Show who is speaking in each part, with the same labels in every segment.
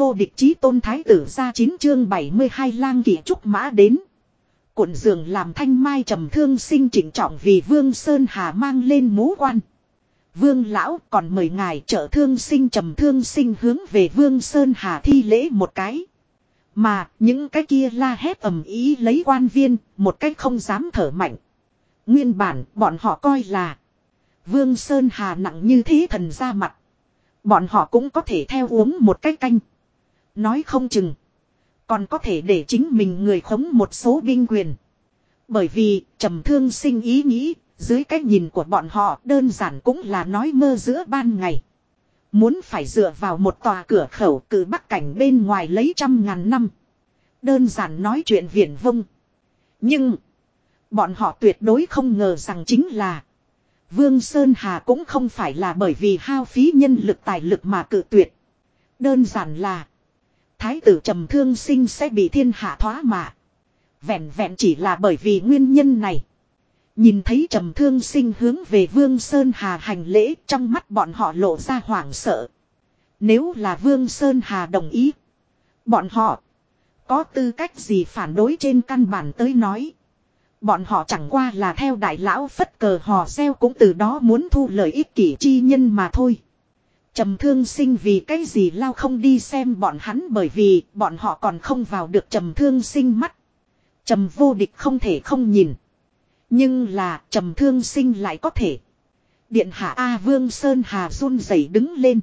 Speaker 1: Vô địch chí tôn thái tử ra chín chương 72 lang kỷ trúc mã đến. Cuộn giường làm thanh mai trầm thương sinh chỉnh trọng vì Vương Sơn Hà mang lên mũ quan. Vương lão còn mời ngài trợ thương sinh trầm thương sinh hướng về Vương Sơn Hà thi lễ một cái. Mà những cái kia la hét ầm ý lấy quan viên, một cách không dám thở mạnh. Nguyên bản bọn họ coi là Vương Sơn Hà nặng như thế thần ra mặt. Bọn họ cũng có thể theo uống một cái canh. Nói không chừng. Còn có thể để chính mình người khống một số binh quyền. Bởi vì trầm thương sinh ý nghĩ, dưới cái nhìn của bọn họ đơn giản cũng là nói mơ giữa ban ngày. Muốn phải dựa vào một tòa cửa khẩu cử bắc cảnh bên ngoài lấy trăm ngàn năm. Đơn giản nói chuyện viển vông. Nhưng, bọn họ tuyệt đối không ngờ rằng chính là Vương Sơn Hà cũng không phải là bởi vì hao phí nhân lực tài lực mà cự tuyệt. Đơn giản là Thái tử trầm thương sinh sẽ bị thiên hạ thoá mạ. Vẹn vẹn chỉ là bởi vì nguyên nhân này. Nhìn thấy trầm thương sinh hướng về Vương Sơn Hà hành lễ, trong mắt bọn họ lộ ra hoảng sợ. Nếu là Vương Sơn Hà đồng ý. Bọn họ có tư cách gì phản đối trên căn bản tới nói. Bọn họ chẳng qua là theo đại lão phất cờ hò reo cũng từ đó muốn thu lợi ích kỷ chi nhân mà thôi. Trầm thương sinh vì cái gì lao không đi xem bọn hắn bởi vì bọn họ còn không vào được trầm thương sinh mắt. Trầm vô địch không thể không nhìn. Nhưng là trầm thương sinh lại có thể. Điện hạ A Vương Sơn Hà run rẩy đứng lên.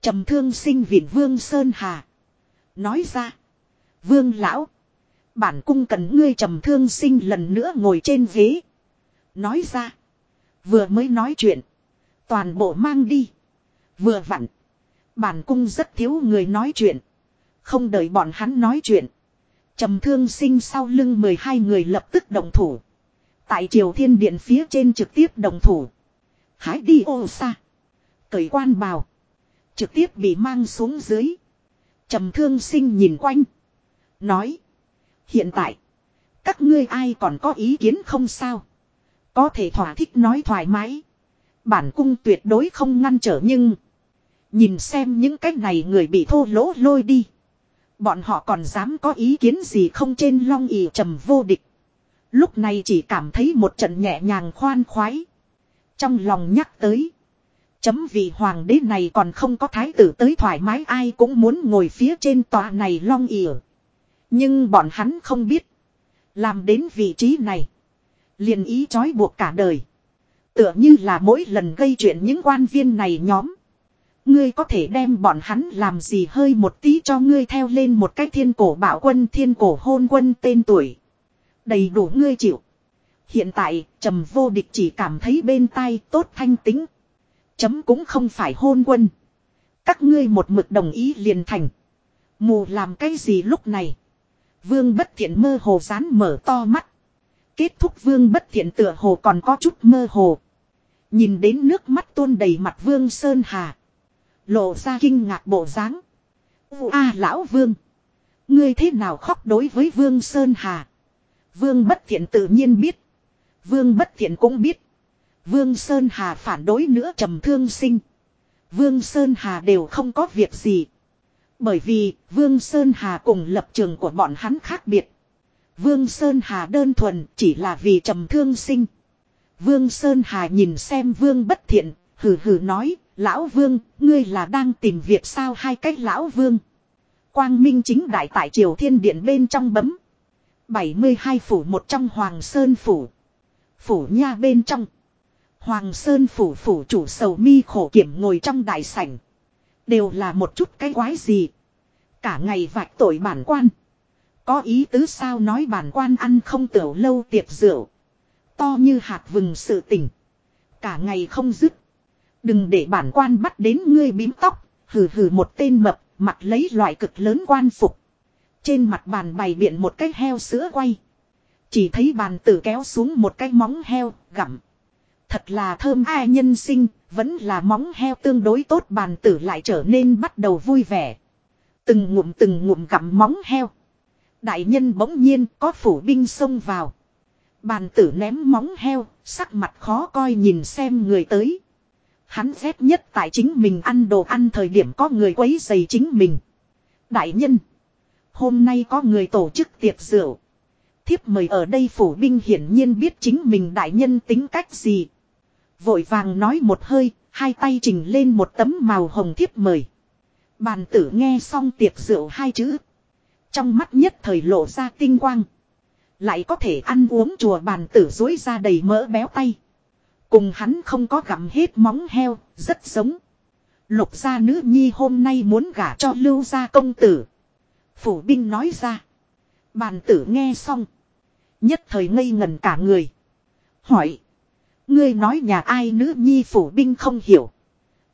Speaker 1: Trầm thương sinh viện Vương Sơn Hà. Nói ra. Vương lão. Bản cung cần ngươi trầm thương sinh lần nữa ngồi trên ghế. Nói ra. Vừa mới nói chuyện. Toàn bộ mang đi. Vừa vặn. Bản cung rất thiếu người nói chuyện. Không đợi bọn hắn nói chuyện. Trầm thương sinh sau lưng 12 người lập tức đồng thủ. Tại triều thiên điện phía trên trực tiếp đồng thủ. Hãy đi ô xa. Cởi quan bào. Trực tiếp bị mang xuống dưới. Trầm thương sinh nhìn quanh. Nói. Hiện tại. Các ngươi ai còn có ý kiến không sao. Có thể thỏa thích nói thoải mái. Bản cung tuyệt đối không ngăn trở nhưng. Nhìn xem những cái này người bị thô lỗ lôi đi. Bọn họ còn dám có ý kiến gì không trên long ỉ trầm vô địch. Lúc này chỉ cảm thấy một trận nhẹ nhàng khoan khoái. Trong lòng nhắc tới. Chấm vì hoàng đế này còn không có thái tử tới thoải mái ai cũng muốn ngồi phía trên tòa này long ỉa. Nhưng bọn hắn không biết. Làm đến vị trí này. liền ý trói buộc cả đời. Tựa như là mỗi lần gây chuyện những quan viên này nhóm. Ngươi có thể đem bọn hắn làm gì hơi một tí cho ngươi theo lên một cái thiên cổ bảo quân thiên cổ hôn quân tên tuổi. Đầy đủ ngươi chịu. Hiện tại, trầm vô địch chỉ cảm thấy bên tai tốt thanh tính. Chấm cũng không phải hôn quân. Các ngươi một mực đồng ý liền thành. Mù làm cái gì lúc này? Vương bất thiện mơ hồ rán mở to mắt. Kết thúc vương bất thiện tựa hồ còn có chút mơ hồ. Nhìn đến nước mắt tuôn đầy mặt vương Sơn Hà. Lộ ra kinh ngạc bộ dáng. A lão vương. Ngươi thế nào khóc đối với vương Sơn Hà. Vương bất thiện tự nhiên biết. Vương bất thiện cũng biết. Vương Sơn Hà phản đối nữa trầm thương sinh. Vương Sơn Hà đều không có việc gì. Bởi vì, Vương Sơn Hà cùng lập trường của bọn hắn khác biệt. Vương Sơn Hà đơn thuần chỉ là vì trầm thương sinh. Vương Sơn Hà nhìn xem Vương bất thiện, hừ hừ nói, Lão Vương, ngươi là đang tìm việc sao hai cách Lão Vương. Quang Minh chính đại tại Triều Thiên Điện bên trong bấm. 72 phủ một trong Hoàng Sơn Phủ. Phủ nha bên trong. Hoàng Sơn Phủ Phủ chủ sầu mi khổ kiểm ngồi trong đại sảnh. Đều là một chút cái quái gì. Cả ngày vạch tội bản quan. Có ý tứ sao nói bản quan ăn không tiểu lâu tiệc rượu. To như hạt vừng sự tình. Cả ngày không dứt. Đừng để bản quan bắt đến ngươi bím tóc. Hừ hừ một tên mập, mặt lấy loại cực lớn quan phục. Trên mặt bàn bày biện một cái heo sữa quay. Chỉ thấy bàn tử kéo xuống một cái móng heo, gặm. Thật là thơm ai nhân sinh, vẫn là móng heo tương đối tốt bàn tử lại trở nên bắt đầu vui vẻ. Từng ngụm từng ngụm gặm móng heo. Đại nhân bỗng nhiên có phủ binh xông vào. Bàn tử ném móng heo, sắc mặt khó coi nhìn xem người tới. Hắn ghét nhất tại chính mình ăn đồ ăn thời điểm có người quấy dày chính mình. Đại nhân. Hôm nay có người tổ chức tiệc rượu. Thiếp mời ở đây phủ binh hiển nhiên biết chính mình đại nhân tính cách gì. Vội vàng nói một hơi, hai tay trình lên một tấm màu hồng thiếp mời. Bàn tử nghe xong tiệc rượu hai chữ. Trong mắt nhất thời lộ ra tinh quang. Lại có thể ăn uống chùa bàn tử dối ra đầy mỡ béo tay. Cùng hắn không có gặm hết móng heo, rất giống. Lục gia nữ nhi hôm nay muốn gả cho lưu gia công tử. Phủ binh nói ra. Bàn tử nghe xong. Nhất thời ngây ngần cả người. Hỏi. Ngươi nói nhà ai nữ nhi phủ binh không hiểu.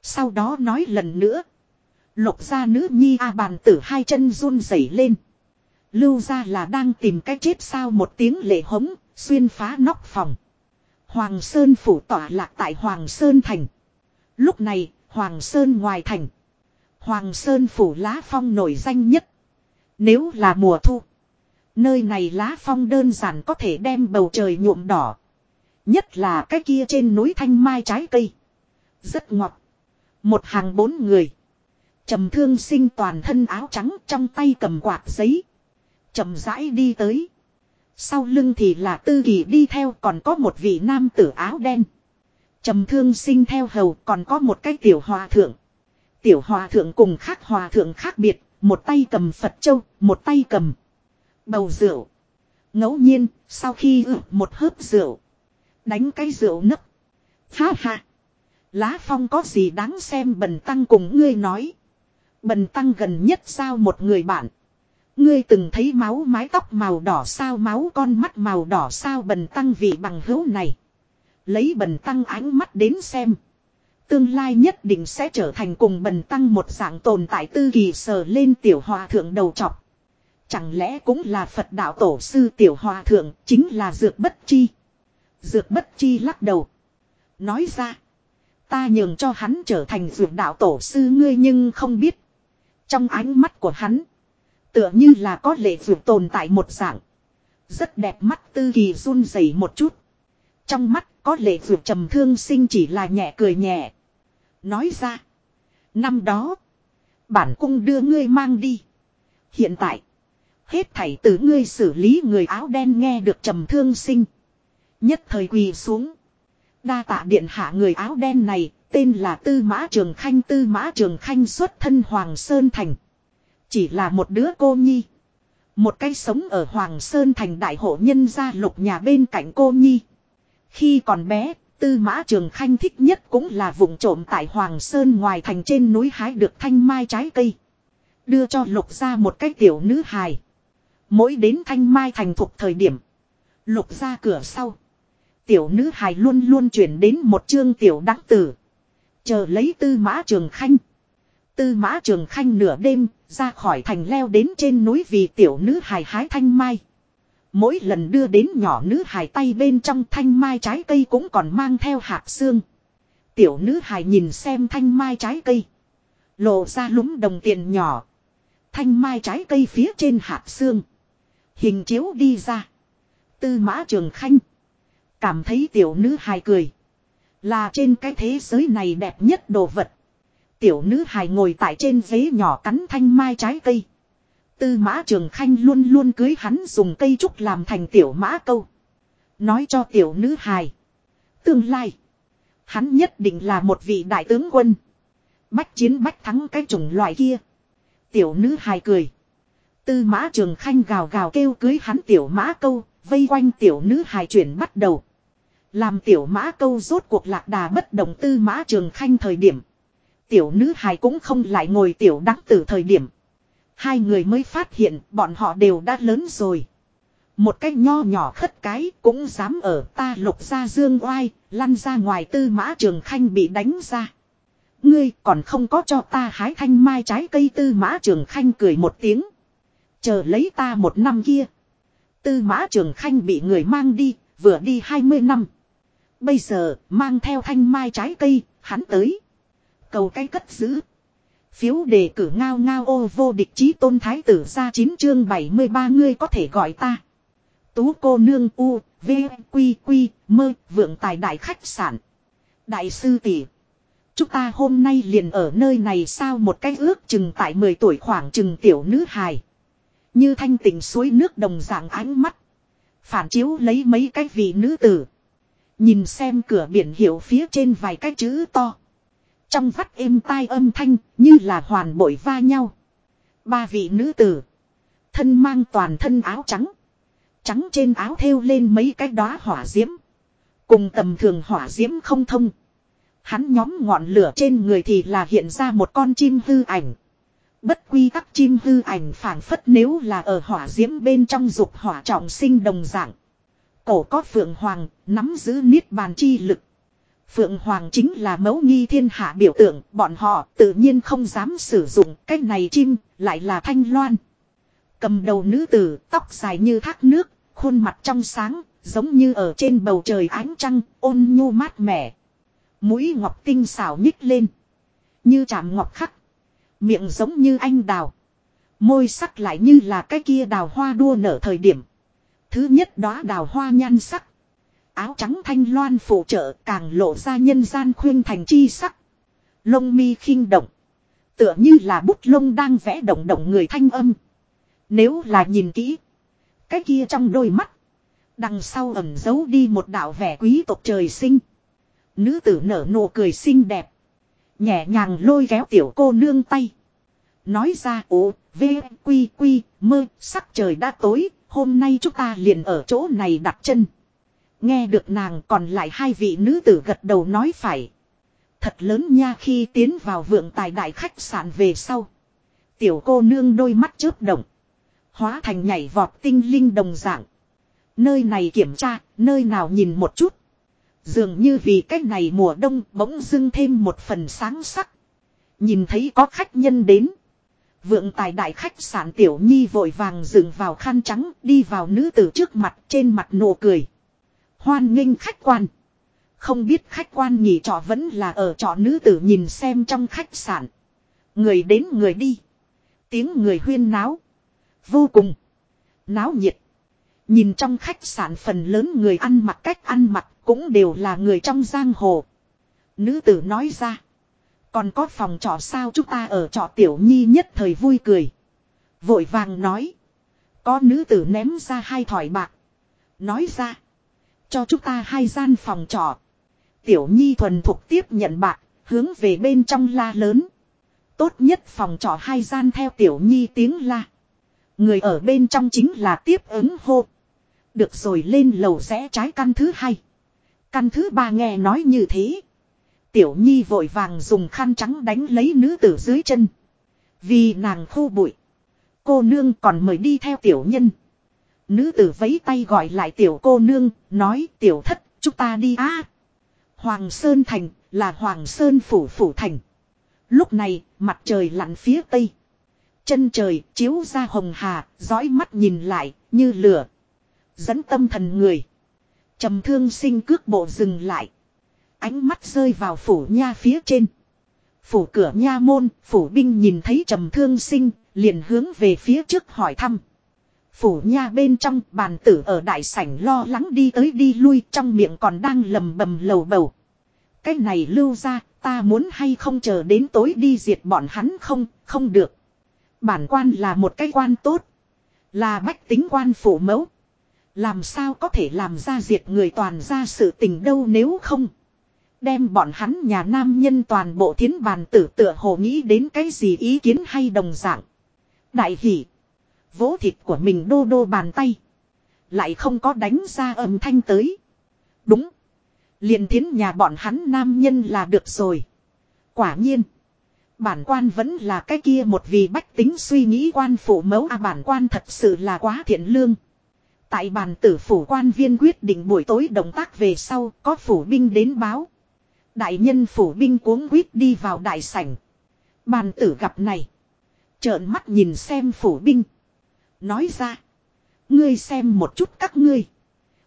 Speaker 1: Sau đó nói lần nữa. Lục gia nữ nhi a bàn tử hai chân run rẩy lên. Lưu ra là đang tìm cách chết sao một tiếng lệ hống, xuyên phá nóc phòng. Hoàng Sơn phủ tỏa lạc tại Hoàng Sơn thành. Lúc này, Hoàng Sơn ngoài thành. Hoàng Sơn phủ lá phong nổi danh nhất. Nếu là mùa thu. Nơi này lá phong đơn giản có thể đem bầu trời nhuộm đỏ. Nhất là cái kia trên núi thanh mai trái cây. Rất ngọt. Một hàng bốn người. trầm thương sinh toàn thân áo trắng trong tay cầm quạt giấy chậm rãi đi tới. Sau lưng thì là tư kỳ đi theo còn có một vị nam tử áo đen. trầm thương sinh theo hầu còn có một cái tiểu hòa thượng. Tiểu hòa thượng cùng khác hòa thượng khác biệt. Một tay cầm Phật Châu, một tay cầm bầu rượu. ngẫu nhiên, sau khi ự một hớp rượu. Đánh cái rượu nấc. Ha ha. Lá phong có gì đáng xem bần tăng cùng ngươi nói. Bần tăng gần nhất sao một người bạn. Ngươi từng thấy máu mái tóc màu đỏ sao, máu con mắt màu đỏ sao bần tăng vì bằng hữu này. Lấy bần tăng ánh mắt đến xem. Tương lai nhất định sẽ trở thành cùng bần tăng một dạng tồn tại tư kỳ sờ lên tiểu hòa thượng đầu trọc. Chẳng lẽ cũng là Phật đạo tổ sư tiểu hòa thượng, chính là dược bất chi. Dược bất chi lắc đầu. Nói ra. Ta nhường cho hắn trở thành dược đạo tổ sư, ngươi nhưng không biết. Trong ánh mắt của hắn. Tựa như là có lệ dược tồn tại một dạng. Rất đẹp mắt tư kỳ run rẩy một chút. Trong mắt có lệ dược trầm thương sinh chỉ là nhẹ cười nhẹ. Nói ra. Năm đó. Bản cung đưa ngươi mang đi. Hiện tại. Hết thảy từ ngươi xử lý người áo đen nghe được trầm thương sinh. Nhất thời quỳ xuống. Đa tạ điện hạ người áo đen này, tên là Tư Mã Trường Khanh. Tư Mã Trường Khanh xuất thân Hoàng Sơn Thành. Chỉ là một đứa cô nhi. Một cái sống ở Hoàng Sơn Thành đại hộ nhân gia lục nhà bên cạnh cô nhi. Khi còn bé, Tư Mã Trường Khanh thích nhất cũng là vùng trộm tại Hoàng Sơn ngoài thành trên núi hái được thanh mai trái cây. Đưa cho lục ra một cái tiểu nữ hài. Mỗi đến thanh mai thành thục thời điểm. Lục ra cửa sau. Tiểu nữ hài luôn luôn chuyển đến một chương tiểu đắc tử. Chờ lấy tư mã trường khanh. Tư mã trường khanh nửa đêm ra khỏi thành leo đến trên núi vì tiểu nữ hài hái thanh mai. Mỗi lần đưa đến nhỏ nữ hài tay bên trong thanh mai trái cây cũng còn mang theo hạt xương. Tiểu nữ hài nhìn xem thanh mai trái cây. Lộ ra lúng đồng tiền nhỏ. Thanh mai trái cây phía trên hạt xương. Hình chiếu đi ra. Tư mã trường khanh. Cảm thấy tiểu nữ hài cười. Là trên cái thế giới này đẹp nhất đồ vật. Tiểu nữ hài ngồi tại trên ghế nhỏ cắn thanh mai trái cây. Tư mã trường khanh luôn luôn cưới hắn dùng cây trúc làm thành tiểu mã câu. Nói cho tiểu nữ hài. Tương lai. Hắn nhất định là một vị đại tướng quân. Bách chiến bách thắng cái chủng loại kia. Tiểu nữ hài cười. Tư mã trường khanh gào gào kêu cưới hắn tiểu mã câu, vây quanh tiểu nữ hài chuyển bắt đầu. Làm tiểu mã câu rốt cuộc lạc đà bất động tư mã trường khanh thời điểm. Tiểu nữ hài cũng không lại ngồi tiểu đắc tử thời điểm. Hai người mới phát hiện bọn họ đều đã lớn rồi. Một cách nho nhỏ khất cái cũng dám ở ta lục ra dương oai, lăn ra ngoài tư mã trường khanh bị đánh ra. Ngươi còn không có cho ta hái thanh mai trái cây tư mã trường khanh cười một tiếng. Chờ lấy ta một năm kia. Tư mã trường khanh bị người mang đi, vừa đi 20 năm. Bây giờ, mang theo thanh mai trái cây, hắn tới. Cầu cái cất giữ. Phiếu đề cử ngao ngao ô vô địch chí tôn thái tử ra 9 chương 73 ngươi có thể gọi ta. Tú cô nương u, v, quy quy, mơ, vượng tài đại khách sạn. Đại sư tỷ Chúng ta hôm nay liền ở nơi này sao một cái ước chừng tại 10 tuổi khoảng chừng tiểu nữ hài. Như thanh tỉnh suối nước đồng dạng ánh mắt. Phản chiếu lấy mấy cái vị nữ tử. Nhìn xem cửa biển hiệu phía trên vài cái chữ to. Trong vắt êm tai âm thanh như là hoàn bội va nhau. Ba vị nữ tử. Thân mang toàn thân áo trắng. Trắng trên áo thêu lên mấy cái đóa hỏa diễm. Cùng tầm thường hỏa diễm không thông. Hắn nhóm ngọn lửa trên người thì là hiện ra một con chim hư ảnh. Bất quy tắc chim hư ảnh phảng phất nếu là ở hỏa diễm bên trong dục hỏa trọng sinh đồng dạng. Cổ có phượng hoàng, nắm giữ niết bàn chi lực. Phượng Hoàng chính là mẫu nghi thiên hạ biểu tượng, bọn họ tự nhiên không dám sử dụng cái này chim, lại là thanh loan. Cầm đầu nữ tử, tóc dài như thác nước, khuôn mặt trong sáng, giống như ở trên bầu trời ánh trăng, ôn nhu mát mẻ. Mũi ngọc tinh xảo nhích lên. Như chạm ngọc khắc. Miệng giống như anh đào. Môi sắc lại như là cái kia đào hoa đua nở thời điểm. Thứ nhất đó đào hoa nhan sắc. Áo trắng thanh loan phụ trợ càng lộ ra nhân gian khuyên thành chi sắc. Lông mi khinh động. Tựa như là bút lông đang vẽ động động người thanh âm. Nếu là nhìn kỹ. Cái kia trong đôi mắt. Đằng sau ẩn giấu đi một đạo vẻ quý tộc trời sinh. Nữ tử nở nụ cười xinh đẹp. Nhẹ nhàng lôi kéo tiểu cô nương tay. Nói ra ố, v, quy, quy, mơ, sắc trời đã tối, hôm nay chúng ta liền ở chỗ này đặt chân. Nghe được nàng còn lại hai vị nữ tử gật đầu nói phải. Thật lớn nha khi tiến vào vượng tài đại khách sạn về sau. Tiểu cô nương đôi mắt chớp động. Hóa thành nhảy vọt tinh linh đồng dạng. Nơi này kiểm tra, nơi nào nhìn một chút. Dường như vì cách này mùa đông bỗng dưng thêm một phần sáng sắc. Nhìn thấy có khách nhân đến. Vượng tài đại khách sạn tiểu nhi vội vàng dừng vào khăn trắng đi vào nữ tử trước mặt trên mặt nụ cười. Hoan nghênh khách quan. Không biết khách quan nhỉ trọ vẫn là ở trọ nữ tử nhìn xem trong khách sạn. Người đến người đi. Tiếng người huyên náo. Vô cùng. Náo nhiệt. Nhìn trong khách sạn phần lớn người ăn mặc cách ăn mặc cũng đều là người trong giang hồ. Nữ tử nói ra. Còn có phòng trọ sao chúng ta ở trọ tiểu nhi nhất thời vui cười. Vội vàng nói. Có nữ tử ném ra hai thỏi bạc. Nói ra. Cho chúng ta hai gian phòng trọ. Tiểu nhi thuần thục tiếp nhận bạc. Hướng về bên trong la lớn. Tốt nhất phòng trọ hai gian theo tiểu nhi tiếng la. Người ở bên trong chính là tiếp ứng hô. Được rồi lên lầu rẽ trái căn thứ hai. Căn thứ ba nghe nói như thế. Tiểu Nhi vội vàng dùng khăn trắng đánh lấy nữ tử dưới chân. Vì nàng khô bụi. Cô nương còn mời đi theo tiểu nhân. Nữ tử vấy tay gọi lại tiểu cô nương, nói tiểu thất, chúng ta đi à Hoàng Sơn Thành, là Hoàng Sơn Phủ Phủ Thành. Lúc này, mặt trời lặn phía tây. Chân trời chiếu ra hồng hà, dõi mắt nhìn lại, như lửa. Dẫn tâm thần người. trầm thương sinh cước bộ dừng lại. Ánh mắt rơi vào phủ nha phía trên. Phủ cửa nha môn, phủ binh nhìn thấy trầm thương sinh, liền hướng về phía trước hỏi thăm. Phủ nha bên trong bàn tử ở đại sảnh lo lắng đi tới đi lui trong miệng còn đang lầm bầm lầu bầu. Cái này lưu ra, ta muốn hay không chờ đến tối đi diệt bọn hắn không, không được. Bản quan là một cái quan tốt. Là bách tính quan phủ mẫu. Làm sao có thể làm ra diệt người toàn ra sự tình đâu nếu không. Đem bọn hắn nhà nam nhân toàn bộ thiến bàn tử tựa hồ nghĩ đến cái gì ý kiến hay đồng dạng. Đại hỷ. Vỗ thịt của mình đô đô bàn tay. Lại không có đánh ra âm thanh tới. Đúng. liền thiến nhà bọn hắn nam nhân là được rồi. Quả nhiên. Bản quan vẫn là cái kia một vì bách tính suy nghĩ quan phủ mẫu à bản quan thật sự là quá thiện lương. Tại bàn tử phủ quan viên quyết định buổi tối động tác về sau, có phủ binh đến báo. Đại nhân phủ binh cuống quyết đi vào đại sảnh. Bàn tử gặp này. Trợn mắt nhìn xem phủ binh. Nói ra. Ngươi xem một chút các ngươi.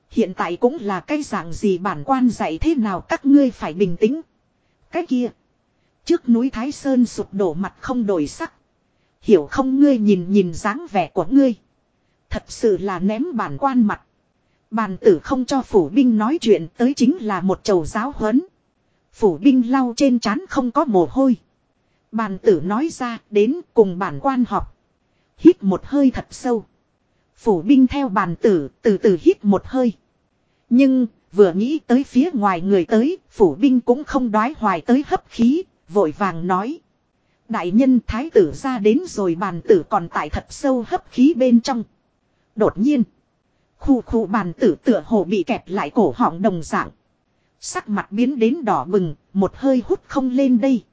Speaker 1: Hiện tại cũng là cái dạng gì bản quan dạy thế nào các ngươi phải bình tĩnh. Cái kia. Trước núi Thái Sơn sụp đổ mặt không đổi sắc. Hiểu không ngươi nhìn nhìn dáng vẻ của ngươi. Thật sự là ném bản quan mặt. Bàn tử không cho phủ binh nói chuyện tới chính là một chầu giáo huấn. Phủ binh lau trên trán không có mồ hôi. Bàn tử nói ra đến cùng bản quan họp. Hít một hơi thật sâu. Phủ binh theo bàn tử từ từ hít một hơi. Nhưng vừa nghĩ tới phía ngoài người tới, phủ binh cũng không đoái hoài tới hấp khí, vội vàng nói. Đại nhân thái tử ra đến rồi bàn tử còn tại thật sâu hấp khí bên trong. Đột nhiên. Khu khu bàn tử tựa hồ bị kẹp lại cổ họng đồng dạng. Sắc mặt biến đến đỏ bừng, một hơi hút không lên đây.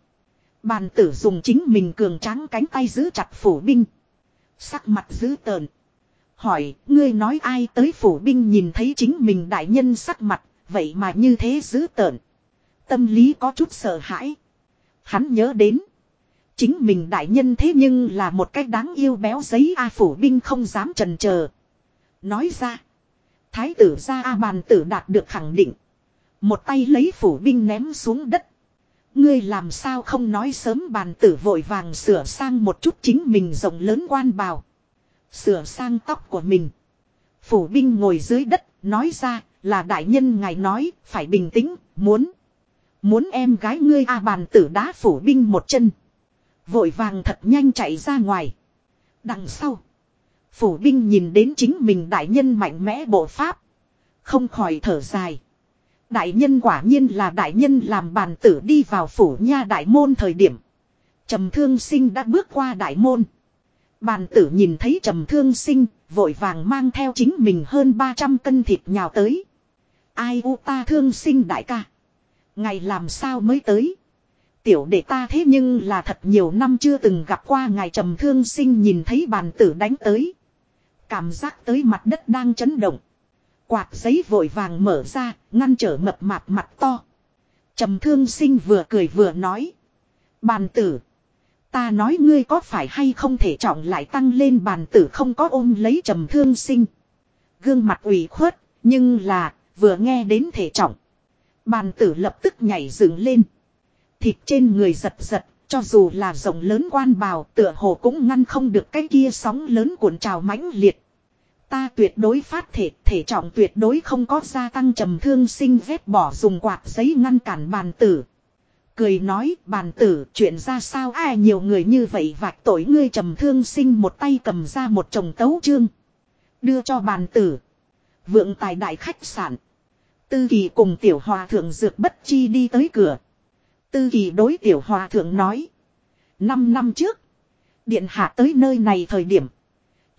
Speaker 1: Bàn tử dùng chính mình cường tráng cánh tay giữ chặt phủ binh. Sắc mặt dữ tợn. Hỏi, ngươi nói ai tới phủ binh nhìn thấy chính mình đại nhân sắc mặt, vậy mà như thế dữ tợn. Tâm lý có chút sợ hãi. Hắn nhớ đến. Chính mình đại nhân thế nhưng là một cách đáng yêu béo giấy A phủ binh không dám trần chờ Nói ra. Thái tử ra A bàn tử đạt được khẳng định. Một tay lấy phủ binh ném xuống đất. Ngươi làm sao không nói sớm bàn tử vội vàng sửa sang một chút chính mình rộng lớn quan bào. Sửa sang tóc của mình. Phủ binh ngồi dưới đất, nói ra, là đại nhân ngài nói, phải bình tĩnh, muốn. Muốn em gái ngươi A bàn tử đá phủ binh một chân. Vội vàng thật nhanh chạy ra ngoài. Đằng sau. Phủ binh nhìn đến chính mình đại nhân mạnh mẽ bộ pháp. Không khỏi thở dài. Đại nhân quả nhiên là đại nhân làm bàn tử đi vào phủ nha đại môn thời điểm. Trầm thương sinh đã bước qua đại môn. Bàn tử nhìn thấy trầm thương sinh, vội vàng mang theo chính mình hơn 300 cân thịt nhào tới. Ai u ta thương sinh đại ca. Ngày làm sao mới tới. Tiểu đệ ta thế nhưng là thật nhiều năm chưa từng gặp qua ngài trầm thương sinh nhìn thấy bàn tử đánh tới. Cảm giác tới mặt đất đang chấn động. Quạt giấy vội vàng mở ra, ngăn trở mập mạp mặt to. Trầm thương sinh vừa cười vừa nói. Bàn tử. Ta nói ngươi có phải hay không thể trọng lại tăng lên bàn tử không có ôm lấy trầm thương sinh. Gương mặt ủy khuất, nhưng là, vừa nghe đến thể trọng. Bàn tử lập tức nhảy dựng lên. Thịt trên người giật giật, cho dù là rộng lớn quan bào tựa hồ cũng ngăn không được cái kia sóng lớn cuộn trào mãnh liệt. Ta tuyệt đối phát thể, thể trọng tuyệt đối không có gia tăng trầm thương sinh vết bỏ dùng quạt giấy ngăn cản bàn tử. Cười nói bàn tử chuyện ra sao ai nhiều người như vậy vạch tội ngươi trầm thương sinh một tay cầm ra một chồng tấu chương. Đưa cho bàn tử. Vượng tài đại khách sạn. Tư kỳ cùng tiểu hòa thượng dược bất chi đi tới cửa. Tư kỳ đối tiểu hòa thượng nói. Năm năm trước. Điện hạ tới nơi này thời điểm.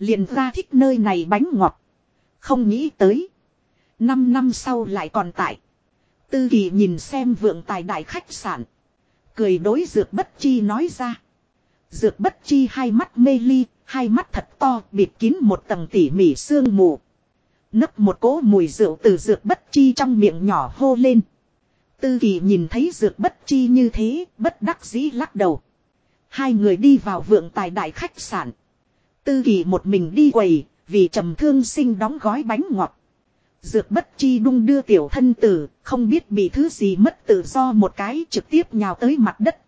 Speaker 1: Liền ra thích nơi này bánh ngọt. Không nghĩ tới. Năm năm sau lại còn tại. Tư kỳ nhìn xem vượng tài đại khách sạn. Cười đối dược bất chi nói ra. Dược bất chi hai mắt mê ly, hai mắt thật to bịt kín một tầng tỉ mỉ sương mù. Nấp một cỗ mùi rượu từ dược bất chi trong miệng nhỏ hô lên. Tư kỳ nhìn thấy dược bất chi như thế, bất đắc dĩ lắc đầu. Hai người đi vào vượng tài đại khách sạn. Tư kỳ một mình đi quầy, vì trầm thương sinh đóng gói bánh ngọt. Dược bất chi đung đưa tiểu thân tử, không biết bị thứ gì mất tự do một cái trực tiếp nhào tới mặt đất.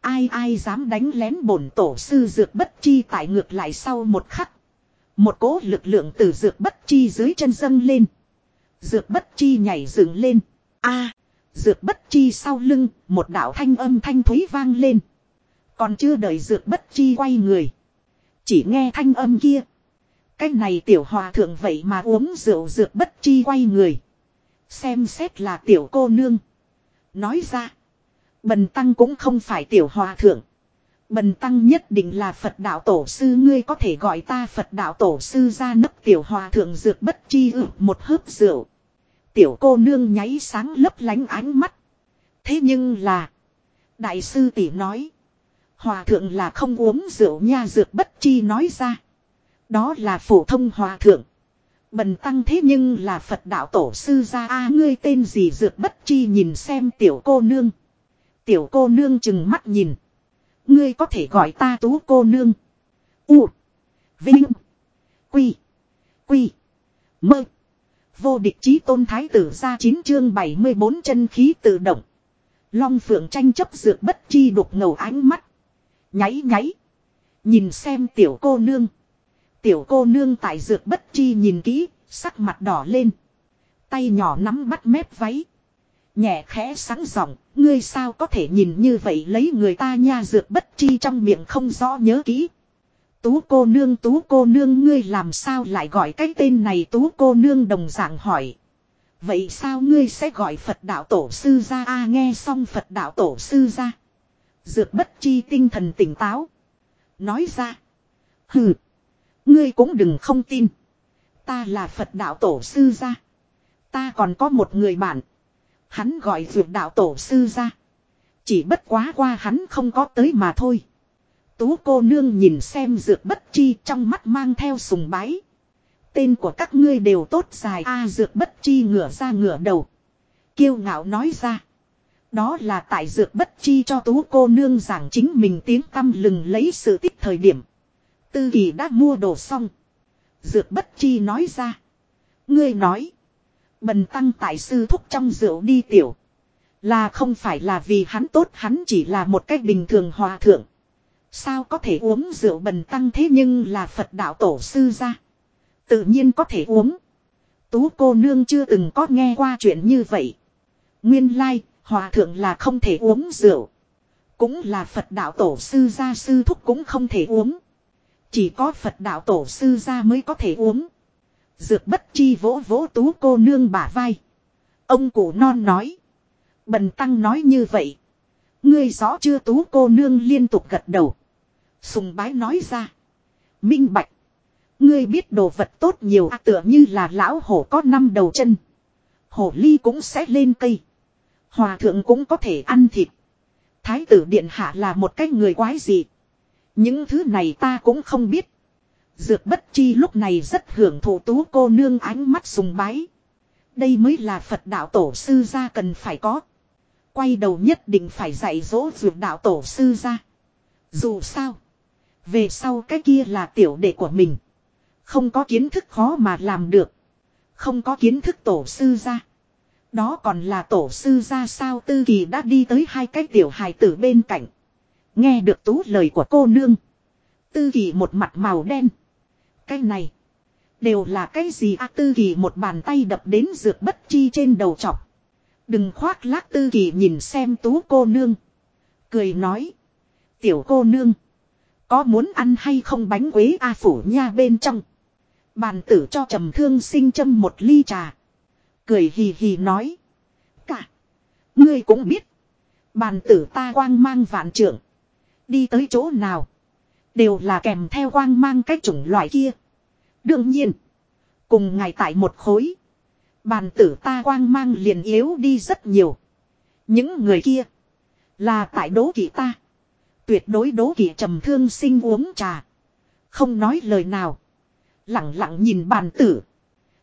Speaker 1: Ai ai dám đánh lén bổn tổ sư dược bất chi tại ngược lại sau một khắc. Một cỗ lực lượng từ dược bất chi dưới chân dâng lên. Dược bất chi nhảy dựng lên. a dược bất chi sau lưng, một đạo thanh âm thanh thúy vang lên. Còn chưa đợi dược bất chi quay người. Chỉ nghe thanh âm kia. Cái này tiểu hòa thượng vậy mà uống rượu dược bất chi quay người. Xem xét là tiểu cô nương. Nói ra. Bần tăng cũng không phải tiểu hòa thượng. Bần tăng nhất định là Phật đạo tổ sư ngươi có thể gọi ta Phật đạo tổ sư ra nấp tiểu hòa thượng dược bất chi ự một hớp rượu. Tiểu cô nương nháy sáng lấp lánh ánh mắt. Thế nhưng là. Đại sư tỷ nói. Hòa thượng là không uống rượu nha dược bất chi nói ra. Đó là phổ thông hòa thượng. Bần tăng thế nhưng là Phật đạo tổ sư ra a, ngươi tên gì dược bất chi nhìn xem tiểu cô nương. Tiểu cô nương chừng mắt nhìn. Ngươi có thể gọi ta tú cô nương. U. Vinh. Quy. Quy. Mơ. Vô địch chí tôn thái tử ra 9 chương 74 chân khí tự động. Long phượng tranh chấp dược bất chi đục ngầu ánh mắt. Nháy nháy. Nhìn xem tiểu cô nương. Tiểu cô nương tại dược bất chi nhìn kỹ, sắc mặt đỏ lên. Tay nhỏ nắm bắt mép váy. Nhẹ khẽ sáng giọng, ngươi sao có thể nhìn như vậy lấy người ta nha dược bất chi trong miệng không rõ nhớ kỹ. Tú cô nương tú cô nương ngươi làm sao lại gọi cái tên này tú cô nương đồng dạng hỏi. Vậy sao ngươi sẽ gọi Phật đạo tổ sư ra a nghe xong Phật đạo tổ sư ra. Dược bất chi tinh thần tỉnh táo. Nói ra. Hừ. Ngươi cũng đừng không tin. Ta là Phật đạo tổ sư ra. Ta còn có một người bạn. Hắn gọi dược đạo tổ sư ra. Chỉ bất quá qua hắn không có tới mà thôi. Tú cô nương nhìn xem dược bất chi trong mắt mang theo sùng bái. Tên của các ngươi đều tốt dài a, dược bất chi ngửa ra ngửa đầu. Kiêu ngạo nói ra. Đó là tại dược bất chi cho tú cô nương giảng chính mình tiếng tâm lừng lấy sự tích thời điểm. Tư kỳ đã mua đồ xong. Dược bất chi nói ra. Ngươi nói. Bần tăng tại sư thúc trong rượu đi tiểu. Là không phải là vì hắn tốt hắn chỉ là một cách bình thường hòa thượng. Sao có thể uống rượu bần tăng thế nhưng là Phật đạo tổ sư ra. Tự nhiên có thể uống. Tú cô nương chưa từng có nghe qua chuyện như vậy. Nguyên lai, hòa thượng là không thể uống rượu. Cũng là Phật đạo tổ sư gia sư thúc cũng không thể uống. Chỉ có Phật đạo tổ sư gia mới có thể uống. Dược bất chi vỗ vỗ tú cô nương bả vai. Ông cụ non nói. Bần tăng nói như vậy. Ngươi rõ chưa tú cô nương liên tục gật đầu. Sùng bái nói ra. Minh bạch. Ngươi biết đồ vật tốt nhiều à, tựa như là lão hổ có năm đầu chân. Hổ ly cũng sẽ lên cây. Hòa thượng cũng có thể ăn thịt. Thái tử điện hạ là một cái người quái gì. Những thứ này ta cũng không biết. Dược bất chi lúc này rất hưởng thụ tú cô nương ánh mắt sùng bái. Đây mới là Phật đạo tổ sư gia cần phải có. Quay đầu nhất định phải dạy dỗ dược đạo tổ sư gia. Dù sao. Về sau cái kia là tiểu đệ của mình. Không có kiến thức khó mà làm được. Không có kiến thức tổ sư gia. Đó còn là tổ sư ra sao tư kỳ đã đi tới hai cái tiểu hài tử bên cạnh. Nghe được tú lời của cô nương. Tư kỳ một mặt màu đen. Cái này. Đều là cái gì a tư kỳ một bàn tay đập đến dược bất chi trên đầu chọc. Đừng khoác lác tư kỳ nhìn xem tú cô nương. Cười nói. Tiểu cô nương. Có muốn ăn hay không bánh quế A phủ nha bên trong. Bàn tử cho trầm thương sinh châm một ly trà. Cười hì hì nói. Cả. Ngươi cũng biết. Bàn tử ta quang mang vạn trưởng. Đi tới chỗ nào. Đều là kèm theo quang mang cái chủng loại kia. Đương nhiên. Cùng ngài tại một khối. Bàn tử ta quang mang liền yếu đi rất nhiều. Những người kia. Là tại đố kỵ ta. Tuyệt đối đố kỵ trầm thương sinh uống trà. Không nói lời nào. Lặng lặng nhìn bàn tử.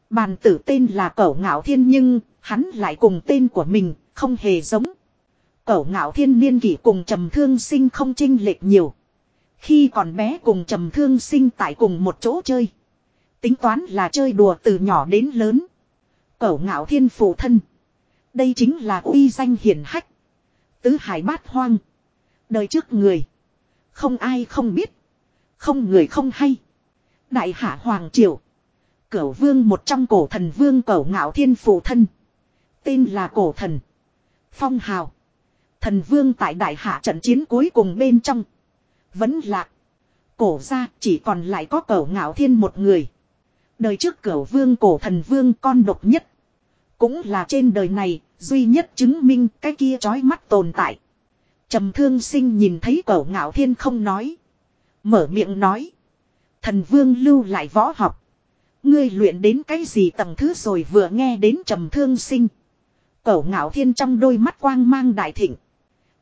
Speaker 1: Bàn tử tên là Cẩu Ngạo Thiên nhưng hắn lại cùng tên của mình không hề giống. Cẩu Ngạo Thiên niên kỷ cùng Trầm Thương Sinh không chênh lệch nhiều. Khi còn bé cùng Trầm Thương Sinh tại cùng một chỗ chơi. Tính toán là chơi đùa từ nhỏ đến lớn. Cẩu Ngạo Thiên phụ thân. Đây chính là uy danh hiển hách. Tứ hải bát hoang. Đời trước người. Không ai không biết. Không người không hay. Đại hạ Hoàng Triều. Cửu vương một trong cổ thần vương cửu ngạo thiên phụ thân. Tên là cổ thần. Phong hào. Thần vương tại đại hạ trận chiến cuối cùng bên trong. Vẫn lạc. Cổ ra chỉ còn lại có cửu ngạo thiên một người. Đời trước cửu vương cổ thần vương con độc nhất. Cũng là trên đời này duy nhất chứng minh cái kia trói mắt tồn tại. Trầm thương sinh nhìn thấy cổ ngạo thiên không nói. Mở miệng nói. Thần vương lưu lại võ học. Ngươi luyện đến cái gì tầng thứ rồi vừa nghe đến trầm thương sinh. Cẩu ngạo thiên trong đôi mắt quang mang đại thịnh.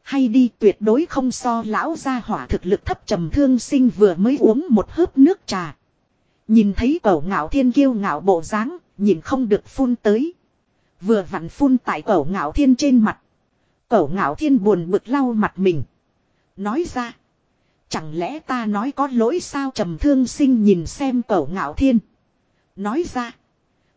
Speaker 1: Hay đi tuyệt đối không so lão ra hỏa thực lực thấp trầm thương sinh vừa mới uống một hớp nước trà. Nhìn thấy cẩu ngạo thiên kiêu ngạo bộ dáng, nhìn không được phun tới. Vừa vặn phun tại cẩu ngạo thiên trên mặt. Cẩu ngạo thiên buồn bực lau mặt mình. Nói ra. Chẳng lẽ ta nói có lỗi sao trầm thương sinh nhìn xem cẩu ngạo thiên. Nói ra.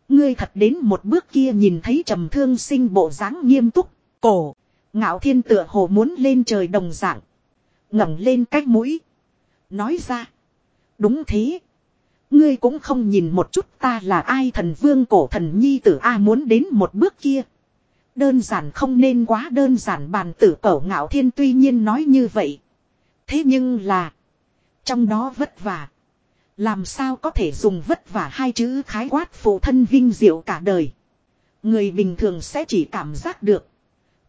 Speaker 1: Ngươi thật đến một bước kia nhìn thấy trầm thương sinh bộ dáng nghiêm túc. Cổ. Ngạo thiên tựa hồ muốn lên trời đồng dạng. ngẩng lên cách mũi. Nói ra. Đúng thế. Ngươi cũng không nhìn một chút ta là ai thần vương cổ thần nhi tử A muốn đến một bước kia. Đơn giản không nên quá đơn giản bàn tử cẩu ngạo thiên tuy nhiên nói như vậy. Thế nhưng là. Trong đó vất vả. Làm sao có thể dùng vất vả hai chữ khái quát phụ thân vinh diệu cả đời. Người bình thường sẽ chỉ cảm giác được.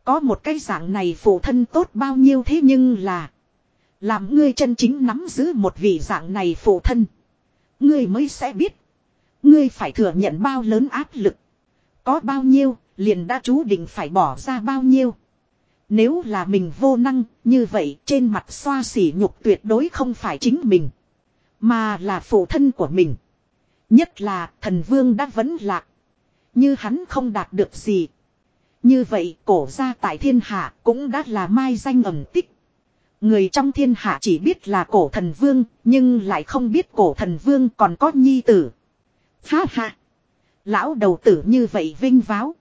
Speaker 1: Có một cái dạng này phụ thân tốt bao nhiêu thế nhưng là. Làm ngươi chân chính nắm giữ một vị dạng này phụ thân. Ngươi mới sẽ biết. Ngươi phải thừa nhận bao lớn áp lực. Có bao nhiêu, liền đã chú định phải bỏ ra bao nhiêu. Nếu là mình vô năng, như vậy trên mặt xoa xỉ nhục tuyệt đối không phải chính mình. Mà là phụ thân của mình. Nhất là thần vương đã vấn lạc. Như hắn không đạt được gì. Như vậy cổ gia tại thiên hạ cũng đã là mai danh ẩn tích. Người trong thiên hạ chỉ biết là cổ thần vương, nhưng lại không biết cổ thần vương còn có nhi tử. Ha ha! Lão đầu tử như vậy vinh váo.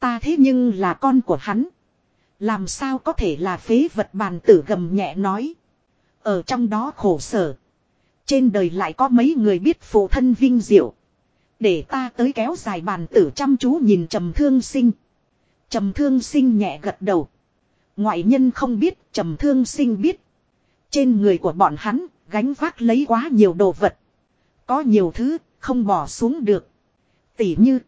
Speaker 1: Ta thế nhưng là con của hắn. Làm sao có thể là phế vật bàn tử gầm nhẹ nói. Ở trong đó khổ sở. Trên đời lại có mấy người biết phụ thân vinh diệu. Để ta tới kéo dài bàn tử chăm chú nhìn trầm thương sinh. Trầm thương sinh nhẹ gật đầu. Ngoại nhân không biết, trầm thương sinh biết. Trên người của bọn hắn, gánh vác lấy quá nhiều đồ vật. Có nhiều thứ, không bỏ xuống được. Tỉ như,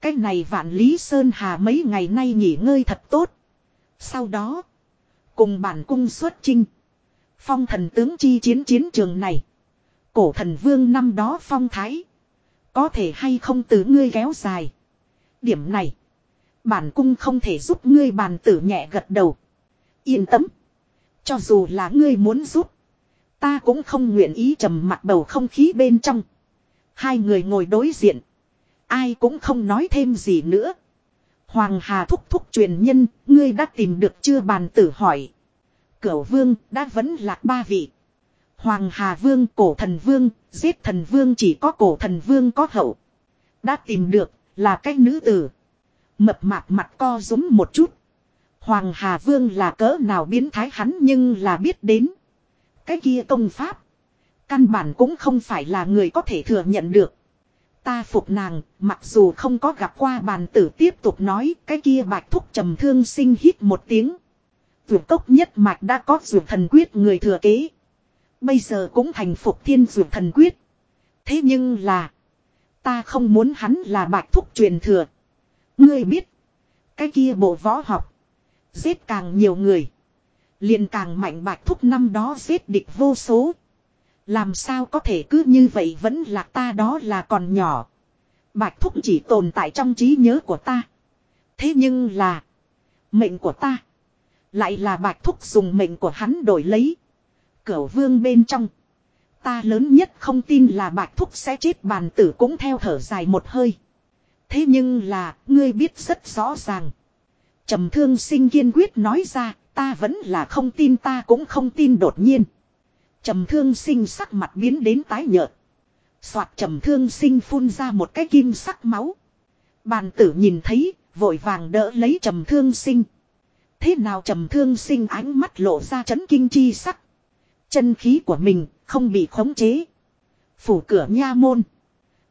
Speaker 1: cái này vạn lý sơn hà mấy ngày nay nghỉ ngơi thật tốt. Sau đó, cùng bản cung xuất chinh. Phong thần tướng chi chiến chiến trường này. Cổ thần vương năm đó phong thái. Có thể hay không từ ngươi kéo dài. Điểm này. Bản cung không thể giúp ngươi bàn tử nhẹ gật đầu. Yên tâm. Cho dù là ngươi muốn giúp. Ta cũng không nguyện ý trầm mặt bầu không khí bên trong. Hai người ngồi đối diện. Ai cũng không nói thêm gì nữa. Hoàng Hà thúc thúc truyền nhân, ngươi đã tìm được chưa bàn tử hỏi. Cửu vương đã vẫn lạc ba vị. Hoàng Hà vương, cổ thần vương, giết thần vương chỉ có cổ thần vương có hậu. Đã tìm được, là cái nữ tử. Mập mạp mặt co rúm một chút. Hoàng Hà Vương là cỡ nào biến thái hắn nhưng là biết đến. Cái kia công pháp. Căn bản cũng không phải là người có thể thừa nhận được. Ta phục nàng, mặc dù không có gặp qua bàn tử tiếp tục nói cái kia bạch thúc trầm thương sinh hít một tiếng. Vượt cốc nhất mạch đã có dù thần quyết người thừa kế. Bây giờ cũng thành phục thiên dược thần quyết. Thế nhưng là. Ta không muốn hắn là bạch thúc truyền thừa. Ngươi biết. Cái kia bộ võ học. Giết càng nhiều người. liền càng mạnh bạch thúc năm đó giết địch vô số. Làm sao có thể cứ như vậy vẫn là ta đó là còn nhỏ. Bạch thúc chỉ tồn tại trong trí nhớ của ta. Thế nhưng là. Mệnh của ta. Lại là bạch thúc dùng mệnh của hắn đổi lấy. Cửu vương bên trong. Ta lớn nhất không tin là bạch thúc sẽ chết bàn tử cũng theo thở dài một hơi. Thế nhưng là, ngươi biết rất rõ ràng. trầm thương sinh kiên quyết nói ra, ta vẫn là không tin ta cũng không tin đột nhiên. trầm thương sinh sắc mặt biến đến tái nhợt. Soạt trầm thương sinh phun ra một cái kim sắc máu. Bàn tử nhìn thấy, vội vàng đỡ lấy trầm thương sinh. Thế nào trầm thương sinh ánh mắt lộ ra chấn kinh chi sắc. Chân khí của mình không bị khống chế. Phủ cửa nha môn.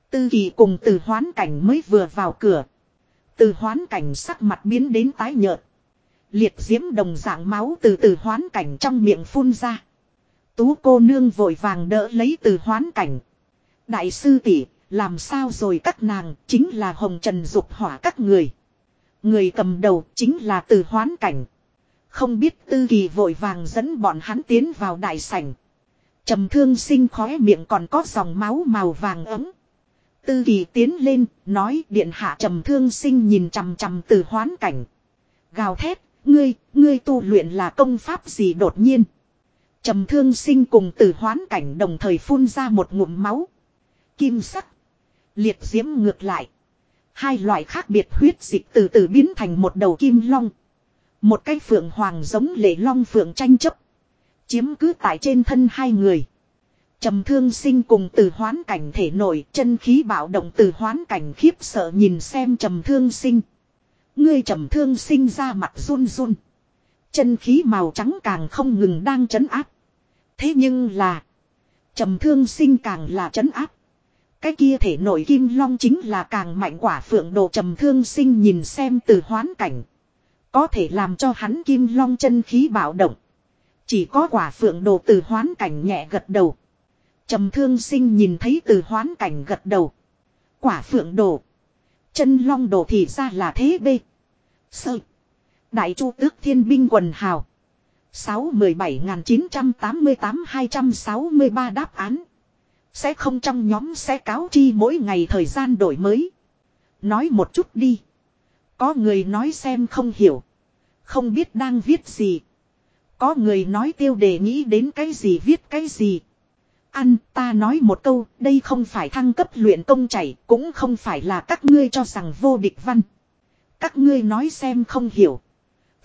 Speaker 1: Tư kỳ cùng từ hoán cảnh mới vừa vào cửa. Từ hoán cảnh sắc mặt biến đến tái nhợt. Liệt diễm đồng dạng máu từ từ hoán cảnh trong miệng phun ra. Tú cô nương vội vàng đỡ lấy từ hoán cảnh. Đại sư tỷ, làm sao rồi các nàng, chính là hồng trần dục hỏa các người. Người cầm đầu chính là từ hoán cảnh. Không biết tư kỳ vội vàng dẫn bọn hắn tiến vào đại sảnh. trầm thương sinh khóe miệng còn có dòng máu màu vàng ấm. Tư kỳ tiến lên, nói điện hạ trầm thương sinh nhìn chằm chằm từ hoán cảnh. Gào thét, ngươi, ngươi tu luyện là công pháp gì đột nhiên. Trầm thương sinh cùng từ hoán cảnh đồng thời phun ra một ngụm máu. Kim sắc. Liệt diễm ngược lại. Hai loại khác biệt huyết dịch từ từ biến thành một đầu kim long. Một cái phượng hoàng giống lệ long phượng tranh chấp. Chiếm cứ tại trên thân hai người. Trầm thương sinh cùng từ hoán cảnh thể nổi chân khí bạo động từ hoán cảnh khiếp sợ nhìn xem trầm thương sinh. Ngươi trầm thương sinh ra mặt run run. Chân khí màu trắng càng không ngừng đang chấn áp. Thế nhưng là. Trầm thương sinh càng là chấn áp. Cái kia thể nổi kim long chính là càng mạnh quả phượng đồ trầm thương sinh nhìn xem từ hoán cảnh. Có thể làm cho hắn kim long chân khí bạo động. Chỉ có quả phượng đồ từ hoán cảnh nhẹ gật đầu. Trầm thương sinh nhìn thấy từ hoán cảnh gật đầu. Quả phượng đồ. Chân long đồ thì ra là thế bê. Sơ. Đại chu tước thiên binh quần hào. 6-17-988-263 đáp án. Sẽ không trong nhóm sẽ cáo chi mỗi ngày thời gian đổi mới. Nói một chút đi. Có người nói xem không hiểu. Không biết đang viết gì. Có người nói tiêu đề nghĩ đến cái gì viết cái gì. Ăn ta nói một câu, đây không phải thăng cấp luyện công chảy, cũng không phải là các ngươi cho rằng vô địch văn. Các ngươi nói xem không hiểu.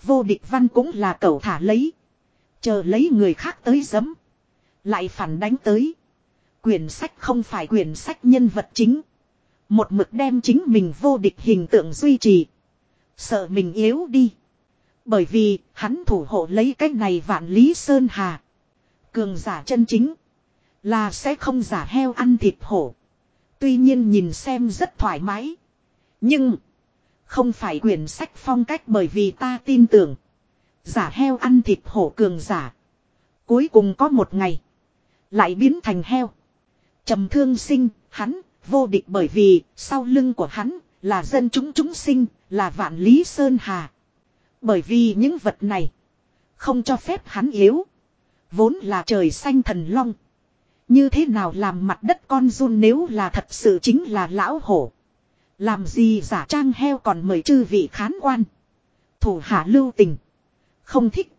Speaker 1: Vô địch văn cũng là cậu thả lấy. Chờ lấy người khác tới giấm. Lại phản đánh tới. Quyển sách không phải quyển sách nhân vật chính. Một mực đem chính mình vô địch hình tượng duy trì. Sợ mình yếu đi. Bởi vì hắn thủ hộ lấy cách này vạn lý sơn hà. Cường giả chân chính. Là sẽ không giả heo ăn thịt hổ. Tuy nhiên nhìn xem rất thoải mái. Nhưng. Không phải quyển sách phong cách bởi vì ta tin tưởng. Giả heo ăn thịt hổ cường giả. Cuối cùng có một ngày. Lại biến thành heo. trầm thương sinh, hắn, vô địch bởi vì, sau lưng của hắn, là dân chúng chúng sinh, là vạn lý sơn hà. Bởi vì những vật này, không cho phép hắn yếu. Vốn là trời xanh thần long. Như thế nào làm mặt đất con run nếu là thật sự chính là lão hổ. Làm gì giả trang heo còn mời chư vị khán quan. Thủ hạ lưu tình. Không thích.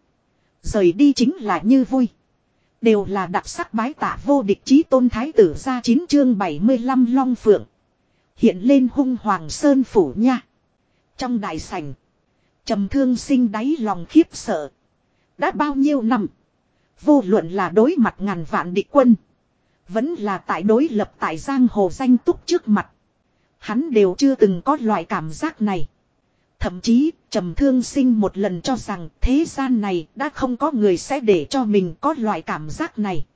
Speaker 1: Rời đi chính là như vui. Đều là đặc sắc bái tạ vô địch chí tôn thái tử ra 9 chương 75 long phượng. Hiện lên hung hoàng sơn phủ nha. Trong đại sảnh. trầm thương sinh đáy lòng khiếp sợ. Đã bao nhiêu năm. Vô luận là đối mặt ngàn vạn địch quân. Vẫn là tại đối lập tại giang hồ danh túc trước mặt. Hắn đều chưa từng có loại cảm giác này. Thậm chí, trầm thương sinh một lần cho rằng thế gian này đã không có người sẽ để cho mình có loại cảm giác này.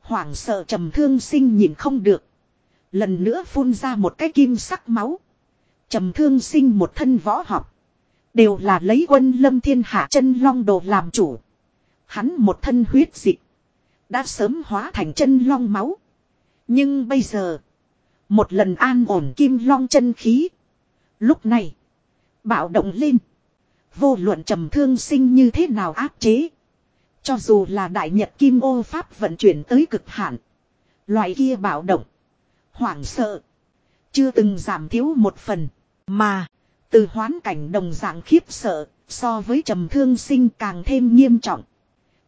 Speaker 1: Hoảng sợ trầm thương sinh nhìn không được. Lần nữa phun ra một cái kim sắc máu. Trầm thương sinh một thân võ học. Đều là lấy quân lâm thiên hạ chân long đồ làm chủ. Hắn một thân huyết dịch. Đã sớm hóa thành chân long máu. Nhưng bây giờ. Một lần an ổn kim long chân khí. Lúc này. Bạo động lên. Vô luận trầm thương sinh như thế nào áp chế. Cho dù là đại nhật kim ô pháp vận chuyển tới cực hạn. Loại kia bạo động. Hoảng sợ. Chưa từng giảm thiếu một phần. Mà. Từ hoán cảnh đồng dạng khiếp sợ. So với trầm thương sinh càng thêm nghiêm trọng.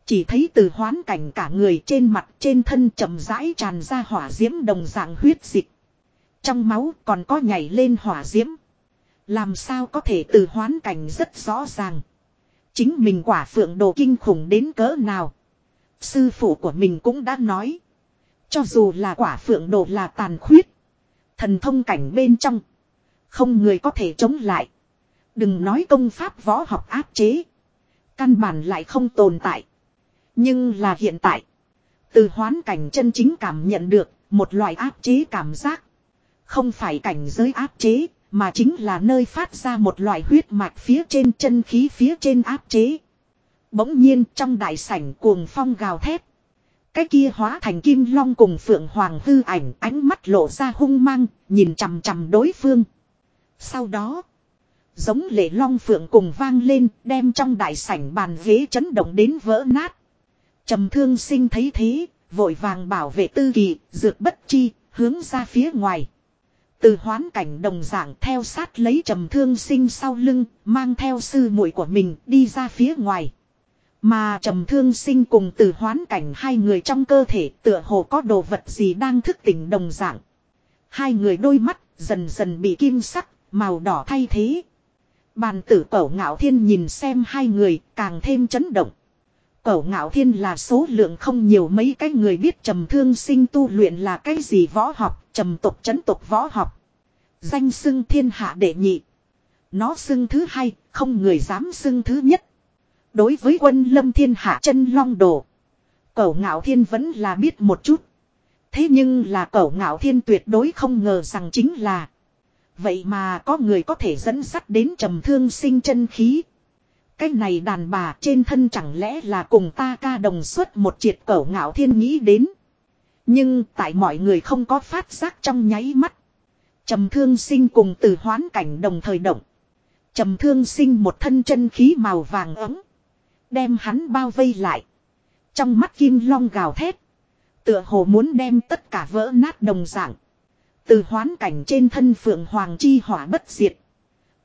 Speaker 1: Chỉ thấy từ hoán cảnh cả người trên mặt, trên thân chậm rãi tràn ra hỏa diễm đồng dạng huyết dịch. Trong máu còn có nhảy lên hỏa diễm. Làm sao có thể từ hoán cảnh rất rõ ràng. Chính mình quả phượng đồ kinh khủng đến cỡ nào. Sư phụ của mình cũng đã nói. Cho dù là quả phượng đồ là tàn khuyết. Thần thông cảnh bên trong. Không người có thể chống lại. Đừng nói công pháp võ học áp chế. Căn bản lại không tồn tại. Nhưng là hiện tại. Từ hoán cảnh chân chính cảm nhận được một loại áp chế cảm giác. Không phải cảnh giới áp chế, mà chính là nơi phát ra một loại huyết mạch phía trên chân khí phía trên áp chế. Bỗng nhiên trong đại sảnh cuồng phong gào thét. Cái kia hóa thành kim long cùng phượng hoàng hư ảnh ánh mắt lộ ra hung mang, nhìn chằm chằm đối phương. Sau đó, giống lệ long phượng cùng vang lên đem trong đại sảnh bàn ghế chấn động đến vỡ nát. trầm thương sinh thấy thế, vội vàng bảo vệ tư kỳ, dược bất chi, hướng ra phía ngoài. Từ hoán cảnh đồng dạng theo sát lấy trầm thương sinh sau lưng, mang theo sư muội của mình đi ra phía ngoài. Mà trầm thương sinh cùng từ hoán cảnh hai người trong cơ thể tựa hồ có đồ vật gì đang thức tỉnh đồng dạng. Hai người đôi mắt dần dần bị kim sắc, màu đỏ thay thế. Bàn tử cẩu ngạo thiên nhìn xem hai người càng thêm chấn động. Cẩu ngạo thiên là số lượng không nhiều mấy cái người biết trầm thương sinh tu luyện là cái gì võ học, trầm tục chấn tục võ học. Danh xưng thiên hạ đệ nhị. Nó xưng thứ hai, không người dám xưng thứ nhất. Đối với quân lâm thiên hạ chân long đồ. Cẩu ngạo thiên vẫn là biết một chút. Thế nhưng là cẩu ngạo thiên tuyệt đối không ngờ rằng chính là. Vậy mà có người có thể dẫn sắt đến trầm thương sinh chân khí. Cái này đàn bà trên thân chẳng lẽ là cùng ta ca đồng suất một triệt cẩu ngạo thiên nghĩ đến. Nhưng tại mọi người không có phát giác trong nháy mắt. Trầm thương sinh cùng từ hoán cảnh đồng thời động. Trầm thương sinh một thân chân khí màu vàng ấm. Đem hắn bao vây lại. Trong mắt kim long gào thét. Tựa hồ muốn đem tất cả vỡ nát đồng dạng. Từ hoán cảnh trên thân phượng hoàng chi hỏa bất diệt.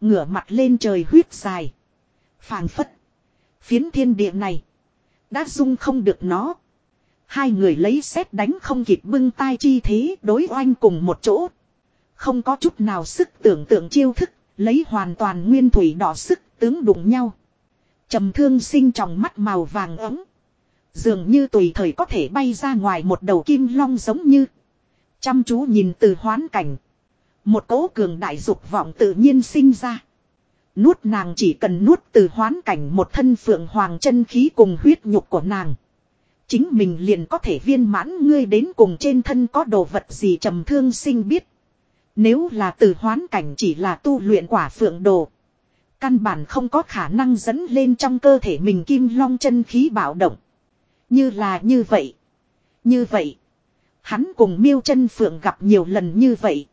Speaker 1: Ngửa mặt lên trời huyết dài. phảng phất. Phiến thiên địa này. Đã dung không được nó. Hai người lấy xét đánh không kịp bưng tai chi thế đối oanh cùng một chỗ. Không có chút nào sức tưởng tượng chiêu thức, lấy hoàn toàn nguyên thủy đỏ sức tướng đụng nhau. trầm thương sinh trong mắt màu vàng ấm. Dường như tùy thời có thể bay ra ngoài một đầu kim long giống như. Chăm chú nhìn từ hoán cảnh. Một cố cường đại dục vọng tự nhiên sinh ra. Nuốt nàng chỉ cần nuốt từ hoán cảnh một thân phượng hoàng chân khí cùng huyết nhục của nàng. Chính mình liền có thể viên mãn ngươi đến cùng trên thân có đồ vật gì trầm thương sinh biết. Nếu là từ hoán cảnh chỉ là tu luyện quả phượng đồ. Căn bản không có khả năng dẫn lên trong cơ thể mình kim long chân khí bạo động. Như là như vậy. Như vậy. Hắn cùng miêu chân phượng gặp nhiều lần như vậy.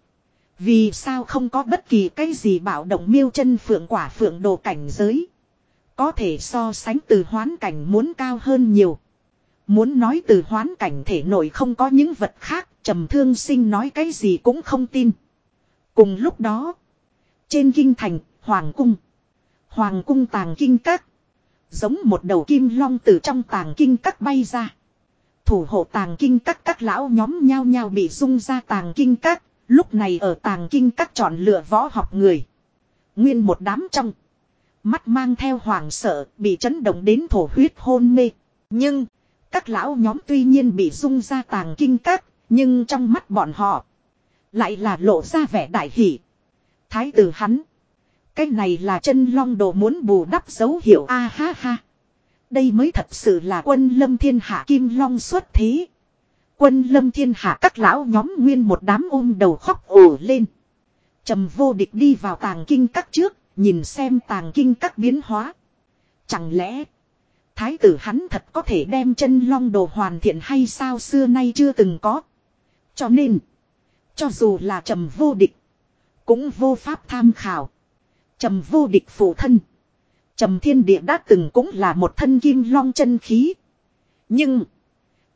Speaker 1: Vì sao không có bất kỳ cái gì bảo động miêu chân phượng quả phượng đồ cảnh giới. Có thể so sánh từ hoán cảnh muốn cao hơn nhiều. Muốn nói từ hoán cảnh thể nội không có những vật khác, trầm thương sinh nói cái gì cũng không tin. Cùng lúc đó, trên kinh thành, Hoàng cung. Hoàng cung tàng kinh các. Giống một đầu kim long từ trong tàng kinh các bay ra. Thủ hộ tàng kinh các các lão nhóm nhao nhao bị dung ra tàng kinh các. Lúc này ở tàng kinh các chọn lựa võ học người. Nguyên một đám trong. Mắt mang theo hoàng sợ bị chấn động đến thổ huyết hôn mê. Nhưng, các lão nhóm tuy nhiên bị dung ra tàng kinh các. Nhưng trong mắt bọn họ. Lại là lộ ra vẻ đại hỷ. Thái tử hắn. Cái này là chân long đồ muốn bù đắp dấu hiệu a ha ha. Đây mới thật sự là quân lâm thiên hạ kim long xuất thế. Quân lâm thiên hạ các lão nhóm nguyên một đám ôm đầu khóc ồ lên. trầm vô địch đi vào tàng kinh các trước, nhìn xem tàng kinh các biến hóa. Chẳng lẽ, thái tử hắn thật có thể đem chân long đồ hoàn thiện hay sao xưa nay chưa từng có. Cho nên, cho dù là trầm vô địch, cũng vô pháp tham khảo. Trầm vô địch phụ thân. Trầm thiên địa đã từng cũng là một thân kim long chân khí. Nhưng.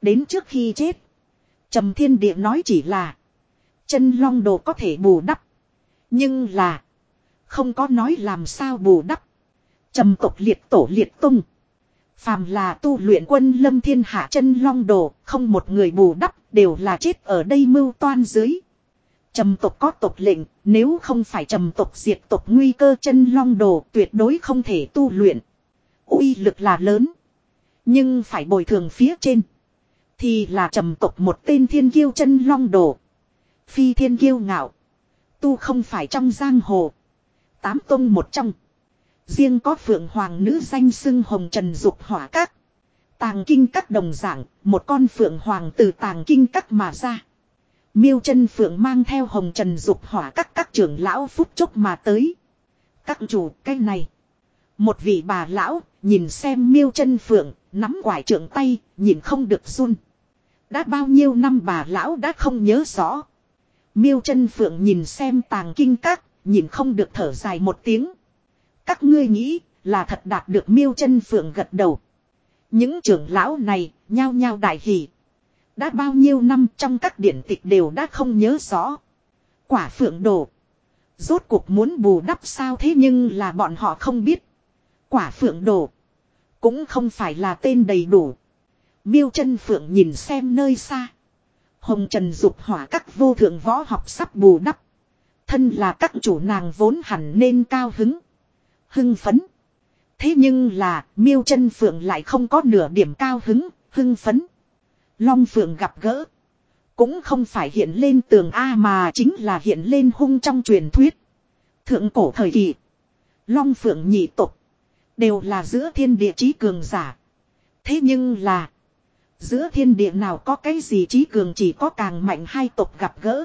Speaker 1: Đến trước khi chết. Trầm thiên địa nói chỉ là. Chân long đồ có thể bù đắp. Nhưng là. Không có nói làm sao bù đắp. Trầm tộc liệt tổ liệt tung. Phàm là tu luyện quân lâm thiên hạ chân long đồ. Không một người bù đắp. Đều là chết ở đây mưu toan dưới. Trầm tộc có tộc lệnh, nếu không phải trầm tộc diệt tộc nguy cơ chân long đồ tuyệt đối không thể tu luyện. uy lực là lớn. Nhưng phải bồi thường phía trên. Thì là trầm tộc một tên thiên kiêu chân long đồ. Phi thiên kiêu ngạo. Tu không phải trong giang hồ. Tám tông một trong. Riêng có phượng hoàng nữ danh xưng hồng trần dục hỏa các. Tàng kinh các đồng dạng, một con phượng hoàng từ tàng kinh các mà ra. Miêu chân phượng mang theo hồng trần dục hỏa các các trưởng lão phúc chốc mà tới. Các chủ, cái này. Một vị bà lão, nhìn xem miêu chân phượng, nắm quải trưởng tay, nhìn không được run. Đã bao nhiêu năm bà lão đã không nhớ rõ. Miêu chân phượng nhìn xem tàng kinh các, nhìn không được thở dài một tiếng. Các ngươi nghĩ là thật đạt được miêu chân phượng gật đầu. Những trưởng lão này, nhao nhao đại hỷ. Đã bao nhiêu năm trong các điển tịch đều đã không nhớ rõ. Quả phượng đổ. Rốt cuộc muốn bù đắp sao thế nhưng là bọn họ không biết. Quả phượng đổ. Cũng không phải là tên đầy đủ. Miêu chân phượng nhìn xem nơi xa. Hồng Trần dục hỏa các vô thượng võ học sắp bù đắp. Thân là các chủ nàng vốn hẳn nên cao hứng. Hưng phấn. Thế nhưng là miêu chân phượng lại không có nửa điểm cao hứng, hưng phấn. Long Phượng gặp gỡ. Cũng không phải hiện lên tường A mà chính là hiện lên hung trong truyền thuyết. Thượng cổ thời kỳ. Long Phượng nhị tục. Đều là giữa thiên địa trí cường giả. Thế nhưng là. Giữa thiên địa nào có cái gì trí cường chỉ có càng mạnh hai tộc gặp gỡ.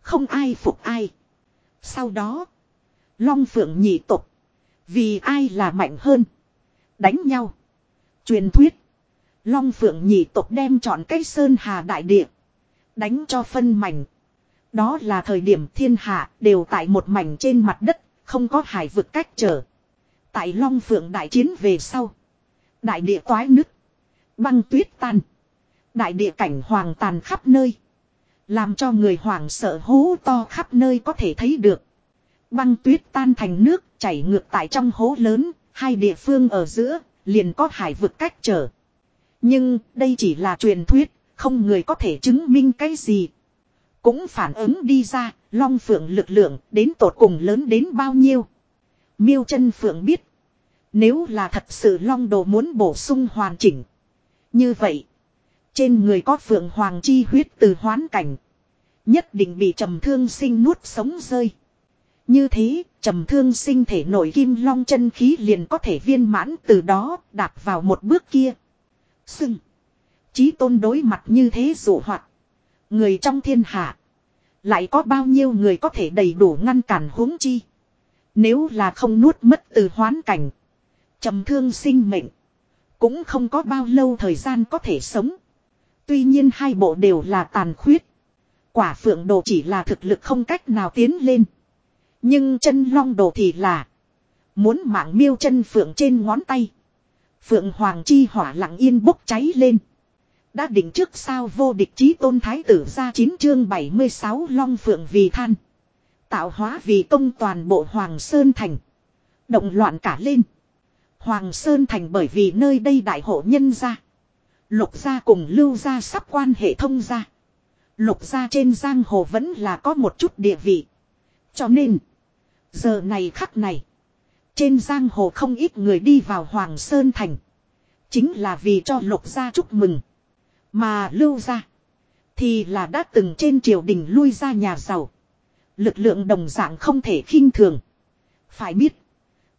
Speaker 1: Không ai phục ai. Sau đó. Long phượng nhị tộc. Vì ai là mạnh hơn. Đánh nhau. Truyền thuyết. Long phượng nhị tộc đem chọn cái sơn hà đại địa. Đánh cho phân mảnh. Đó là thời điểm thiên hạ đều tại một mảnh trên mặt đất. Không có hải vực cách trở. Tại Long Phượng đại chiến về sau. Đại địa toái nứt. Băng tuyết tan. Đại địa cảnh hoàng tàn khắp nơi. Làm cho người hoàng sợ hố to khắp nơi có thể thấy được. Băng tuyết tan thành nước, chảy ngược tại trong hố lớn. Hai địa phương ở giữa, liền có hải vực cách trở. Nhưng đây chỉ là truyền thuyết. Không người có thể chứng minh cái gì. Cũng phản ứng đi ra. Long phượng lực lượng đến tột cùng lớn đến bao nhiêu. Miêu chân phượng biết. Nếu là thật sự long đồ muốn bổ sung hoàn chỉnh. Như vậy. Trên người có phượng hoàng chi huyết từ hoán cảnh. Nhất định bị trầm thương sinh nuốt sống rơi. Như thế, trầm thương sinh thể nổi kim long chân khí liền có thể viên mãn từ đó đạp vào một bước kia. Sưng. Chí tôn đối mặt như thế dụ hoạt. Người trong thiên hạ. Lại có bao nhiêu người có thể đầy đủ ngăn cản huống chi. Nếu là không nuốt mất từ hoán cảnh. trầm thương sinh mệnh. Cũng không có bao lâu thời gian có thể sống. Tuy nhiên hai bộ đều là tàn khuyết. Quả phượng đồ chỉ là thực lực không cách nào tiến lên. Nhưng chân long đồ thì là. Muốn mạng miêu chân phượng trên ngón tay. Phượng hoàng chi hỏa lặng yên bốc cháy lên. Đã định trước sao vô địch chí tôn thái tử ra 9 chương 76 long phượng vì than. Tạo hóa vì công toàn bộ Hoàng Sơn Thành. Động loạn cả lên. Hoàng Sơn Thành bởi vì nơi đây đại hộ nhân ra. Lục gia cùng lưu gia sắp quan hệ thông gia. Lục gia trên giang hồ vẫn là có một chút địa vị. Cho nên. Giờ này khắc này. Trên giang hồ không ít người đi vào Hoàng Sơn Thành. Chính là vì cho lục gia chúc mừng. Mà lưu gia. Thì là đã từng trên triều đình lui ra nhà giàu. Lực lượng đồng dạng không thể khinh thường. Phải biết.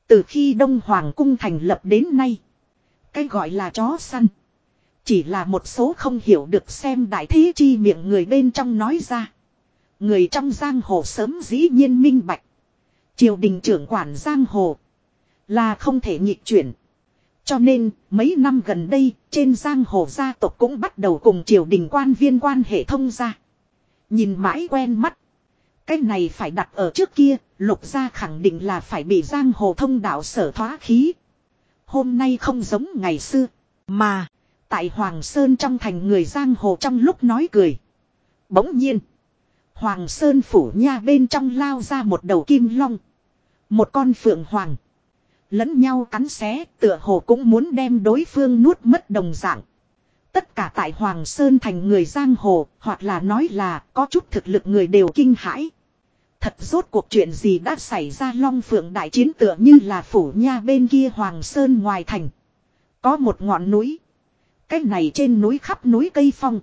Speaker 1: Từ khi Đông Hoàng cung thành lập đến nay. Cái gọi là chó săn. Chỉ là một số không hiểu được xem đại thế chi miệng người bên trong nói ra. Người trong giang hồ sớm dĩ nhiên minh bạch. Triều đình trưởng quản giang hồ. Là không thể nhịp chuyển. Cho nên, mấy năm gần đây, trên giang hồ gia tộc cũng bắt đầu cùng triều đình quan viên quan hệ thông ra. Nhìn mãi quen mắt. Cái này phải đặt ở trước kia, lục gia khẳng định là phải bị giang hồ thông đạo sở thoá khí. Hôm nay không giống ngày xưa, mà, tại Hoàng Sơn trong thành người giang hồ trong lúc nói cười. Bỗng nhiên, Hoàng Sơn phủ nha bên trong lao ra một đầu kim long. Một con phượng hoàng. Lẫn nhau cắn xé, tựa hồ cũng muốn đem đối phương nuốt mất đồng dạng. Tất cả tại Hoàng Sơn thành người giang hồ, hoặc là nói là có chút thực lực người đều kinh hãi. Thật rốt cuộc chuyện gì đã xảy ra Long Phượng đại chiến tựa như là phủ nha bên kia Hoàng Sơn ngoài thành. Có một ngọn núi. Cái này trên núi khắp núi cây phong.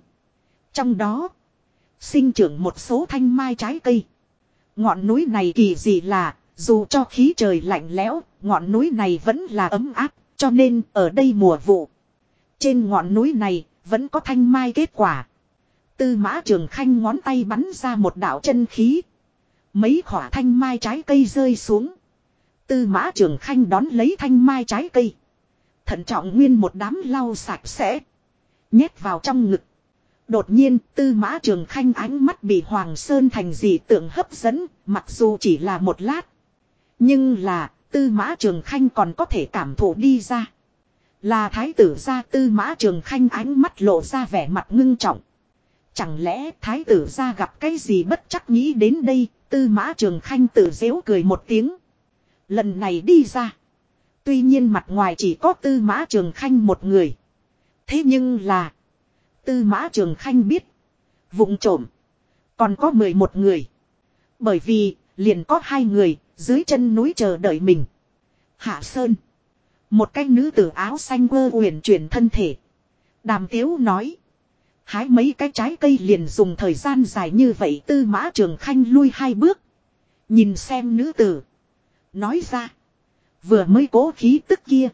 Speaker 1: Trong đó, sinh trưởng một số thanh mai trái cây. Ngọn núi này kỳ gì là, dù cho khí trời lạnh lẽo, ngọn núi này vẫn là ấm áp, cho nên ở đây mùa vụ. Trên ngọn núi này, vẫn có thanh mai kết quả. Tư mã trường khanh ngón tay bắn ra một đạo chân khí. Mấy khỏa thanh mai trái cây rơi xuống. Tư mã trường khanh đón lấy thanh mai trái cây. Thận trọng nguyên một đám lau sạch sẽ. Nhét vào trong ngực. Đột nhiên tư mã trường khanh ánh mắt bị Hoàng Sơn thành dị tượng hấp dẫn. Mặc dù chỉ là một lát. Nhưng là tư mã trường khanh còn có thể cảm thụ đi ra. Là thái tử gia tư mã trường khanh ánh mắt lộ ra vẻ mặt ngưng trọng. Chẳng lẽ thái tử gia gặp cái gì bất chắc nghĩ đến đây, tư mã trường khanh tự dễu cười một tiếng. Lần này đi ra. Tuy nhiên mặt ngoài chỉ có tư mã trường khanh một người. Thế nhưng là. Tư mã trường khanh biết. vụng trộm. Còn có 11 người. Bởi vì liền có hai người dưới chân núi chờ đợi mình. Hạ Sơn. Một cái nữ tử áo xanh quơ uyển chuyển thân thể. Đàm tiếu nói. Hái mấy cái trái cây liền dùng thời gian dài như vậy tư mã trường khanh lui hai bước. Nhìn xem nữ tử. Nói ra. Vừa mới cố khí tức kia.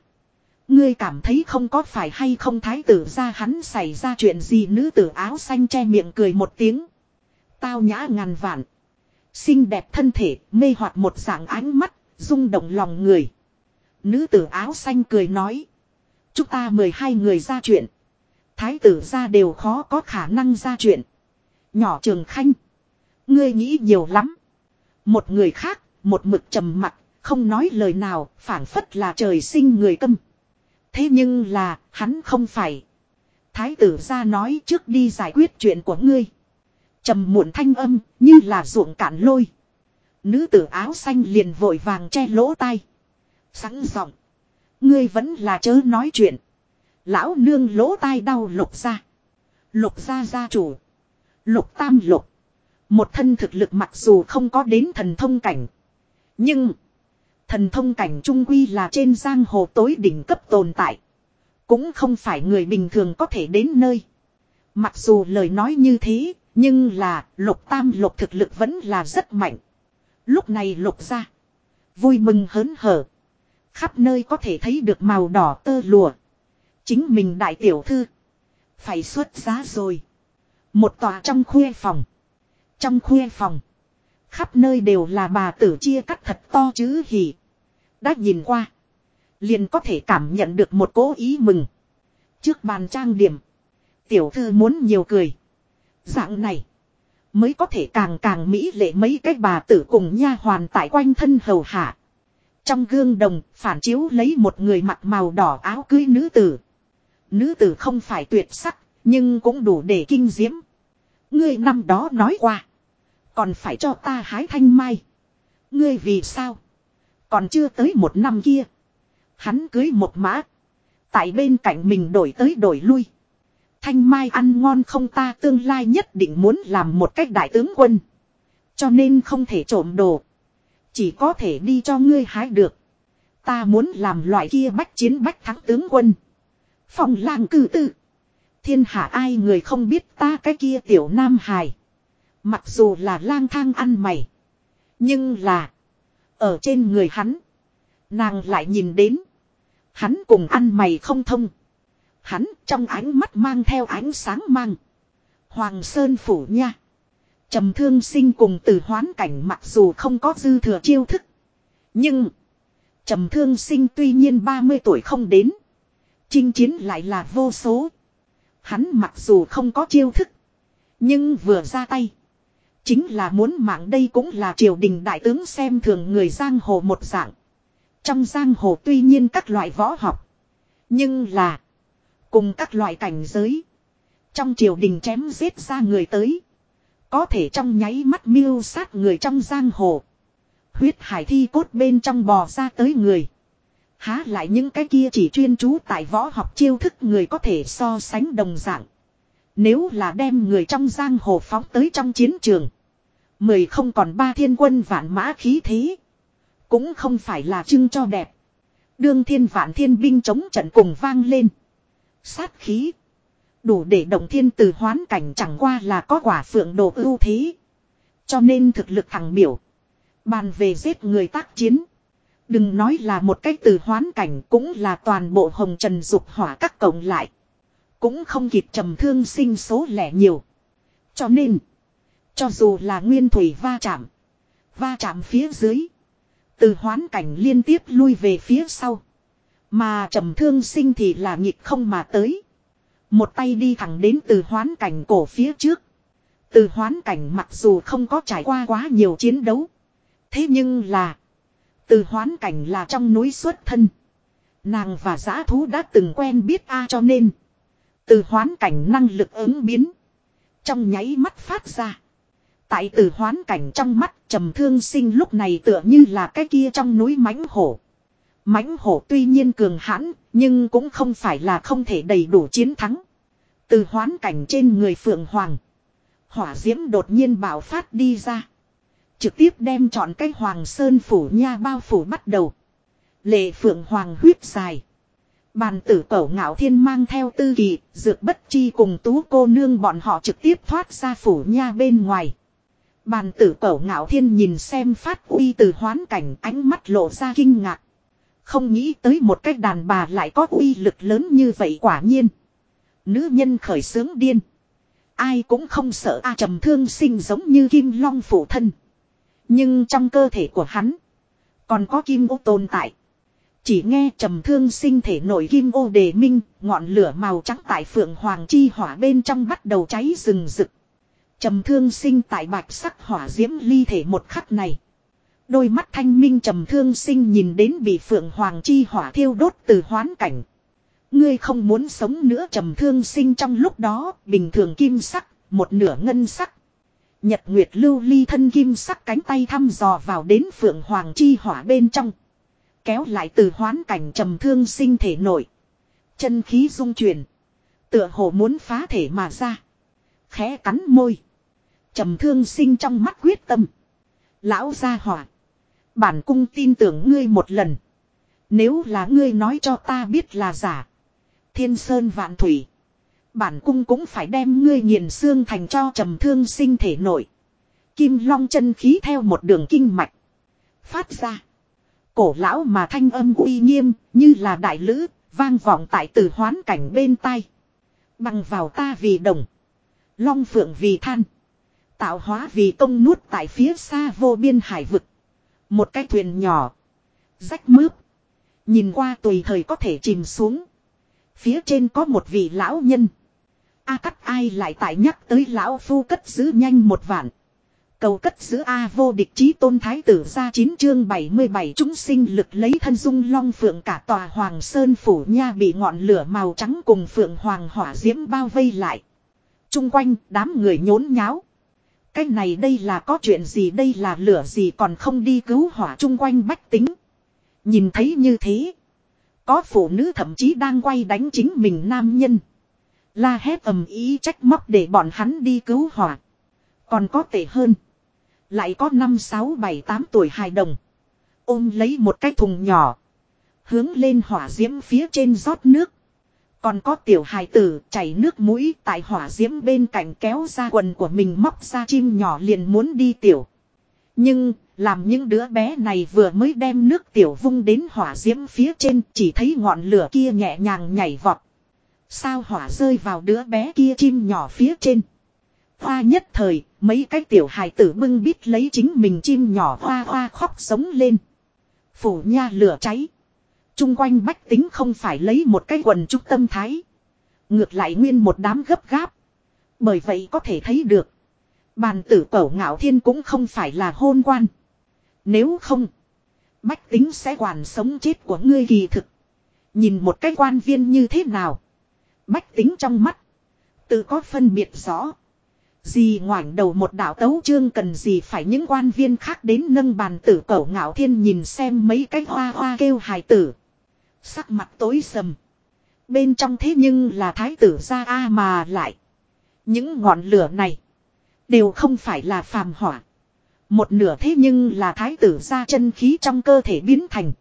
Speaker 1: Ngươi cảm thấy không có phải hay không thái tử ra hắn xảy ra chuyện gì nữ tử áo xanh che miệng cười một tiếng. Tao nhã ngàn vạn. Xinh đẹp thân thể mê hoặc một dạng ánh mắt, rung động lòng người. Nữ tử áo xanh cười nói. Chúng ta mời hai người ra chuyện. Thái tử ra đều khó có khả năng ra chuyện. Nhỏ trường khanh. Ngươi nghĩ nhiều lắm. Một người khác, một mực trầm mặt, không nói lời nào, phản phất là trời sinh người câm. Thế nhưng là, hắn không phải. Thái tử ra nói trước đi giải quyết chuyện của ngươi trầm muộn thanh âm, như là ruộng cạn lôi. Nữ tử áo xanh liền vội vàng che lỗ tai. Sẵn giọng. Ngươi vẫn là chớ nói chuyện. Lão nương lỗ tai đau lục ra. Lục ra gia chủ. Lục tam lục. Một thân thực lực mặc dù không có đến thần thông cảnh. Nhưng. Thần thông cảnh trung quy là trên giang hồ tối đỉnh cấp tồn tại. Cũng không phải người bình thường có thể đến nơi. Mặc dù lời nói như thế, nhưng là, lục tam lục thực lực vẫn là rất mạnh. Lúc này lục ra. Vui mừng hớn hở. Khắp nơi có thể thấy được màu đỏ tơ lùa. Chính mình đại tiểu thư. Phải xuất giá rồi. Một tòa trong khuê phòng. Trong khuê phòng. Khắp nơi đều là bà tử chia cắt thật to chứ hỉ. Đã nhìn qua. Liền có thể cảm nhận được một cố ý mừng. Trước bàn trang điểm. Tiểu thư muốn nhiều cười. Dạng này. Mới có thể càng càng mỹ lệ mấy cái bà tử cùng nha hoàn tại quanh thân hầu hạ. Trong gương đồng phản chiếu lấy một người mặc màu đỏ áo cưới nữ tử. Nữ tử không phải tuyệt sắc, nhưng cũng đủ để kinh diễm. Ngươi năm đó nói qua. Còn phải cho ta hái thanh mai. Ngươi vì sao? Còn chưa tới một năm kia. Hắn cưới một mã. Tại bên cạnh mình đổi tới đổi lui. Thanh mai ăn ngon không ta tương lai nhất định muốn làm một cách đại tướng quân. Cho nên không thể trộm đồ. Chỉ có thể đi cho ngươi hái được. Ta muốn làm loại kia bách chiến bách thắng tướng quân. Phòng làng cử tự. Thiên hạ ai người không biết ta cái kia tiểu nam hài. Mặc dù là lang thang ăn mày. Nhưng là. Ở trên người hắn. Nàng lại nhìn đến. Hắn cùng ăn mày không thông. Hắn trong ánh mắt mang theo ánh sáng mang. Hoàng Sơn Phủ nha. trầm thương sinh cùng từ hoán cảnh mặc dù không có dư thừa chiêu thức. Nhưng. trầm thương sinh tuy nhiên 30 tuổi không đến. Chinh chiến lại là vô số. Hắn mặc dù không có chiêu thức. Nhưng vừa ra tay. Chính là muốn mạng đây cũng là triều đình đại tướng xem thường người giang hồ một dạng. Trong giang hồ tuy nhiên các loại võ học. Nhưng là. Cùng các loại cảnh giới. Trong triều đình chém giết ra người tới. Có thể trong nháy mắt miêu sát người trong giang hồ. Huyết hải thi cốt bên trong bò ra tới người. Há lại những cái kia chỉ chuyên chú tại võ học chiêu thức người có thể so sánh đồng dạng. Nếu là đem người trong giang hồ phóng tới trong chiến trường. Mười không còn ba thiên quân vạn mã khí thế. Cũng không phải là trưng cho đẹp. Đương thiên vạn thiên binh chống trận cùng vang lên. Sát khí. Đủ để động thiên từ hoán cảnh chẳng qua là có quả phượng đồ ưu thế. Cho nên thực lực thằng biểu. Bàn về giết người tác chiến. Đừng nói là một cách từ hoán cảnh cũng là toàn bộ hồng trần dục hỏa các cộng lại. Cũng không kịp trầm thương sinh số lẻ nhiều. Cho nên. Cho dù là nguyên thủy va chạm. Va chạm phía dưới. Từ hoán cảnh liên tiếp lui về phía sau. Mà trầm thương sinh thì là nghịch không mà tới. Một tay đi thẳng đến từ hoán cảnh cổ phía trước. Từ hoán cảnh mặc dù không có trải qua quá nhiều chiến đấu. Thế nhưng là. Từ hoán cảnh là trong núi xuất thân. Nàng và giã thú đã từng quen biết a cho nên. Từ hoán cảnh năng lực ứng biến. Trong nháy mắt phát ra. Tại từ hoán cảnh trong mắt trầm thương sinh lúc này tựa như là cái kia trong núi mãnh hổ mãnh hổ tuy nhiên cường hãn, nhưng cũng không phải là không thể đầy đủ chiến thắng. Từ hoán cảnh trên người phượng hoàng. Hỏa diễm đột nhiên bạo phát đi ra. Trực tiếp đem chọn cái hoàng sơn phủ nha bao phủ bắt đầu. Lệ phượng hoàng huyết dài. Bàn tử cẩu ngạo thiên mang theo tư kỳ, dược bất chi cùng tú cô nương bọn họ trực tiếp thoát ra phủ nha bên ngoài. Bàn tử cẩu ngạo thiên nhìn xem phát uy từ hoán cảnh ánh mắt lộ ra kinh ngạc. Không nghĩ tới một cái đàn bà lại có uy lực lớn như vậy quả nhiên. Nữ nhân khởi sướng điên. Ai cũng không sợ a trầm thương sinh giống như kim long phụ thân. Nhưng trong cơ thể của hắn. Còn có kim ô tồn tại. Chỉ nghe trầm thương sinh thể nổi kim ô đề minh. Ngọn lửa màu trắng tại phượng hoàng chi hỏa bên trong bắt đầu cháy rừng rực. Trầm thương sinh tại bạch sắc hỏa diễm ly thể một khắc này. Đôi mắt thanh minh trầm thương sinh nhìn đến bị phượng hoàng chi hỏa thiêu đốt từ hoán cảnh. Ngươi không muốn sống nữa trầm thương sinh trong lúc đó, bình thường kim sắc, một nửa ngân sắc. Nhật Nguyệt lưu ly thân kim sắc cánh tay thăm dò vào đến phượng hoàng chi hỏa bên trong. Kéo lại từ hoán cảnh trầm thương sinh thể nổi. Chân khí dung chuyển. Tựa hồ muốn phá thể mà ra. Khẽ cắn môi. Trầm thương sinh trong mắt quyết tâm. Lão gia hỏa. Bản cung tin tưởng ngươi một lần. Nếu là ngươi nói cho ta biết là giả. Thiên sơn vạn thủy. Bản cung cũng phải đem ngươi nghiền xương thành cho trầm thương sinh thể nổi. Kim long chân khí theo một đường kinh mạch. Phát ra. Cổ lão mà thanh âm uy nghiêm, như là đại lữ, vang vọng tại từ hoán cảnh bên tai. Bằng vào ta vì đồng. Long phượng vì than. Tạo hóa vì công nuốt tại phía xa vô biên hải vực. Một cái thuyền nhỏ. Rách mướp. Nhìn qua tùy thời có thể chìm xuống. Phía trên có một vị lão nhân. A cắt ai lại tại nhắc tới lão phu cất giữ nhanh một vạn. Cầu cất giữ A vô địch chí tôn thái tử ra chín chương 77 chúng sinh lực lấy thân dung long phượng cả tòa hoàng sơn phủ nha bị ngọn lửa màu trắng cùng phượng hoàng hỏa diễm bao vây lại. Trung quanh, đám người nhốn nháo. Cái này đây là có chuyện gì đây là lửa gì còn không đi cứu hỏa chung quanh bách tính. Nhìn thấy như thế. Có phụ nữ thậm chí đang quay đánh chính mình nam nhân. La hét ầm ý trách móc để bọn hắn đi cứu hỏa. Còn có tệ hơn. Lại có 5, 6, 7, 8 tuổi hài đồng. Ôm lấy một cái thùng nhỏ. Hướng lên hỏa diễm phía trên rót nước. Còn có tiểu hài tử chảy nước mũi tại hỏa diễm bên cạnh kéo ra quần của mình móc ra chim nhỏ liền muốn đi tiểu. Nhưng, làm những đứa bé này vừa mới đem nước tiểu vung đến hỏa diễm phía trên chỉ thấy ngọn lửa kia nhẹ nhàng nhảy vọt. Sao hỏa rơi vào đứa bé kia chim nhỏ phía trên. Hoa nhất thời, mấy cái tiểu hài tử bưng bít lấy chính mình chim nhỏ hoa hoa khóc sống lên. Phủ nha lửa cháy. Trung quanh bách tính không phải lấy một cái quần trung tâm thái. Ngược lại nguyên một đám gấp gáp. Bởi vậy có thể thấy được. Bàn tử cẩu ngạo thiên cũng không phải là hôn quan. Nếu không. Bách tính sẽ quản sống chết của ngươi kỳ thực. Nhìn một cái quan viên như thế nào. Bách tính trong mắt. Tự có phân biệt rõ. Gì ngoảnh đầu một đạo tấu chương cần gì phải những quan viên khác đến nâng bàn tử cẩu ngạo thiên nhìn xem mấy cái hoa hoa kêu hài tử. Sắc mặt tối sầm. Bên trong thế nhưng là thái tử gia A mà lại. Những ngọn lửa này. Đều không phải là phàm hỏa. Một nửa thế nhưng là thái tử gia chân khí trong cơ thể biến thành.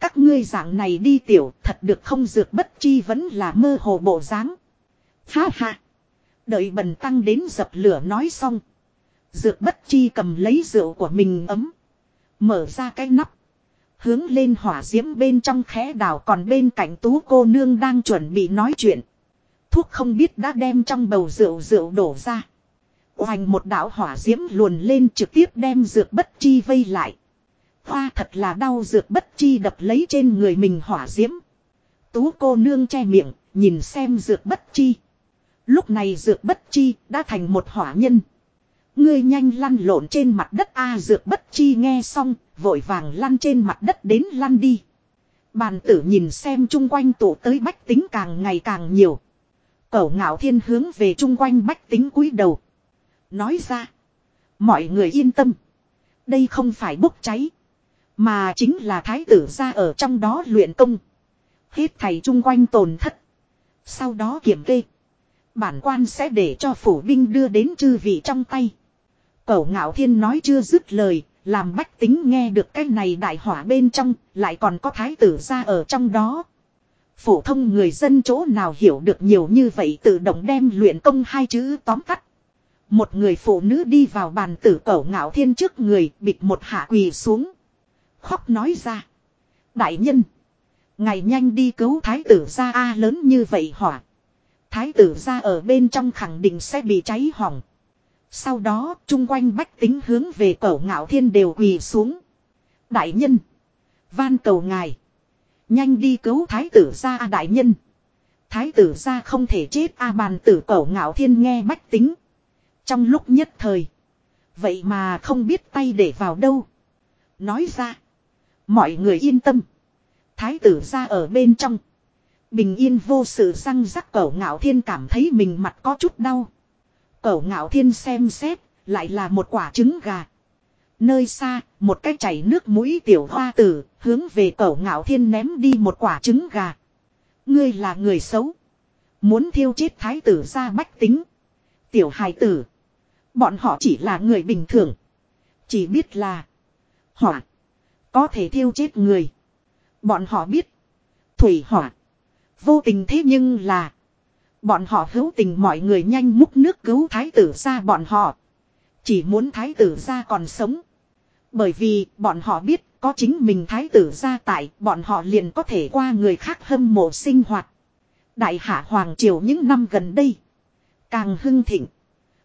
Speaker 1: Các ngươi dạng này đi tiểu, thật được không dược bất chi vẫn là mơ hồ bộ dáng. Ha ha. Đợi bần tăng đến dập lửa nói xong. Dược bất chi cầm lấy rượu của mình ấm. Mở ra cái nắp. Hướng lên hỏa diễm bên trong khẽ đảo còn bên cạnh tú cô nương đang chuẩn bị nói chuyện. Thuốc không biết đã đem trong bầu rượu rượu đổ ra. Hoành một đạo hỏa diễm luồn lên trực tiếp đem dược bất chi vây lại. Hoa thật là đau dược bất chi đập lấy trên người mình hỏa diễm. Tú cô nương che miệng, nhìn xem dược bất chi. Lúc này dược bất chi đã thành một hỏa nhân. Ngươi nhanh lăn lộn trên mặt đất A dược bất chi nghe xong, vội vàng lăn trên mặt đất đến lăn đi. Bàn tử nhìn xem chung quanh tụ tới bách tính càng ngày càng nhiều. Cẩu ngạo thiên hướng về chung quanh bách tính cúi đầu. Nói ra. Mọi người yên tâm. Đây không phải bốc cháy. Mà chính là thái tử ra ở trong đó luyện công. Hết thầy chung quanh tồn thất. Sau đó kiểm kê. Bản quan sẽ để cho phủ binh đưa đến chư vị trong tay. Cẩu ngạo thiên nói chưa dứt lời, làm bách tính nghe được cái này đại hỏa bên trong, lại còn có thái tử ra ở trong đó. Phổ thông người dân chỗ nào hiểu được nhiều như vậy tự động đem luyện công hai chữ tóm tắt. Một người phụ nữ đi vào bàn tử cẩu ngạo thiên trước người bịt một hạ quỳ xuống. Khóc nói ra. Đại nhân. Ngày nhanh đi cứu thái tử ra A lớn như vậy hỏa. Thái tử ra ở bên trong khẳng định sẽ bị cháy hỏng. Sau đó, chung quanh bách tính hướng về cẩu ngạo thiên đều quỳ xuống. Đại nhân. Van cầu ngài. Nhanh đi cứu thái tử ra à đại nhân. Thái tử ra không thể chết A bàn tử cẩu ngạo thiên nghe bách tính. Trong lúc nhất thời. Vậy mà không biết tay để vào đâu. Nói ra. Mọi người yên tâm. Thái tử ra ở bên trong. Bình yên vô sự răng rắc cẩu ngạo thiên cảm thấy mình mặt có chút đau. Cẩu ngạo thiên xem xét, lại là một quả trứng gà. Nơi xa, một cái chảy nước mũi tiểu hoa tử, hướng về cẩu ngạo thiên ném đi một quả trứng gà. Ngươi là người xấu. Muốn thiêu chết thái tử ra bách tính. Tiểu hài tử. Bọn họ chỉ là người bình thường. Chỉ biết là. Hỏa. Có thể thiêu chết người. Bọn họ biết. Thủy hỏa. Vô tình thế nhưng là. Bọn họ hữu tình mọi người nhanh múc nước cứu thái tử ra bọn họ. Chỉ muốn thái tử ra còn sống. Bởi vì bọn họ biết có chính mình thái tử ra tại, bọn họ liền có thể qua người khác hâm mộ sinh hoạt. Đại hạ Hoàng Triều những năm gần đây. Càng hưng thịnh.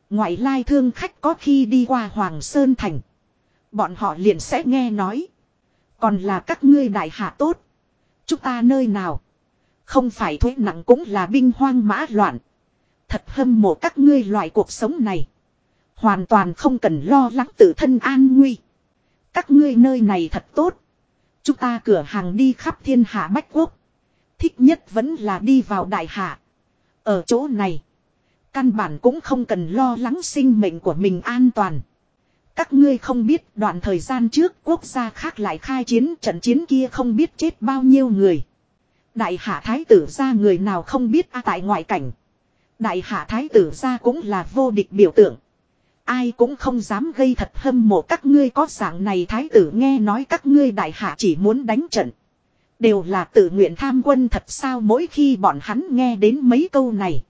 Speaker 1: Ngoại lai thương khách có khi đi qua Hoàng Sơn Thành. Bọn họ liền sẽ nghe nói. Còn là các ngươi đại hạ tốt. Chúng ta nơi nào. Không phải thuế nặng cũng là binh hoang mã loạn. Thật hâm mộ các ngươi loại cuộc sống này. Hoàn toàn không cần lo lắng tự thân an nguy. Các ngươi nơi này thật tốt. Chúng ta cửa hàng đi khắp thiên hạ bách quốc. Thích nhất vẫn là đi vào đại hạ. Ở chỗ này. Căn bản cũng không cần lo lắng sinh mệnh của mình an toàn. Các ngươi không biết đoạn thời gian trước quốc gia khác lại khai chiến trận chiến kia không biết chết bao nhiêu người. Đại hạ thái tử ra người nào không biết a tại ngoại cảnh. Đại hạ thái tử ra cũng là vô địch biểu tượng. Ai cũng không dám gây thật hâm mộ các ngươi có dạng này thái tử nghe nói các ngươi đại hạ chỉ muốn đánh trận. Đều là tự nguyện tham quân thật sao mỗi khi bọn hắn nghe đến mấy câu này.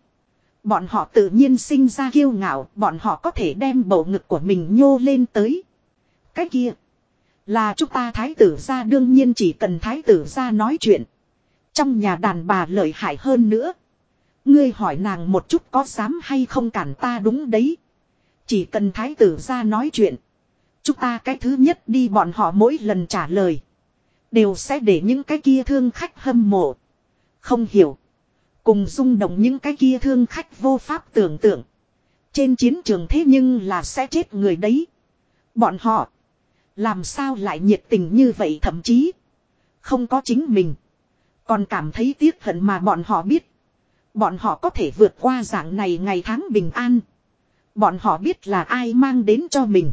Speaker 1: Bọn họ tự nhiên sinh ra kiêu ngạo, bọn họ có thể đem bầu ngực của mình nhô lên tới. Cái kia, là chúng ta thái tử ra đương nhiên chỉ cần thái tử ra nói chuyện. Trong nhà đàn bà lợi hại hơn nữa. Ngươi hỏi nàng một chút có dám hay không cản ta đúng đấy. Chỉ cần thái tử ra nói chuyện. Chúng ta cái thứ nhất đi bọn họ mỗi lần trả lời. Đều sẽ để những cái kia thương khách hâm mộ. Không hiểu. Cùng rung động những cái kia thương khách vô pháp tưởng tượng. Trên chiến trường thế nhưng là sẽ chết người đấy. Bọn họ. Làm sao lại nhiệt tình như vậy thậm chí. Không có chính mình. Còn cảm thấy tiếc hận mà bọn họ biết. Bọn họ có thể vượt qua dạng này ngày tháng bình an. Bọn họ biết là ai mang đến cho mình.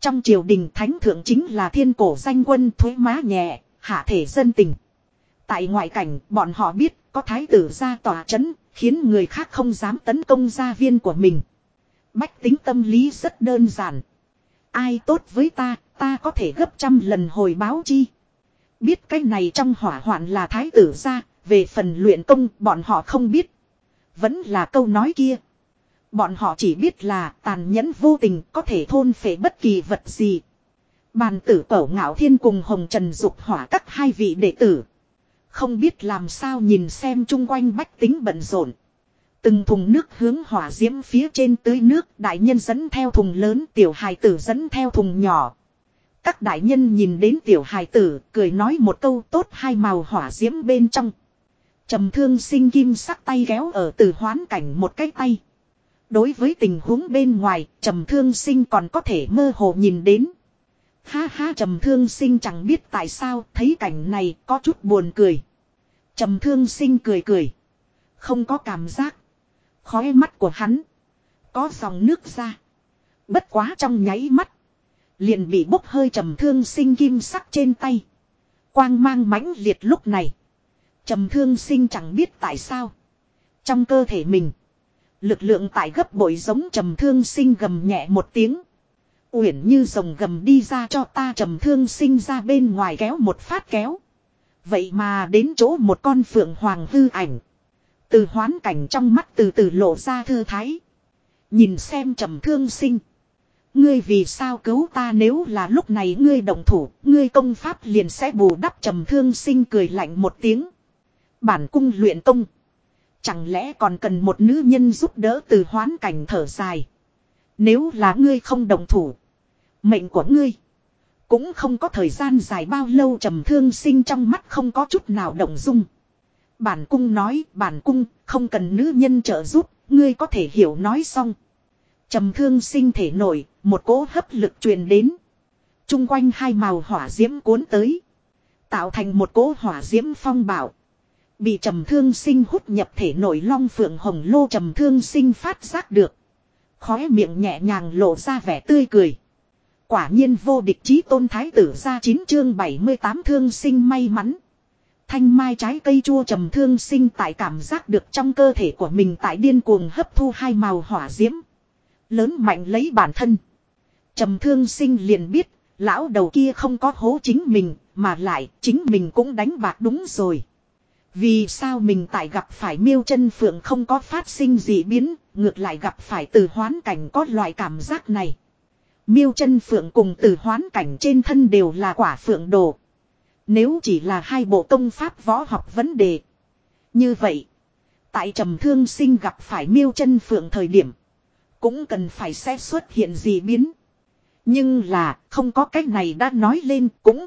Speaker 1: Trong triều đình thánh thượng chính là thiên cổ danh quân thuế má nhẹ, hạ thể dân tình. Tại ngoại cảnh, bọn họ biết có thái tử ra tòa chấn, khiến người khác không dám tấn công gia viên của mình. Bách tính tâm lý rất đơn giản. Ai tốt với ta, ta có thể gấp trăm lần hồi báo chi. Biết cái này trong hỏa hoạn là thái tử ra, về phần luyện công bọn họ không biết. Vẫn là câu nói kia. Bọn họ chỉ biết là tàn nhẫn vô tình có thể thôn phệ bất kỳ vật gì. Bàn tử cẩu ngạo thiên cùng hồng trần dục hỏa các hai vị đệ tử. Không biết làm sao nhìn xem chung quanh bách tính bận rộn. Từng thùng nước hướng hỏa diễm phía trên tưới nước đại nhân dẫn theo thùng lớn tiểu hài tử dẫn theo thùng nhỏ. Các đại nhân nhìn đến tiểu hài tử, cười nói một câu tốt hai màu hỏa diễm bên trong. trầm thương sinh kim sắc tay kéo ở từ hoán cảnh một cái tay. Đối với tình huống bên ngoài, trầm thương sinh còn có thể mơ hồ nhìn đến. Ha ha, trầm thương sinh chẳng biết tại sao, thấy cảnh này có chút buồn cười. Trầm thương sinh cười cười. Không có cảm giác. Khói mắt của hắn. Có dòng nước ra. Bất quá trong nháy mắt. Liền bị bốc hơi trầm thương sinh kim sắc trên tay. Quang mang mãnh liệt lúc này. Trầm thương sinh chẳng biết tại sao. Trong cơ thể mình. Lực lượng tại gấp bội giống trầm thương sinh gầm nhẹ một tiếng. Uyển như rồng gầm đi ra cho ta trầm thương sinh ra bên ngoài kéo một phát kéo. Vậy mà đến chỗ một con phượng hoàng hư ảnh. Từ hoán cảnh trong mắt từ từ lộ ra thư thái. Nhìn xem trầm thương sinh. Ngươi vì sao cứu ta nếu là lúc này ngươi động thủ, ngươi công pháp liền sẽ bù đắp trầm thương sinh cười lạnh một tiếng. Bản cung luyện công. Chẳng lẽ còn cần một nữ nhân giúp đỡ từ hoán cảnh thở dài. Nếu là ngươi không đồng thủ. Mệnh của ngươi. Cũng không có thời gian dài bao lâu trầm thương sinh trong mắt không có chút nào động dung. Bản cung nói bản cung không cần nữ nhân trợ giúp. Ngươi có thể hiểu nói xong. Trầm thương sinh thể nổi. Một cỗ hấp lực truyền đến. Trung quanh hai màu hỏa diễm cuốn tới. Tạo thành một cỗ hỏa diễm phong bảo. Bị trầm thương sinh hút nhập thể nội long phượng hồng lô trầm thương sinh phát giác được. Khóe miệng nhẹ nhàng lộ ra vẻ tươi cười. Quả nhiên vô địch chí tôn thái tử ra 9 chương 78 thương sinh may mắn. Thanh mai trái cây chua trầm thương sinh tại cảm giác được trong cơ thể của mình tại điên cuồng hấp thu hai màu hỏa diễm. Lớn mạnh lấy bản thân. Trầm thương sinh liền biết, lão đầu kia không có hố chính mình, mà lại chính mình cũng đánh bạc đúng rồi. Vì sao mình tại gặp phải miêu chân phượng không có phát sinh gì biến, ngược lại gặp phải từ hoán cảnh có loại cảm giác này. Miêu chân phượng cùng từ hoán cảnh trên thân đều là quả phượng đồ. Nếu chỉ là hai bộ công pháp võ học vấn đề. Như vậy, tại trầm thương sinh gặp phải miêu chân phượng thời điểm, cũng cần phải sẽ xuất hiện gì biến. Nhưng là, không có cách này đã nói lên cũng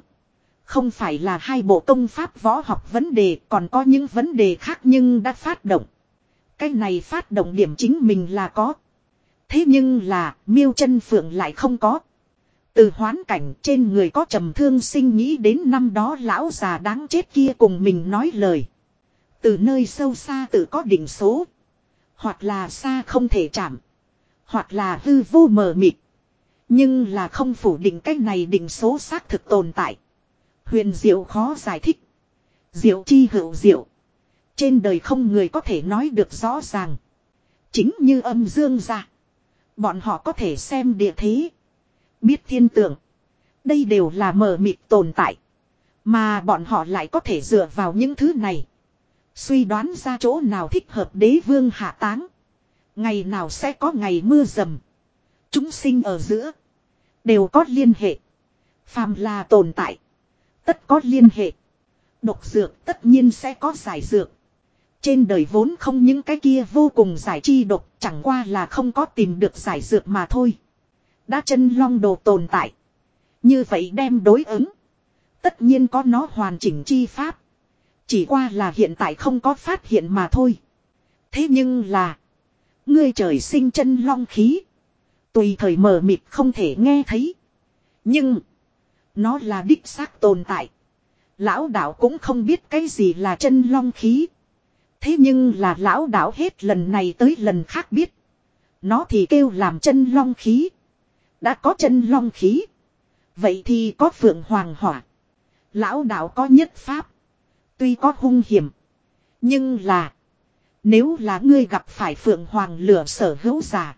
Speaker 1: không phải là hai bộ công pháp võ học vấn đề còn có những vấn đề khác nhưng đã phát động. Cái này phát động điểm chính mình là có. Thế nhưng là miêu chân phượng lại không có. Từ hoán cảnh trên người có trầm thương sinh nghĩ đến năm đó lão già đáng chết kia cùng mình nói lời. Từ nơi sâu xa tự có đỉnh số. Hoặc là xa không thể chạm. Hoặc là hư vô mờ mịt. Nhưng là không phủ định cái này đỉnh số xác thực tồn tại. Huyền diệu khó giải thích. Diệu chi hữu diệu. Trên đời không người có thể nói được rõ ràng. Chính như âm dương ra. Bọn họ có thể xem địa thế. Biết thiên tượng. Đây đều là mờ mịt tồn tại. Mà bọn họ lại có thể dựa vào những thứ này. Suy đoán ra chỗ nào thích hợp đế vương hạ táng. Ngày nào sẽ có ngày mưa rầm. Chúng sinh ở giữa. Đều có liên hệ. Phàm là tồn tại. Tất có liên hệ. Độc dược tất nhiên sẽ có giải dược. Trên đời vốn không những cái kia vô cùng giải chi độc, chẳng qua là không có tìm được giải dược mà thôi. Đã chân long đồ tồn tại. Như vậy đem đối ứng. Tất nhiên có nó hoàn chỉnh chi pháp. Chỉ qua là hiện tại không có phát hiện mà thôi. Thế nhưng là. Ngươi trời sinh chân long khí. Tùy thời mờ mịt không thể nghe thấy. Nhưng. Nó là đích xác tồn tại. Lão đạo cũng không biết cái gì là chân long khí. Thế nhưng là lão đạo hết lần này tới lần khác biết. Nó thì kêu làm chân long khí. Đã có chân long khí. Vậy thì có phượng hoàng hỏa. Lão đạo có nhất pháp. Tuy có hung hiểm. Nhưng là. Nếu là ngươi gặp phải phượng hoàng lửa sở hữu giả.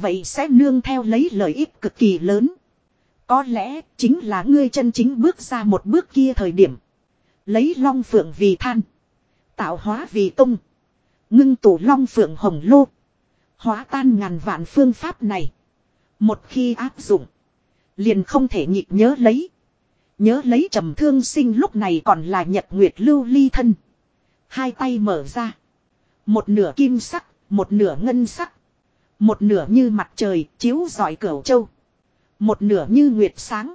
Speaker 1: Vậy sẽ nương theo lấy lợi ích cực kỳ lớn. Có lẽ chính là ngươi chân chính bước ra một bước kia thời điểm. Lấy long phượng vì than. Tạo hóa vì tung. Ngưng tụ long phượng hồng lô. Hóa tan ngàn vạn phương pháp này. Một khi áp dụng. Liền không thể nhịp nhớ lấy. Nhớ lấy trầm thương sinh lúc này còn là nhật nguyệt lưu ly thân. Hai tay mở ra. Một nửa kim sắc, một nửa ngân sắc. Một nửa như mặt trời chiếu rọi cửu châu. Một nửa như nguyệt sáng.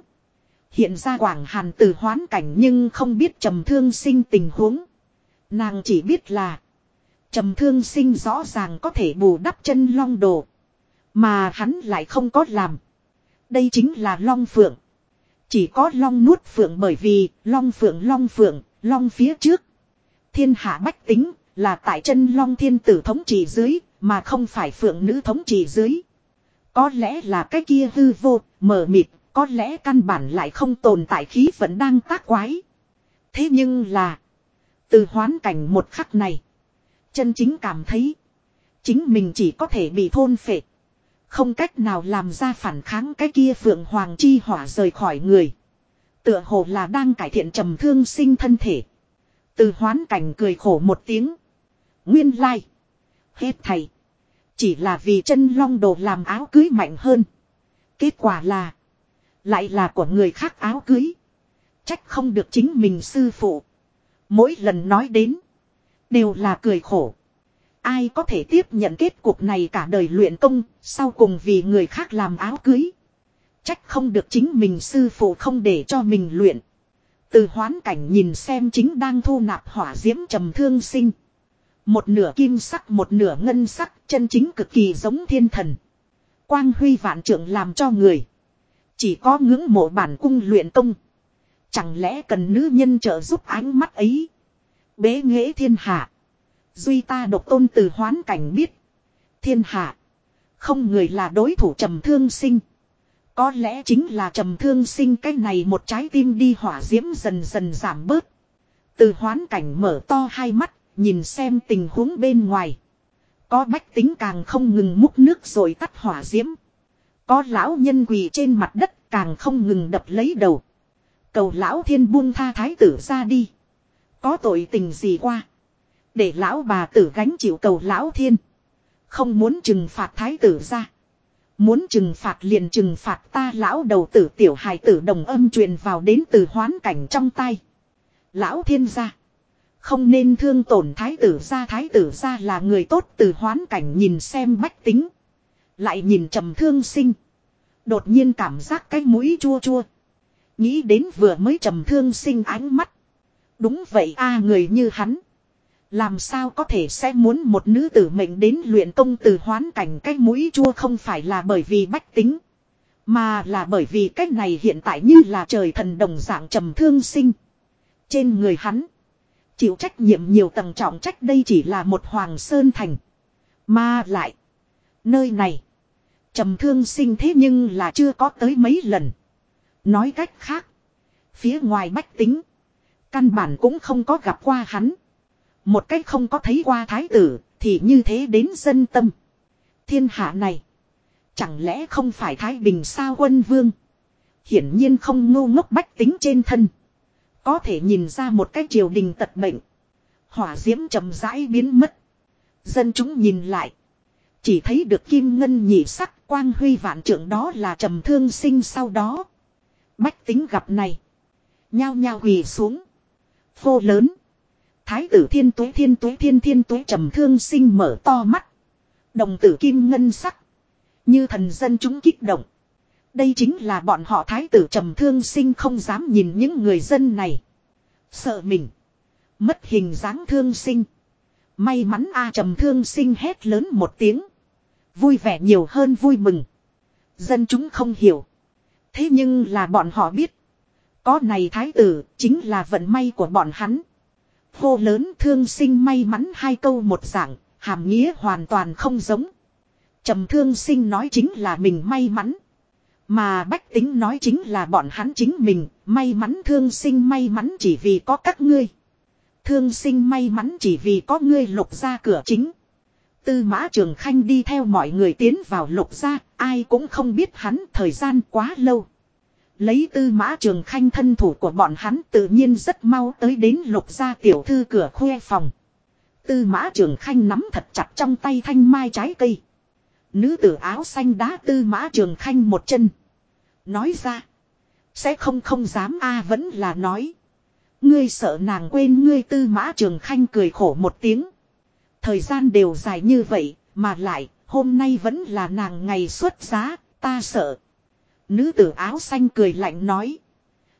Speaker 1: Hiện ra quảng hàn từ hoán cảnh nhưng không biết trầm thương sinh tình huống. Nàng chỉ biết là. Trầm thương sinh rõ ràng có thể bù đắp chân long đồ. Mà hắn lại không có làm. Đây chính là long phượng. Chỉ có long nuốt phượng bởi vì long phượng long phượng, long phía trước. Thiên hạ bách tính là tại chân long thiên tử thống trị dưới, mà không phải phượng nữ thống trị dưới. Có lẽ là cái kia hư vô, mờ mịt, có lẽ căn bản lại không tồn tại khí vẫn đang tác quái. Thế nhưng là, từ hoán cảnh một khắc này, chân chính cảm thấy, chính mình chỉ có thể bị thôn phệ. Không cách nào làm ra phản kháng cái kia phượng hoàng chi hỏa rời khỏi người. Tựa hồ là đang cải thiện trầm thương sinh thân thể. Từ hoán cảnh cười khổ một tiếng. Nguyên lai. Hết thầy. Chỉ là vì chân long đồ làm áo cưới mạnh hơn. Kết quả là. Lại là của người khác áo cưới. Trách không được chính mình sư phụ. Mỗi lần nói đến. Đều là cười khổ. Ai có thể tiếp nhận kết cục này cả đời luyện công. Sau cùng vì người khác làm áo cưới. Trách không được chính mình sư phụ không để cho mình luyện. Từ hoán cảnh nhìn xem chính đang thu nạp hỏa diễm trầm thương sinh. Một nửa kim sắc một nửa ngân sắc chân chính cực kỳ giống thiên thần. Quang huy vạn trưởng làm cho người. Chỉ có ngưỡng mộ bản cung luyện công. Chẳng lẽ cần nữ nhân trợ giúp ánh mắt ấy. Bế nghệ thiên hạ. Duy ta độc tôn từ hoán cảnh biết. Thiên hạ. Không người là đối thủ trầm thương sinh. Có lẽ chính là trầm thương sinh cái này một trái tim đi hỏa diễm dần dần giảm bớt. Từ hoán cảnh mở to hai mắt, nhìn xem tình huống bên ngoài. Có bách tính càng không ngừng múc nước rồi tắt hỏa diễm. Có lão nhân quỳ trên mặt đất càng không ngừng đập lấy đầu. Cầu lão thiên buông tha thái tử ra đi. Có tội tình gì qua. Để lão bà tử gánh chịu cầu lão thiên. Không muốn trừng phạt thái tử ra. Muốn trừng phạt liền trừng phạt ta lão đầu tử tiểu hài tử đồng âm truyền vào đến từ hoán cảnh trong tay. Lão thiên gia. Không nên thương tổn thái tử gia thái tử gia là người tốt từ hoán cảnh nhìn xem bách tính. Lại nhìn trầm thương sinh. Đột nhiên cảm giác cái mũi chua chua. Nghĩ đến vừa mới trầm thương sinh ánh mắt. Đúng vậy a, người như hắn. Làm sao có thể sẽ muốn một nữ tử mệnh đến luyện công từ hoán cảnh cái mũi chua không phải là bởi vì bách tính. Mà là bởi vì cách này hiện tại như là trời thần đồng dạng trầm thương sinh. Trên người hắn. Chịu trách nhiệm nhiều tầng trọng trách đây chỉ là một hoàng sơn thành. Mà lại. Nơi này. Trầm thương sinh thế nhưng là chưa có tới mấy lần. Nói cách khác. Phía ngoài bách tính. Căn bản cũng không có gặp qua hắn. Một cách không có thấy qua thái tử. Thì như thế đến dân tâm. Thiên hạ này. Chẳng lẽ không phải Thái Bình sao quân vương. Hiển nhiên không ngu ngốc bách tính trên thân. Có thể nhìn ra một cái triều đình tật bệnh. Hỏa diễm chậm rãi biến mất. Dân chúng nhìn lại. Chỉ thấy được kim ngân nhị sắc, quang huy vạn trưởng đó là trầm thương sinh sau đó. Bách tính gặp này. Nhao nhao quỳ xuống. Phô lớn. Thái tử thiên tuế thiên tuế, thiên thiên tuế trầm thương sinh mở to mắt. Đồng tử kim ngân sắc. Như thần dân chúng kích động. Đây chính là bọn họ thái tử trầm thương sinh không dám nhìn những người dân này. Sợ mình. Mất hình dáng thương sinh. May mắn a trầm thương sinh hét lớn một tiếng. Vui vẻ nhiều hơn vui mừng. Dân chúng không hiểu. Thế nhưng là bọn họ biết. Có này thái tử chính là vận may của bọn hắn. Hô lớn thương sinh may mắn hai câu một dạng, hàm nghĩa hoàn toàn không giống. Trầm thương sinh nói chính là mình may mắn. Mà bách tính nói chính là bọn hắn chính mình, may mắn thương sinh may mắn chỉ vì có các ngươi. Thương sinh may mắn chỉ vì có ngươi lục ra cửa chính. Tư mã trường khanh đi theo mọi người tiến vào lục ra, ai cũng không biết hắn thời gian quá lâu. Lấy tư mã trường khanh thân thủ của bọn hắn tự nhiên rất mau tới đến lục ra tiểu thư cửa khuê phòng. Tư mã trường khanh nắm thật chặt trong tay thanh mai trái cây. Nữ tử áo xanh đá tư mã trường khanh một chân. Nói ra. Sẽ không không dám a vẫn là nói. Ngươi sợ nàng quên ngươi tư mã trường khanh cười khổ một tiếng. Thời gian đều dài như vậy, mà lại, hôm nay vẫn là nàng ngày xuất giá, ta sợ. Nữ tử áo xanh cười lạnh nói.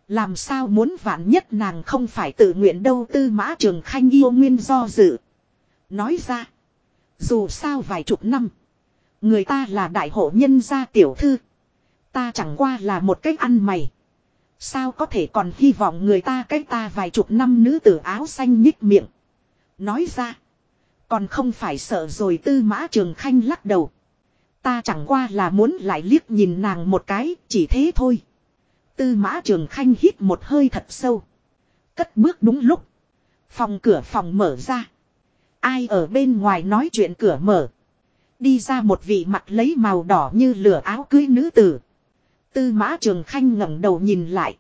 Speaker 1: Làm sao muốn vạn nhất nàng không phải tự nguyện đâu tư mã trường khanh yêu nguyên do dự. Nói ra. Dù sao vài chục năm. Người ta là đại hộ nhân gia tiểu thư. Ta chẳng qua là một cách ăn mày. Sao có thể còn hy vọng người ta cách ta vài chục năm nữ tử áo xanh nhích miệng. Nói ra. Còn không phải sợ rồi tư mã trường khanh lắc đầu. Ta chẳng qua là muốn lại liếc nhìn nàng một cái, chỉ thế thôi. Tư mã trường khanh hít một hơi thật sâu. Cất bước đúng lúc. Phòng cửa phòng mở ra. Ai ở bên ngoài nói chuyện cửa mở. Đi ra một vị mặt lấy màu đỏ như lửa áo cưới nữ tử. Tư mã trường khanh ngẩng đầu nhìn lại.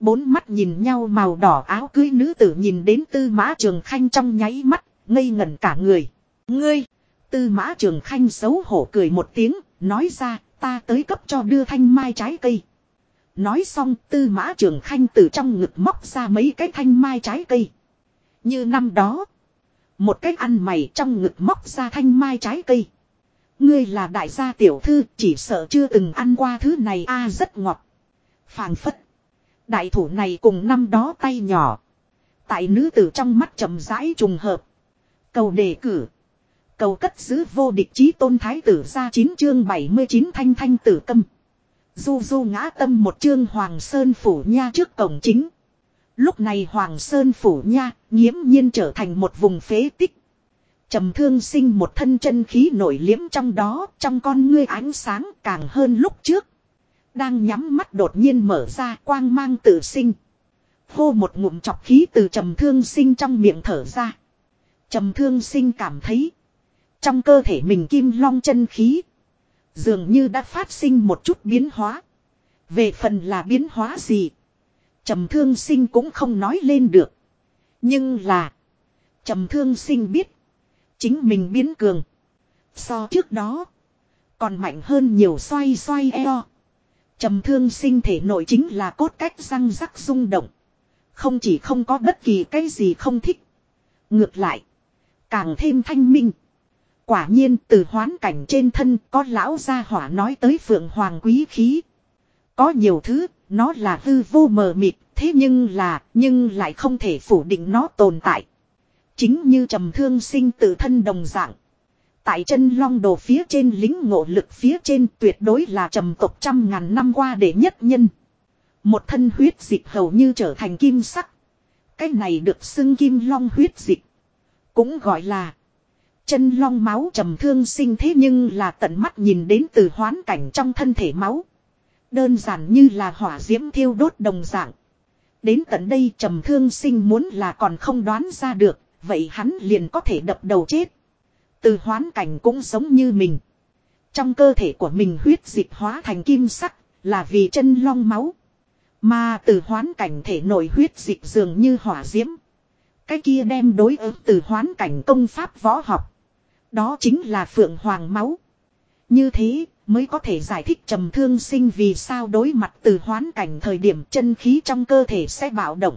Speaker 1: Bốn mắt nhìn nhau màu đỏ áo cưới nữ tử nhìn đến tư mã trường khanh trong nháy mắt, ngây ngẩn cả người. Ngươi! Tư mã trường khanh xấu hổ cười một tiếng, nói ra, Ta tới cấp cho đưa thanh mai trái cây. Nói xong tư mã trường khanh từ trong ngực móc ra mấy cái thanh mai trái cây. Như năm đó. Một cách ăn mày trong ngực móc ra thanh mai trái cây. Ngươi là đại gia tiểu thư, chỉ sợ chưa từng ăn qua thứ này a, rất ngọt. Phàng phất. Đại thủ này cùng năm đó tay nhỏ. Tại nữ tử trong mắt chậm rãi trùng hợp. Cầu đề cử. Cầu cất giữ vô địch chí tôn thái tử ra 9 chương 79 thanh thanh tử câm. Du du ngã tâm một chương Hoàng Sơn Phủ Nha trước cổng chính. Lúc này Hoàng Sơn Phủ Nha nghiễm nhiên trở thành một vùng phế tích trầm thương sinh một thân chân khí nổi liếm trong đó, trong con ngươi ánh sáng càng hơn lúc trước. Đang nhắm mắt đột nhiên mở ra quang mang tự sinh. Hô một ngụm chọc khí từ trầm thương sinh trong miệng thở ra. Trầm thương sinh cảm thấy. Trong cơ thể mình kim long chân khí. Dường như đã phát sinh một chút biến hóa. Về phần là biến hóa gì. Trầm thương sinh cũng không nói lên được. Nhưng là. Trầm thương sinh biết. Chính mình biến cường. So trước đó. Còn mạnh hơn nhiều xoay xoay eo. Trầm thương sinh thể nội chính là cốt cách răng rắc rung động. Không chỉ không có bất kỳ cái gì không thích. Ngược lại. Càng thêm thanh minh. Quả nhiên từ hoán cảnh trên thân có lão gia hỏa nói tới phượng hoàng quý khí. Có nhiều thứ, nó là hư vô mờ mịt, thế nhưng là, nhưng lại không thể phủ định nó tồn tại. Chính như trầm thương sinh tự thân đồng dạng. Tại chân long đồ phía trên lính ngộ lực phía trên tuyệt đối là trầm tộc trăm ngàn năm qua để nhất nhân. Một thân huyết dịch hầu như trở thành kim sắc. Cái này được xưng kim long huyết dịch. Cũng gọi là chân long máu trầm thương sinh thế nhưng là tận mắt nhìn đến từ hoán cảnh trong thân thể máu. Đơn giản như là hỏa diễm thiêu đốt đồng dạng. Đến tận đây trầm thương sinh muốn là còn không đoán ra được, vậy hắn liền có thể đập đầu chết. Từ hoán cảnh cũng giống như mình. Trong cơ thể của mình huyết dịch hóa thành kim sắc, là vì chân long máu. Mà từ hoán cảnh thể nội huyết dịch dường như hỏa diễm. Cái kia đem đối ứng từ hoán cảnh công pháp võ học. Đó chính là phượng hoàng máu. Như thế mới có thể giải thích trầm thương sinh vì sao đối mặt từ hoán cảnh thời điểm chân khí trong cơ thể sẽ bạo động.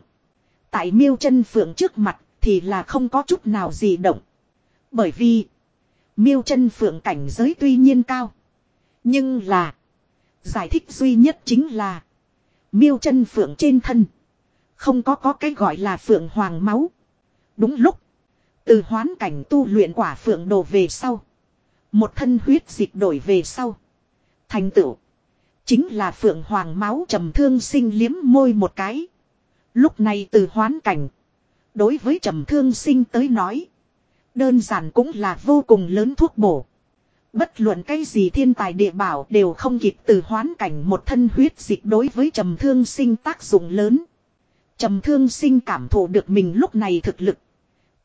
Speaker 1: Tại miêu chân phượng trước mặt thì là không có chút nào gì động. Bởi vì, miêu chân phượng cảnh giới tuy nhiên cao. Nhưng là, giải thích duy nhất chính là, miêu chân phượng trên thân. Không có có cái gọi là phượng hoàng máu. Đúng lúc. Từ hoán cảnh tu luyện quả phượng đồ về sau. Một thân huyết dịch đổi về sau. Thành tựu. Chính là phượng hoàng máu trầm thương sinh liếm môi một cái. Lúc này từ hoán cảnh. Đối với trầm thương sinh tới nói. Đơn giản cũng là vô cùng lớn thuốc bổ. Bất luận cái gì thiên tài địa bảo đều không kịp từ hoán cảnh một thân huyết dịch đối với trầm thương sinh tác dụng lớn. Trầm thương sinh cảm thụ được mình lúc này thực lực.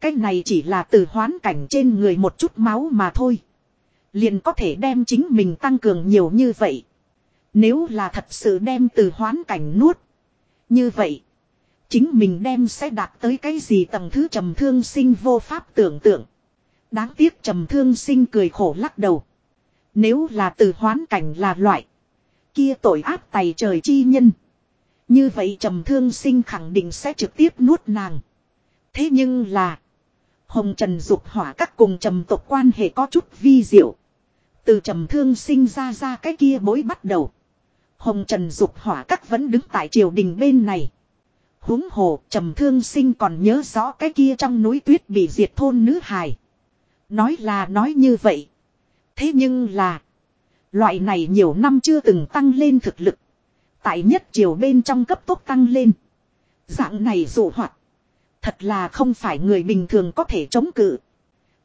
Speaker 1: Cái này chỉ là từ hoán cảnh trên người một chút máu mà thôi. Liền có thể đem chính mình tăng cường nhiều như vậy. Nếu là thật sự đem từ hoán cảnh nuốt. Như vậy. Chính mình đem sẽ đạt tới cái gì tầng thứ trầm thương sinh vô pháp tưởng tượng. Đáng tiếc trầm thương sinh cười khổ lắc đầu. Nếu là từ hoán cảnh là loại. Kia tội áp tày trời chi nhân. Như vậy trầm thương sinh khẳng định sẽ trực tiếp nuốt nàng. Thế nhưng là. Hồng Trần dục hỏa các cùng trầm tộc quan hệ có chút vi diệu. Từ trầm thương sinh ra ra cái kia bối bắt đầu. Hồng Trần dục hỏa các vẫn đứng tại triều đình bên này huống hồ, trầm thương sinh còn nhớ rõ cái kia trong núi tuyết bị diệt thôn nữ hài. Nói là nói như vậy. Thế nhưng là. Loại này nhiều năm chưa từng tăng lên thực lực. Tại nhất triều bên trong cấp tốc tăng lên. Dạng này dụ hoạt. Thật là không phải người bình thường có thể chống cự.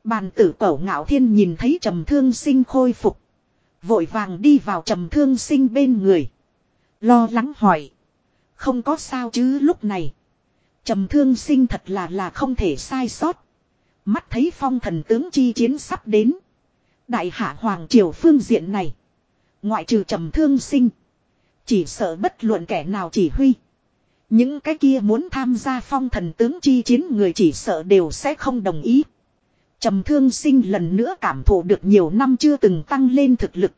Speaker 1: Bàn tử cẩu ngạo thiên nhìn thấy trầm thương sinh khôi phục. Vội vàng đi vào trầm thương sinh bên người. Lo lắng hỏi. Không có sao chứ lúc này. Trầm thương sinh thật là là không thể sai sót. Mắt thấy phong thần tướng chi chiến sắp đến. Đại hạ hoàng triều phương diện này. Ngoại trừ trầm thương sinh. Chỉ sợ bất luận kẻ nào chỉ huy. Những cái kia muốn tham gia phong thần tướng chi chiến người chỉ sợ đều sẽ không đồng ý. Trầm thương sinh lần nữa cảm thụ được nhiều năm chưa từng tăng lên thực lực.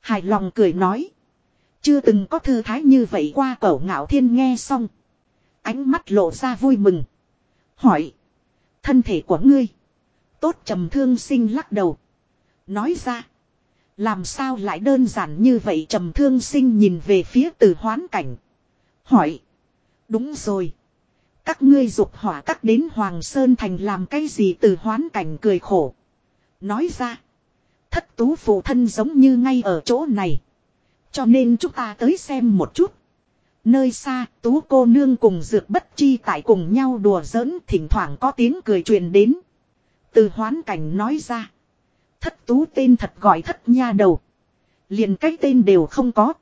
Speaker 1: Hài lòng cười nói. Chưa từng có thư thái như vậy qua cẩu ngạo thiên nghe xong. Ánh mắt lộ ra vui mừng. Hỏi. Thân thể của ngươi. Tốt trầm thương sinh lắc đầu. Nói ra. Làm sao lại đơn giản như vậy trầm thương sinh nhìn về phía từ hoán cảnh. Hỏi. Đúng rồi. Các ngươi dục hỏa các đến Hoàng Sơn Thành làm cái gì từ hoán cảnh cười khổ. Nói ra. Thất tú phụ thân giống như ngay ở chỗ này. Cho nên chúng ta tới xem một chút. Nơi xa, tú cô nương cùng dược bất chi tại cùng nhau đùa giỡn thỉnh thoảng có tiếng cười truyền đến. Từ hoán cảnh nói ra. Thất tú tên thật gọi thất nha đầu. liền cái tên đều không có.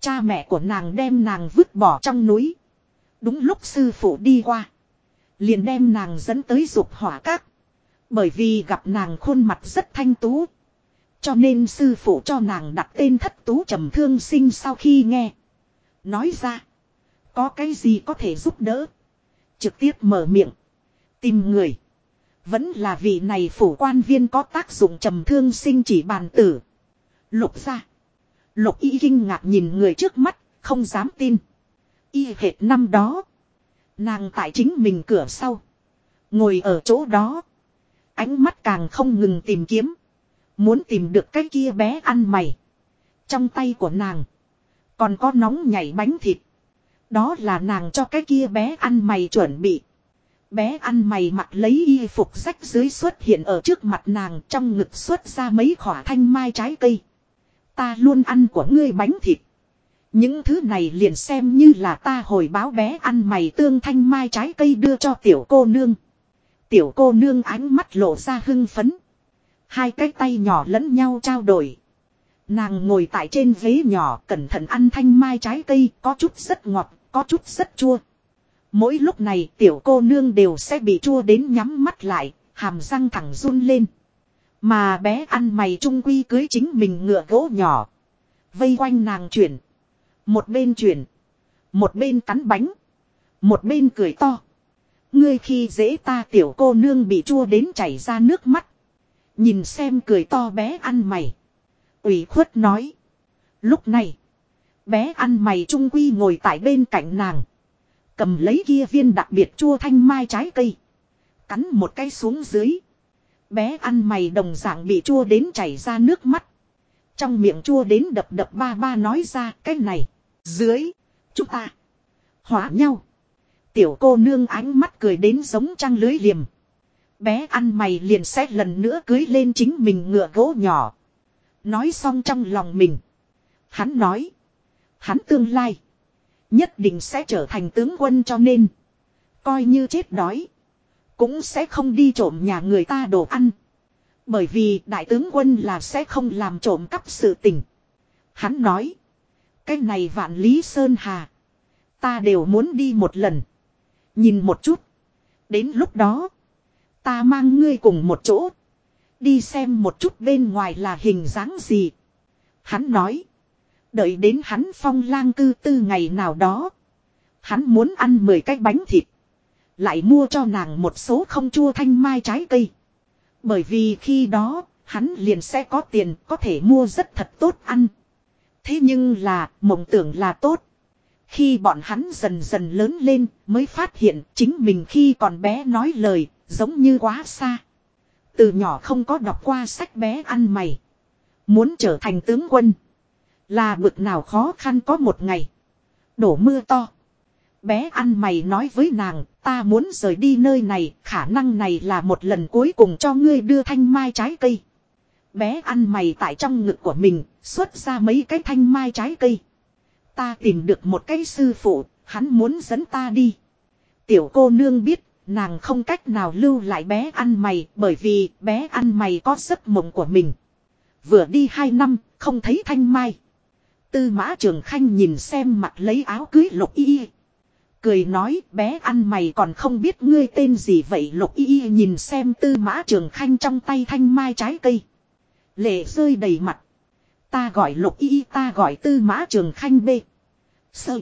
Speaker 1: Cha mẹ của nàng đem nàng vứt bỏ trong núi. Đúng lúc sư phụ đi qua. Liền đem nàng dẫn tới dục hỏa các. Bởi vì gặp nàng khuôn mặt rất thanh tú. Cho nên sư phụ cho nàng đặt tên thất tú trầm thương sinh sau khi nghe. Nói ra. Có cái gì có thể giúp đỡ. Trực tiếp mở miệng. Tìm người. Vẫn là vị này phủ quan viên có tác dụng trầm thương sinh chỉ bàn tử. Lục ra. Lục y kinh ngạc nhìn người trước mắt, không dám tin. Y hệt năm đó. Nàng tại chính mình cửa sau. Ngồi ở chỗ đó. Ánh mắt càng không ngừng tìm kiếm. Muốn tìm được cái kia bé ăn mày. Trong tay của nàng. Còn có nóng nhảy bánh thịt. Đó là nàng cho cái kia bé ăn mày chuẩn bị. Bé ăn mày mặc lấy y phục rách dưới xuất hiện ở trước mặt nàng, trong ngực xuất ra mấy khỏa thanh mai trái cây. Ta luôn ăn của ngươi bánh thịt. Những thứ này liền xem như là ta hồi báo bé ăn mày tương thanh mai trái cây đưa cho tiểu cô nương. Tiểu cô nương ánh mắt lộ ra hưng phấn. Hai cái tay nhỏ lẫn nhau trao đổi. Nàng ngồi tại trên ghế nhỏ cẩn thận ăn thanh mai trái cây có chút rất ngọt, có chút rất chua. Mỗi lúc này tiểu cô nương đều sẽ bị chua đến nhắm mắt lại, hàm răng thẳng run lên. Mà bé ăn mày trung quy cưới chính mình ngựa gỗ nhỏ. Vây quanh nàng chuyển. Một bên chuyển. Một bên cắn bánh. Một bên cười to. Ngươi khi dễ ta tiểu cô nương bị chua đến chảy ra nước mắt. Nhìn xem cười to bé ăn mày. ủy khuất nói. Lúc này. Bé ăn mày trung quy ngồi tại bên cạnh nàng. Cầm lấy kia viên đặc biệt chua thanh mai trái cây. Cắn một cái xuống dưới. Bé ăn mày đồng dạng bị chua đến chảy ra nước mắt. Trong miệng chua đến đập đập ba ba nói ra, cái này. Dưới. Chúng ta. Hỏa nhau. Tiểu cô nương ánh mắt cười đến giống trăng lưới liềm. Bé ăn mày liền xét lần nữa cưới lên chính mình ngựa gỗ nhỏ. Nói xong trong lòng mình. Hắn nói. Hắn tương lai. Nhất định sẽ trở thành tướng quân cho nên. Coi như chết đói. Cũng sẽ không đi trộm nhà người ta đồ ăn. Bởi vì đại tướng quân là sẽ không làm trộm cắp sự tình. Hắn nói. Cái này vạn lý sơn hà. Ta đều muốn đi một lần. Nhìn một chút. Đến lúc đó. Ta mang ngươi cùng một chỗ. Đi xem một chút bên ngoài là hình dáng gì. Hắn nói. Đợi đến hắn phong lang cư tư ngày nào đó. Hắn muốn ăn 10 cái bánh thịt. Lại mua cho nàng một số không chua thanh mai trái cây. Bởi vì khi đó, hắn liền sẽ có tiền có thể mua rất thật tốt ăn. Thế nhưng là, mộng tưởng là tốt. Khi bọn hắn dần dần lớn lên mới phát hiện chính mình khi còn bé nói lời giống như quá xa. Từ nhỏ không có đọc qua sách bé ăn mày. Muốn trở thành tướng quân. Là bực nào khó khăn có một ngày. Đổ mưa to. Bé ăn mày nói với nàng, ta muốn rời đi nơi này, khả năng này là một lần cuối cùng cho ngươi đưa thanh mai trái cây. Bé ăn mày tại trong ngực của mình, xuất ra mấy cái thanh mai trái cây. Ta tìm được một cái sư phụ, hắn muốn dẫn ta đi. Tiểu cô nương biết, nàng không cách nào lưu lại bé ăn mày, bởi vì bé ăn mày có giấc mộng của mình. Vừa đi hai năm, không thấy thanh mai. Tư mã trường khanh nhìn xem mặt lấy áo cưới lục y. Cười nói bé ăn mày còn không biết ngươi tên gì vậy lục y nhìn xem tư mã trường khanh trong tay thanh mai trái cây. Lệ rơi đầy mặt. Ta gọi lục y ta gọi tư mã trường khanh bê. Sơ.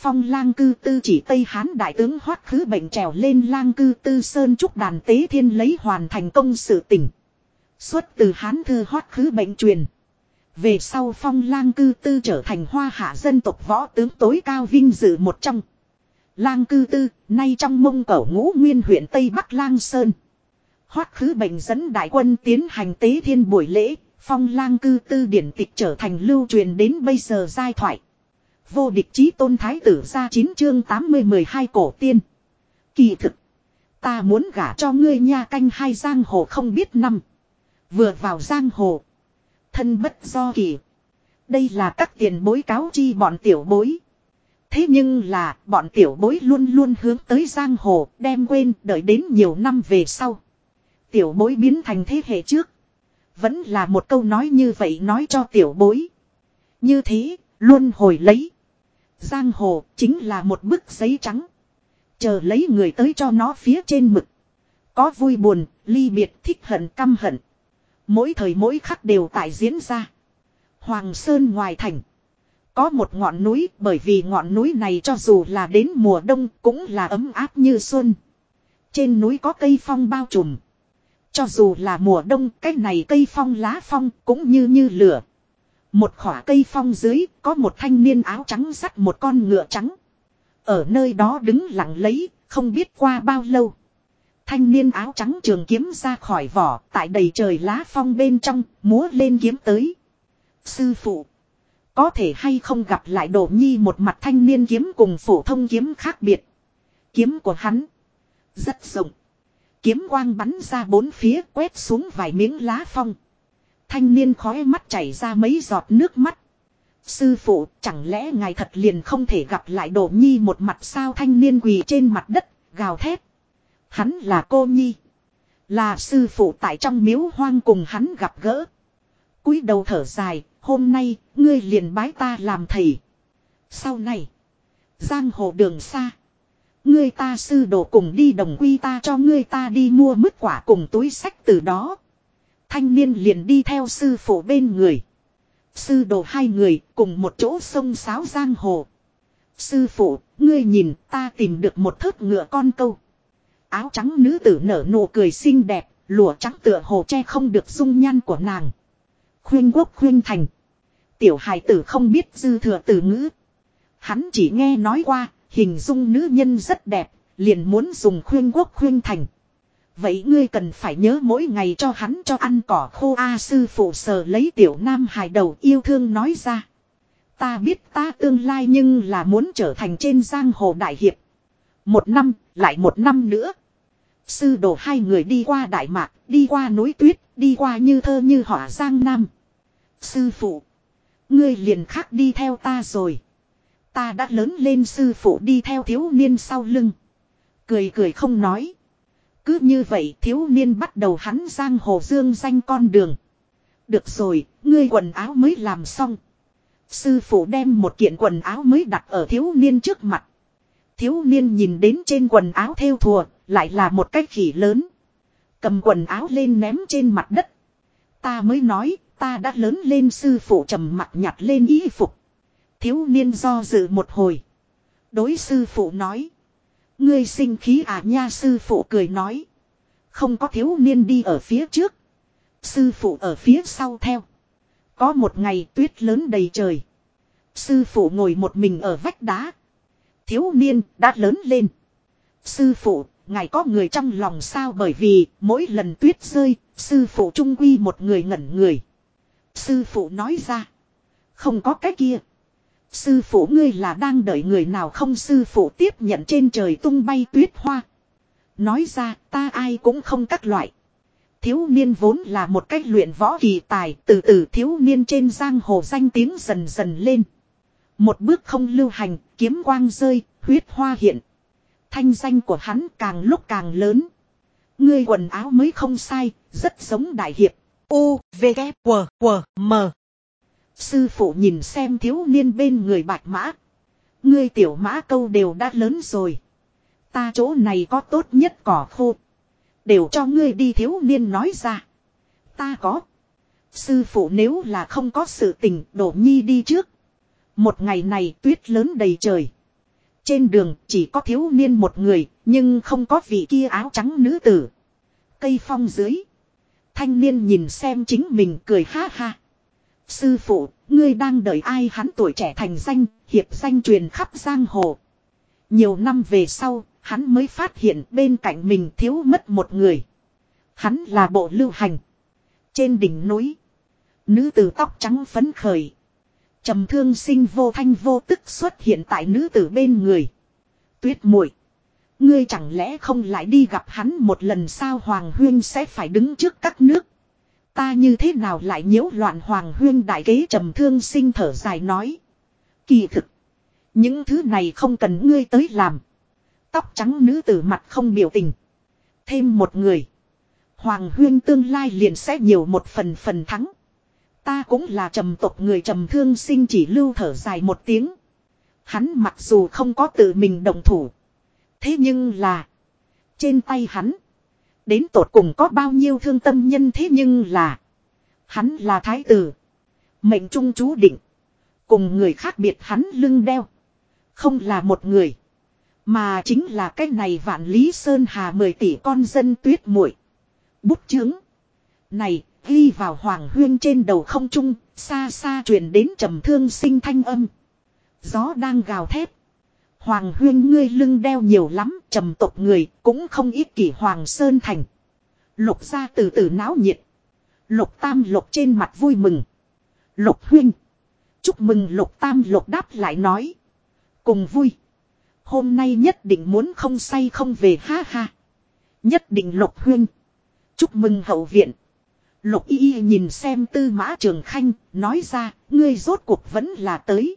Speaker 1: Phong lang cư tư chỉ Tây Hán đại tướng hoát khứ bệnh trèo lên lang cư tư sơn trúc đàn tế thiên lấy hoàn thành công sự tỉnh. Xuất từ Hán thư hoát khứ bệnh truyền. Về sau phong lang cư tư trở thành hoa hạ dân tộc võ tướng tối cao vinh dự một trong. Lang cư tư, nay trong mông cẩu ngũ nguyên huyện Tây Bắc Lang Sơn. Hoát khứ bệnh dẫn đại quân tiến hành tế thiên buổi lễ, phong lang cư tư điển tịch trở thành lưu truyền đến bây giờ giai thoại. Vô địch chí tôn thái tử ra 9 chương 80-12 cổ tiên. Kỳ thực. Ta muốn gả cho ngươi nha canh hai giang hồ không biết năm. Vừa vào giang hồ. Thân bất do kỳ. Đây là các tiền bối cáo chi bọn tiểu bối. Thế nhưng là bọn tiểu bối luôn luôn hướng tới giang hồ đem quên đợi đến nhiều năm về sau. Tiểu bối biến thành thế hệ trước. Vẫn là một câu nói như vậy nói cho tiểu bối. Như thế, luôn hồi lấy. Giang hồ chính là một bức giấy trắng. Chờ lấy người tới cho nó phía trên mực. Có vui buồn, ly biệt, thích hận, căm hận. Mỗi thời mỗi khắc đều tại diễn ra. Hoàng Sơn ngoài thành. Có một ngọn núi bởi vì ngọn núi này cho dù là đến mùa đông cũng là ấm áp như xuân. Trên núi có cây phong bao trùm. Cho dù là mùa đông cái này cây phong lá phong cũng như như lửa. Một khỏa cây phong dưới có một thanh niên áo trắng dắt một con ngựa trắng. Ở nơi đó đứng lặng lấy, không biết qua bao lâu. Thanh niên áo trắng trường kiếm ra khỏi vỏ, tại đầy trời lá phong bên trong, múa lên kiếm tới. Sư phụ, có thể hay không gặp lại đồ nhi một mặt thanh niên kiếm cùng phổ thông kiếm khác biệt. Kiếm của hắn, rất rộng. Kiếm quang bắn ra bốn phía quét xuống vài miếng lá phong. Thanh niên khói mắt chảy ra mấy giọt nước mắt. Sư phụ, chẳng lẽ ngài thật liền không thể gặp lại đồ nhi một mặt sao thanh niên quỳ trên mặt đất, gào thét. Hắn là cô nhi. Là sư phụ tại trong miếu hoang cùng hắn gặp gỡ. cúi đầu thở dài, hôm nay, ngươi liền bái ta làm thầy. Sau này, giang hồ đường xa. Ngươi ta sư đồ cùng đi đồng quy ta cho ngươi ta đi mua mứt quả cùng túi sách từ đó. Thanh niên liền đi theo sư phụ bên người. Sư đồ hai người cùng một chỗ sông sáo giang hồ. Sư phụ, ngươi nhìn ta tìm được một thớt ngựa con câu. Áo trắng nữ tử nở nụ cười xinh đẹp, lụa trắng tựa hồ che không được dung nhan của nàng. Khuyên quốc khuyên thành. Tiểu hài tử không biết dư thừa từ ngữ. Hắn chỉ nghe nói qua, hình dung nữ nhân rất đẹp, liền muốn dùng khuyên quốc khuyên thành. Vậy ngươi cần phải nhớ mỗi ngày cho hắn cho ăn cỏ khô A sư phụ sờ lấy tiểu nam hài đầu yêu thương nói ra. Ta biết ta tương lai nhưng là muốn trở thành trên giang hồ đại hiệp. Một năm, lại một năm nữa. Sư đồ hai người đi qua Đại Mạc, đi qua núi tuyết, đi qua như thơ như họa Giang Nam. Sư phụ, ngươi liền khác đi theo ta rồi. Ta đã lớn lên sư phụ đi theo thiếu niên sau lưng. Cười cười không nói. Cứ như vậy thiếu niên bắt đầu hắn giang hồ dương danh con đường. Được rồi, ngươi quần áo mới làm xong. Sư phụ đem một kiện quần áo mới đặt ở thiếu niên trước mặt. Thiếu niên nhìn đến trên quần áo theo thùa, lại là một cái khỉ lớn. Cầm quần áo lên ném trên mặt đất. Ta mới nói, ta đã lớn lên sư phụ trầm mặt nhặt lên y phục. Thiếu niên do dự một hồi. Đối sư phụ nói. Ngươi sinh khí à nha sư phụ cười nói. Không có thiếu niên đi ở phía trước. Sư phụ ở phía sau theo. Có một ngày tuyết lớn đầy trời. Sư phụ ngồi một mình ở vách đá. Thiếu niên đã lớn lên. Sư phụ, ngài có người trong lòng sao bởi vì mỗi lần tuyết rơi, sư phụ trung quy một người ngẩn người. Sư phụ nói ra. Không có cái kia. Sư phụ ngươi là đang đợi người nào không sư phụ tiếp nhận trên trời tung bay tuyết hoa. Nói ra ta ai cũng không các loại. Thiếu niên vốn là một cách luyện võ kỳ tài từ từ thiếu niên trên giang hồ danh tiếng dần dần lên. Một bước không lưu hành, kiếm quang rơi, huyết hoa hiện. Thanh danh của hắn càng lúc càng lớn. Ngươi quần áo mới không sai, rất giống đại hiệp. U, V, K, W, W, M. Sư phụ nhìn xem thiếu niên bên người bạch mã. Ngươi tiểu mã câu đều đã lớn rồi. Ta chỗ này có tốt nhất cỏ khô. Đều cho ngươi đi thiếu niên nói ra. Ta có. Sư phụ nếu là không có sự tình đổ nhi đi trước. Một ngày này tuyết lớn đầy trời. Trên đường chỉ có thiếu niên một người, nhưng không có vị kia áo trắng nữ tử. Cây phong dưới. Thanh niên nhìn xem chính mình cười ha ha. Sư phụ, ngươi đang đợi ai hắn tuổi trẻ thành danh, hiệp danh truyền khắp giang hồ. Nhiều năm về sau, hắn mới phát hiện bên cạnh mình thiếu mất một người. Hắn là bộ lưu hành. Trên đỉnh núi, nữ tử tóc trắng phấn khởi. trầm thương sinh vô thanh vô tức xuất hiện tại nữ tử bên người. Tuyết muội Ngươi chẳng lẽ không lại đi gặp hắn một lần sao Hoàng Huyên sẽ phải đứng trước các nước. Ta như thế nào lại nhiễu loạn Hoàng Huyên đại kế trầm thương sinh thở dài nói. Kỳ thực. Những thứ này không cần ngươi tới làm. Tóc trắng nữ tử mặt không biểu tình. Thêm một người. Hoàng huyên tương lai liền sẽ nhiều một phần phần thắng. Ta cũng là trầm tộc người trầm thương sinh chỉ lưu thở dài một tiếng. Hắn mặc dù không có tự mình đồng thủ. Thế nhưng là. Trên tay hắn. Đến tột cùng có bao nhiêu thương tâm nhân thế nhưng là. Hắn là thái tử. Mệnh trung chú định. Cùng người khác biệt hắn lưng đeo. Không là một người. Mà chính là cái này vạn lý sơn hà mười tỷ con dân tuyết muội Bút chướng. Này, ghi vào hoàng huyên trên đầu không trung, xa xa truyền đến trầm thương sinh thanh âm. Gió đang gào thét. Hoàng huyên ngươi lưng đeo nhiều lắm, trầm tộc người, cũng không ít kỷ hoàng sơn thành. Lục ra từ từ náo nhiệt. Lục tam lục trên mặt vui mừng. Lục huyên. Chúc mừng lục tam lục đáp lại nói. Cùng vui. Hôm nay nhất định muốn không say không về ha ha. Nhất định lục huyên. Chúc mừng hậu viện. Lục y y nhìn xem tư mã trường khanh, nói ra, ngươi rốt cuộc vẫn là tới.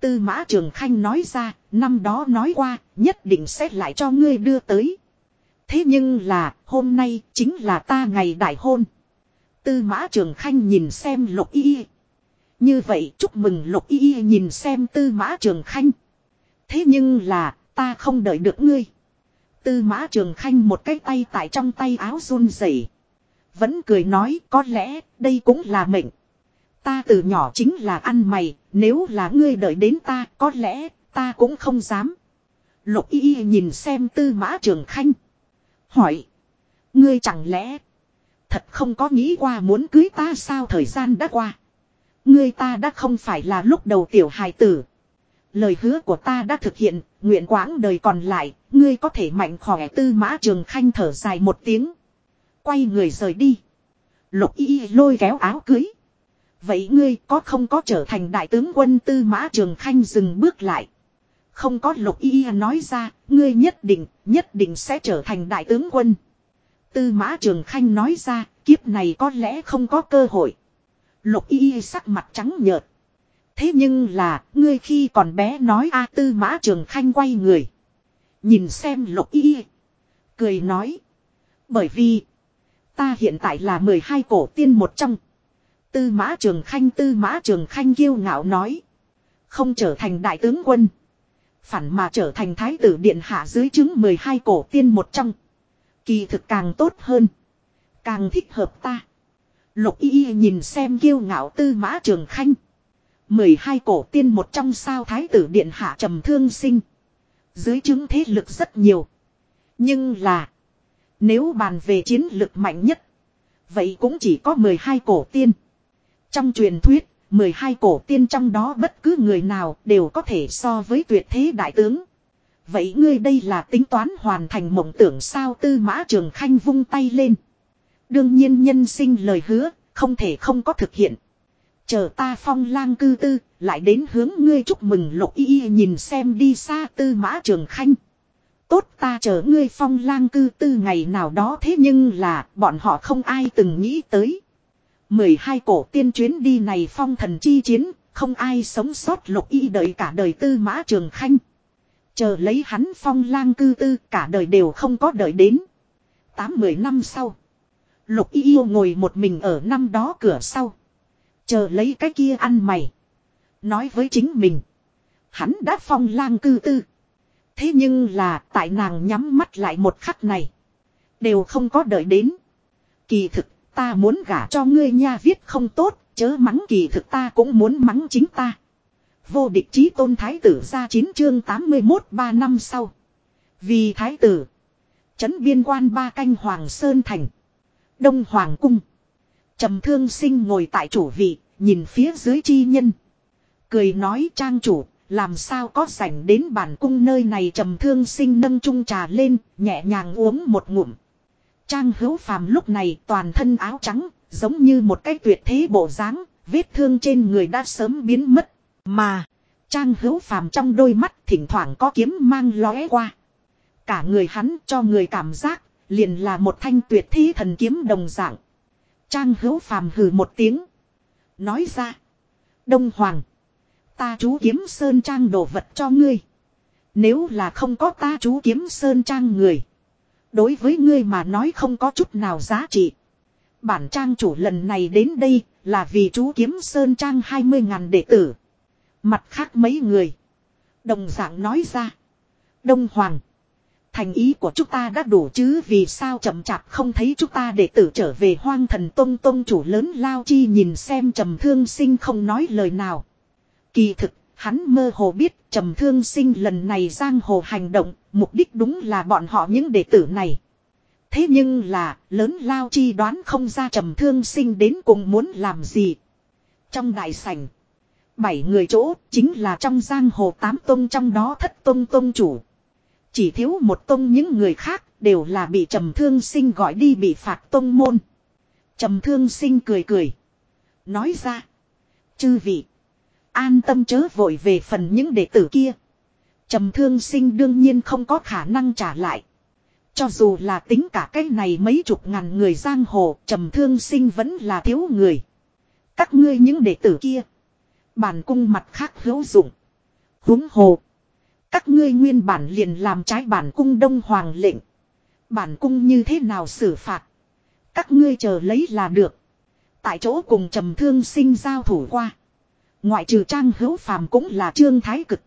Speaker 1: Tư mã trường khanh nói ra, năm đó nói qua, nhất định sẽ lại cho ngươi đưa tới. Thế nhưng là, hôm nay, chính là ta ngày đại hôn. Tư mã trường khanh nhìn xem lục y. Như vậy chúc mừng lục y nhìn xem tư mã trường khanh. Thế nhưng là, ta không đợi được ngươi. Tư mã trường khanh một cái tay tại trong tay áo run rẩy, Vẫn cười nói có lẽ đây cũng là mệnh. Ta từ nhỏ chính là ăn mày, nếu là ngươi đợi đến ta có lẽ ta cũng không dám. Lục y y nhìn xem tư mã trường khanh. Hỏi. Ngươi chẳng lẽ thật không có nghĩ qua muốn cưới ta sao thời gian đã qua. Ngươi ta đã không phải là lúc đầu tiểu hài tử. Lời hứa của ta đã thực hiện, nguyện quãng đời còn lại, ngươi có thể mạnh khỏe tư mã trường khanh thở dài một tiếng. Quay người rời đi. Lục y lôi kéo áo cưới. Vậy ngươi có không có trở thành đại tướng quân tư mã trường khanh dừng bước lại. Không có lục y nói ra, ngươi nhất định, nhất định sẽ trở thành đại tướng quân. Tư mã trường khanh nói ra, kiếp này có lẽ không có cơ hội. Lục y sắc mặt trắng nhợt. Thế nhưng là, ngươi khi còn bé nói A tư mã trường khanh quay người. Nhìn xem lục y. Cười nói. Bởi vì, ta hiện tại là 12 cổ tiên một trong. Tư mã trường khanh tư mã trường khanh kiêu ngạo nói. Không trở thành đại tướng quân. Phản mà trở thành thái tử điện hạ dưới chứng 12 cổ tiên một trong. Kỳ thực càng tốt hơn. Càng thích hợp ta. Lục y Y nhìn xem kiêu ngạo tư mã trường khanh. 12 cổ tiên một trong sao thái tử điện hạ trầm thương sinh. Dưới chứng thế lực rất nhiều. Nhưng là. Nếu bàn về chiến lực mạnh nhất. Vậy cũng chỉ có 12 cổ tiên. Trong truyền thuyết, 12 cổ tiên trong đó bất cứ người nào đều có thể so với tuyệt thế đại tướng. Vậy ngươi đây là tính toán hoàn thành mộng tưởng sao tư mã trường khanh vung tay lên. Đương nhiên nhân sinh lời hứa, không thể không có thực hiện. Chờ ta phong lang cư tư, lại đến hướng ngươi chúc mừng lục y nhìn xem đi xa tư mã trường khanh. Tốt ta chờ ngươi phong lang cư tư ngày nào đó thế nhưng là bọn họ không ai từng nghĩ tới. 12 cổ tiên chuyến đi này phong thần chi chiến, không ai sống sót lục y đợi cả đời tư mã trường khanh. Chờ lấy hắn phong lang cư tư cả đời đều không có đợi đến. Tám mười năm sau. Lục y yêu ngồi một mình ở năm đó cửa sau. Chờ lấy cái kia ăn mày. Nói với chính mình. Hắn đã phong lang cư tư. Thế nhưng là tại nàng nhắm mắt lại một khắc này. Đều không có đợi đến. Kỳ thực ta muốn gả cho ngươi nha viết không tốt. Chớ mắng kỳ thực ta cũng muốn mắng chính ta. Vô địch chí tôn thái tử ra 9 chương 81 ba năm sau. Vì thái tử. Chấn biên quan ba canh Hoàng Sơn Thành. Đông Hoàng Cung. trầm thương sinh ngồi tại chủ vị, nhìn phía dưới chi nhân. Cười nói trang chủ, làm sao có sảnh đến bản cung nơi này trầm thương sinh nâng chung trà lên, nhẹ nhàng uống một ngụm. Trang hữu phàm lúc này toàn thân áo trắng, giống như một cái tuyệt thế bộ dáng, vết thương trên người đã sớm biến mất. Mà, trang hữu phàm trong đôi mắt thỉnh thoảng có kiếm mang lóe qua. Cả người hắn cho người cảm giác, liền là một thanh tuyệt thế thần kiếm đồng dạng. Trang hữu phàm hừ một tiếng. Nói ra. Đông Hoàng. Ta chú kiếm sơn trang đồ vật cho ngươi. Nếu là không có ta chú kiếm sơn trang người. Đối với ngươi mà nói không có chút nào giá trị. Bản trang chủ lần này đến đây là vì chú kiếm sơn trang 20.000 đệ tử. Mặt khác mấy người. Đồng dạng nói ra. Đông Hoàng. Thành ý của chúng ta đã đủ chứ vì sao chậm chạp không thấy chúng ta đệ tử trở về hoang thần tông tông chủ lớn lao chi nhìn xem trầm thương sinh không nói lời nào. Kỳ thực, hắn mơ hồ biết trầm thương sinh lần này giang hồ hành động, mục đích đúng là bọn họ những đệ tử này. Thế nhưng là, lớn lao chi đoán không ra trầm thương sinh đến cùng muốn làm gì. Trong đại sảnh, bảy người chỗ chính là trong giang hồ tám tông trong đó thất tông tông chủ. Chỉ thiếu một tông những người khác đều là bị trầm thương sinh gọi đi bị phạt tông môn. Trầm thương sinh cười cười. Nói ra. Chư vị. An tâm chớ vội về phần những đệ tử kia. Trầm thương sinh đương nhiên không có khả năng trả lại. Cho dù là tính cả cái này mấy chục ngàn người giang hồ, trầm thương sinh vẫn là thiếu người. Các ngươi những đệ tử kia. Bản cung mặt khác hữu dụng. huống hồ. Các ngươi nguyên bản liền làm trái bản cung đông hoàng lệnh. Bản cung như thế nào xử phạt. Các ngươi chờ lấy là được. Tại chỗ cùng trầm thương sinh giao thủ qua. Ngoại trừ trang hữu phàm cũng là trương thái cực.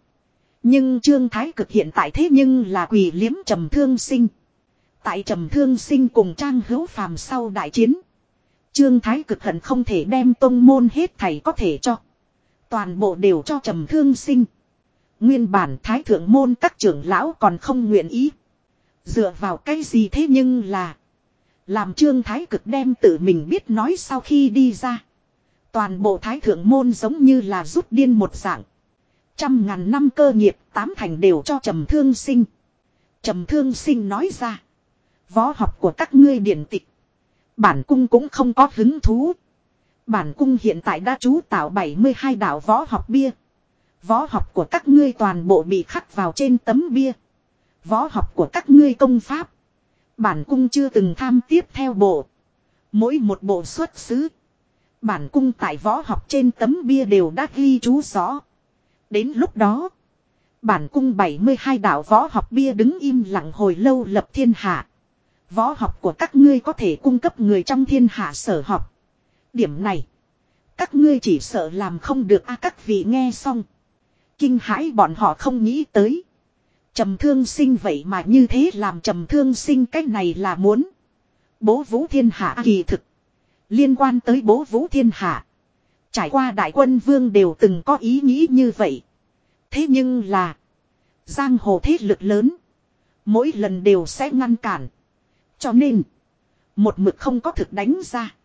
Speaker 1: Nhưng trương thái cực hiện tại thế nhưng là quỷ liếm trầm thương sinh. Tại trầm thương sinh cùng trang hữu phàm sau đại chiến. Trương thái cực hận không thể đem tông môn hết thầy có thể cho. Toàn bộ đều cho trầm thương sinh. Nguyên bản thái thượng môn các trưởng lão còn không nguyện ý. Dựa vào cái gì thế nhưng là. Làm trương thái cực đem tự mình biết nói sau khi đi ra. Toàn bộ thái thượng môn giống như là rút điên một dạng. Trăm ngàn năm cơ nghiệp, tám thành đều cho trầm thương sinh. Trầm thương sinh nói ra. Võ học của các ngươi điển tịch. Bản cung cũng không có hứng thú. Bản cung hiện tại đã chú tạo 72 đạo võ học bia. Võ học của các ngươi toàn bộ bị khắc vào trên tấm bia. Võ học của các ngươi công pháp. Bản cung chưa từng tham tiếp theo bộ. Mỗi một bộ xuất xứ. Bản cung tại võ học trên tấm bia đều đã ghi chú rõ. Đến lúc đó. Bản cung 72 đạo võ học bia đứng im lặng hồi lâu lập thiên hạ. Võ học của các ngươi có thể cung cấp người trong thiên hạ sở học. Điểm này. Các ngươi chỉ sợ làm không được a các vị nghe xong. Kinh hãi bọn họ không nghĩ tới. Trầm thương sinh vậy mà như thế làm trầm thương sinh cách này là muốn. Bố vũ thiên hạ kỳ thực. Liên quan tới bố vũ thiên hạ. Trải qua đại quân vương đều từng có ý nghĩ như vậy. Thế nhưng là. Giang hồ thế lực lớn. Mỗi lần đều sẽ ngăn cản. Cho nên. Một mực không có thực đánh ra.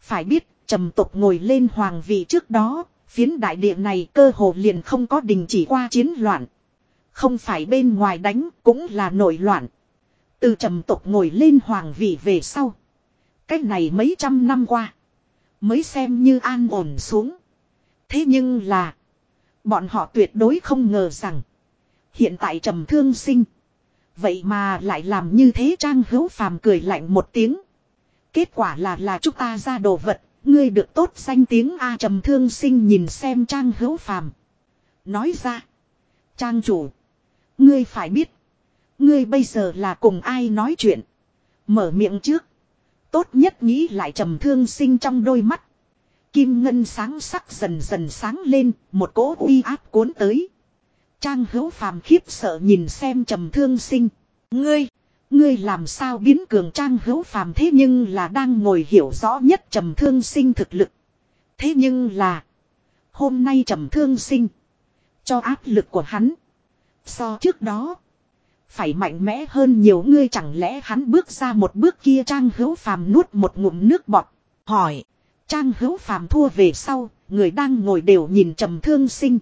Speaker 1: Phải biết, trầm tục ngồi lên hoàng vị trước đó. Phiến đại địa này cơ hồ liền không có đình chỉ qua chiến loạn. Không phải bên ngoài đánh cũng là nổi loạn. Từ trầm tục ngồi lên hoàng vị về sau. Cách này mấy trăm năm qua. Mới xem như an ổn xuống. Thế nhưng là. Bọn họ tuyệt đối không ngờ rằng. Hiện tại trầm thương sinh. Vậy mà lại làm như thế trang hữu phàm cười lạnh một tiếng. Kết quả là là chúng ta ra đồ vật. Ngươi được tốt danh tiếng A trầm thương sinh nhìn xem trang hữu phàm. Nói ra. Trang chủ. Ngươi phải biết. Ngươi bây giờ là cùng ai nói chuyện. Mở miệng trước. Tốt nhất nghĩ lại trầm thương sinh trong đôi mắt. Kim ngân sáng sắc dần dần sáng lên, một cỗ uy áp cuốn tới. Trang hữu phàm khiếp sợ nhìn xem trầm thương sinh. Ngươi, ngươi làm sao biến cường trang hữu phàm thế nhưng là đang ngồi hiểu rõ nhất trầm thương sinh thực lực. Thế nhưng là, hôm nay trầm thương sinh, cho áp lực của hắn. So trước đó, phải mạnh mẽ hơn nhiều ngươi chẳng lẽ hắn bước ra một bước kia trang hữu phàm nuốt một ngụm nước bọt. Hỏi. Trang hữu phàm thua về sau, người đang ngồi đều nhìn trầm thương sinh.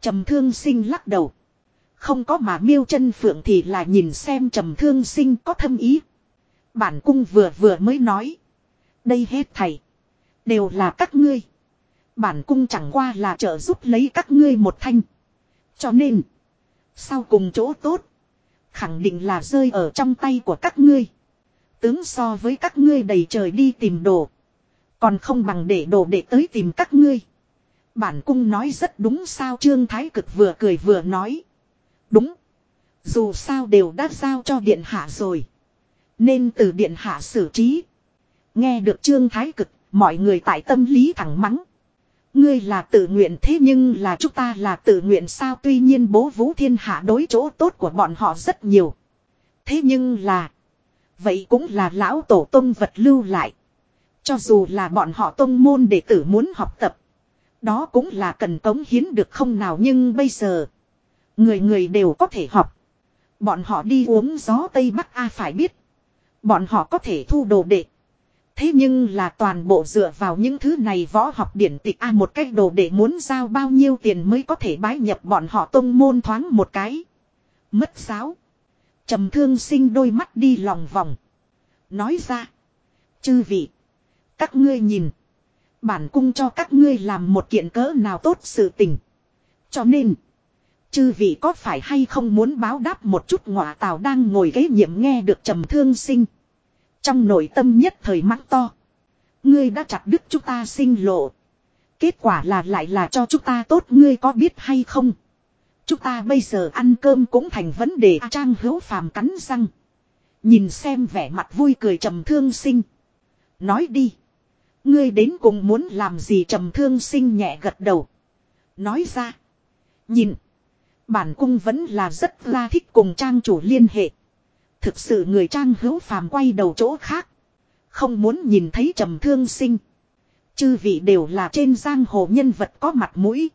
Speaker 1: Trầm thương sinh lắc đầu. Không có mà miêu chân phượng thì là nhìn xem trầm thương sinh có thâm ý. Bản cung vừa vừa mới nói. Đây hết thầy. Đều là các ngươi. Bản cung chẳng qua là trợ giúp lấy các ngươi một thanh. Cho nên. Sau cùng chỗ tốt. Khẳng định là rơi ở trong tay của các ngươi. Tướng so với các ngươi đầy trời đi tìm đồ. Còn không bằng để đồ để tới tìm các ngươi. Bản cung nói rất đúng sao Trương Thái Cực vừa cười vừa nói. Đúng. Dù sao đều đã giao cho điện hạ rồi. Nên từ điện hạ xử trí. Nghe được Trương Thái Cực, mọi người tại tâm lý thẳng mắng. Ngươi là tự nguyện thế nhưng là chúng ta là tự nguyện sao tuy nhiên bố vũ thiên hạ đối chỗ tốt của bọn họ rất nhiều. Thế nhưng là. Vậy cũng là lão tổ tông vật lưu lại. Cho dù là bọn họ tông môn đệ tử muốn học tập. Đó cũng là cần cống hiến được không nào nhưng bây giờ. Người người đều có thể học. Bọn họ đi uống gió Tây Bắc A phải biết. Bọn họ có thể thu đồ đệ. Thế nhưng là toàn bộ dựa vào những thứ này võ học điển tịch A một cách đồ để muốn giao bao nhiêu tiền mới có thể bái nhập bọn họ tông môn thoáng một cái. Mất giáo. trầm thương sinh đôi mắt đi lòng vòng. Nói ra. Chư vị. Các ngươi nhìn. Bản cung cho các ngươi làm một kiện cỡ nào tốt sự tình. Cho nên. Chư vị có phải hay không muốn báo đáp một chút ngọa tào đang ngồi ghế nhiệm nghe được trầm thương sinh. Trong nội tâm nhất thời mắng to. Ngươi đã chặt đứt chúng ta sinh lộ. Kết quả là lại là cho chúng ta tốt, ngươi có biết hay không. Chúng ta bây giờ ăn cơm cũng thành vấn đề trang hữu phàm cắn răng. Nhìn xem vẻ mặt vui cười trầm thương sinh. Nói đi. Ngươi đến cùng muốn làm gì trầm thương sinh nhẹ gật đầu. Nói ra. Nhìn. Bản cung vẫn là rất la thích cùng trang chủ liên hệ. Thực sự người trang hữu phàm quay đầu chỗ khác. Không muốn nhìn thấy trầm thương sinh. Chư vị đều là trên giang hồ nhân vật có mặt mũi.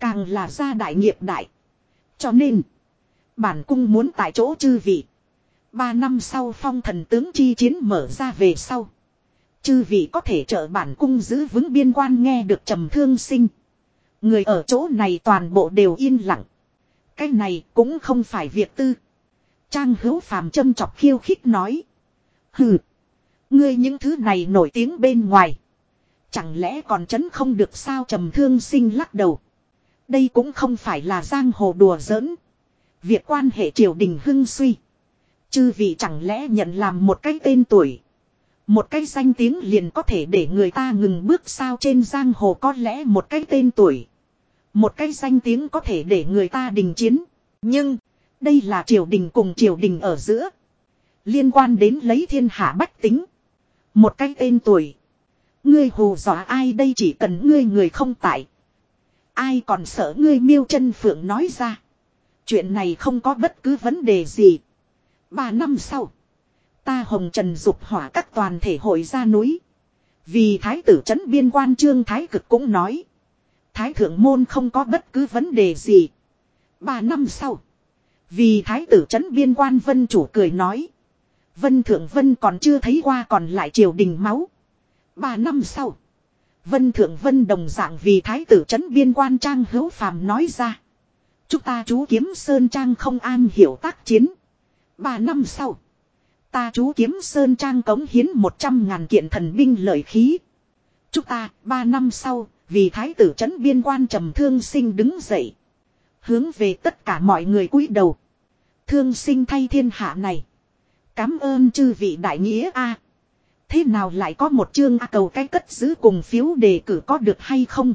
Speaker 1: Càng là gia đại nghiệp đại. Cho nên. Bản cung muốn tại chỗ chư vị. Ba năm sau phong thần tướng chi chiến mở ra về sau. Chư vị có thể trợ bản cung giữ vững biên quan nghe được trầm thương sinh. Người ở chỗ này toàn bộ đều yên lặng. Cái này cũng không phải việc tư. Trang hữu phàm châm chọc khiêu khích nói. Hừ. Ngươi những thứ này nổi tiếng bên ngoài. Chẳng lẽ còn chấn không được sao trầm thương sinh lắc đầu. Đây cũng không phải là giang hồ đùa giỡn. Việc quan hệ triều đình hưng suy. Chư vị chẳng lẽ nhận làm một cái tên tuổi. Một cái danh tiếng liền có thể để người ta ngừng bước sao trên giang hồ có lẽ một cái tên tuổi. Một cái danh tiếng có thể để người ta đình chiến. Nhưng, đây là triều đình cùng triều đình ở giữa. Liên quan đến lấy thiên hạ bách tính. Một cái tên tuổi. Ngươi hù dọa ai đây chỉ cần ngươi người không tại. Ai còn sợ ngươi miêu chân phượng nói ra. Chuyện này không có bất cứ vấn đề gì. Ba năm sau. Ta hồng trần dục hỏa các toàn thể hội ra núi. Vì thái tử trấn biên quan trương thái cực cũng nói. Thái thượng môn không có bất cứ vấn đề gì. Ba năm sau. Vì thái tử trấn biên quan vân chủ cười nói. Vân thượng vân còn chưa thấy qua còn lại triều đình máu. Ba năm sau. Vân thượng vân đồng dạng vì thái tử trấn biên quan trang hữu phàm nói ra. Chúng ta chú kiếm sơn trang không an hiểu tác chiến. Ba năm sau. Ta chú kiếm sơn trang cống hiến một trăm ngàn kiện thần binh lợi khí. Chúng ta, ba năm sau, vì thái tử trấn biên quan trầm thương sinh đứng dậy. Hướng về tất cả mọi người cúi đầu. Thương sinh thay thiên hạ này. Cám ơn chư vị đại nghĩa a. Thế nào lại có một chương A cầu cái cất giữ cùng phiếu đề cử có được hay không?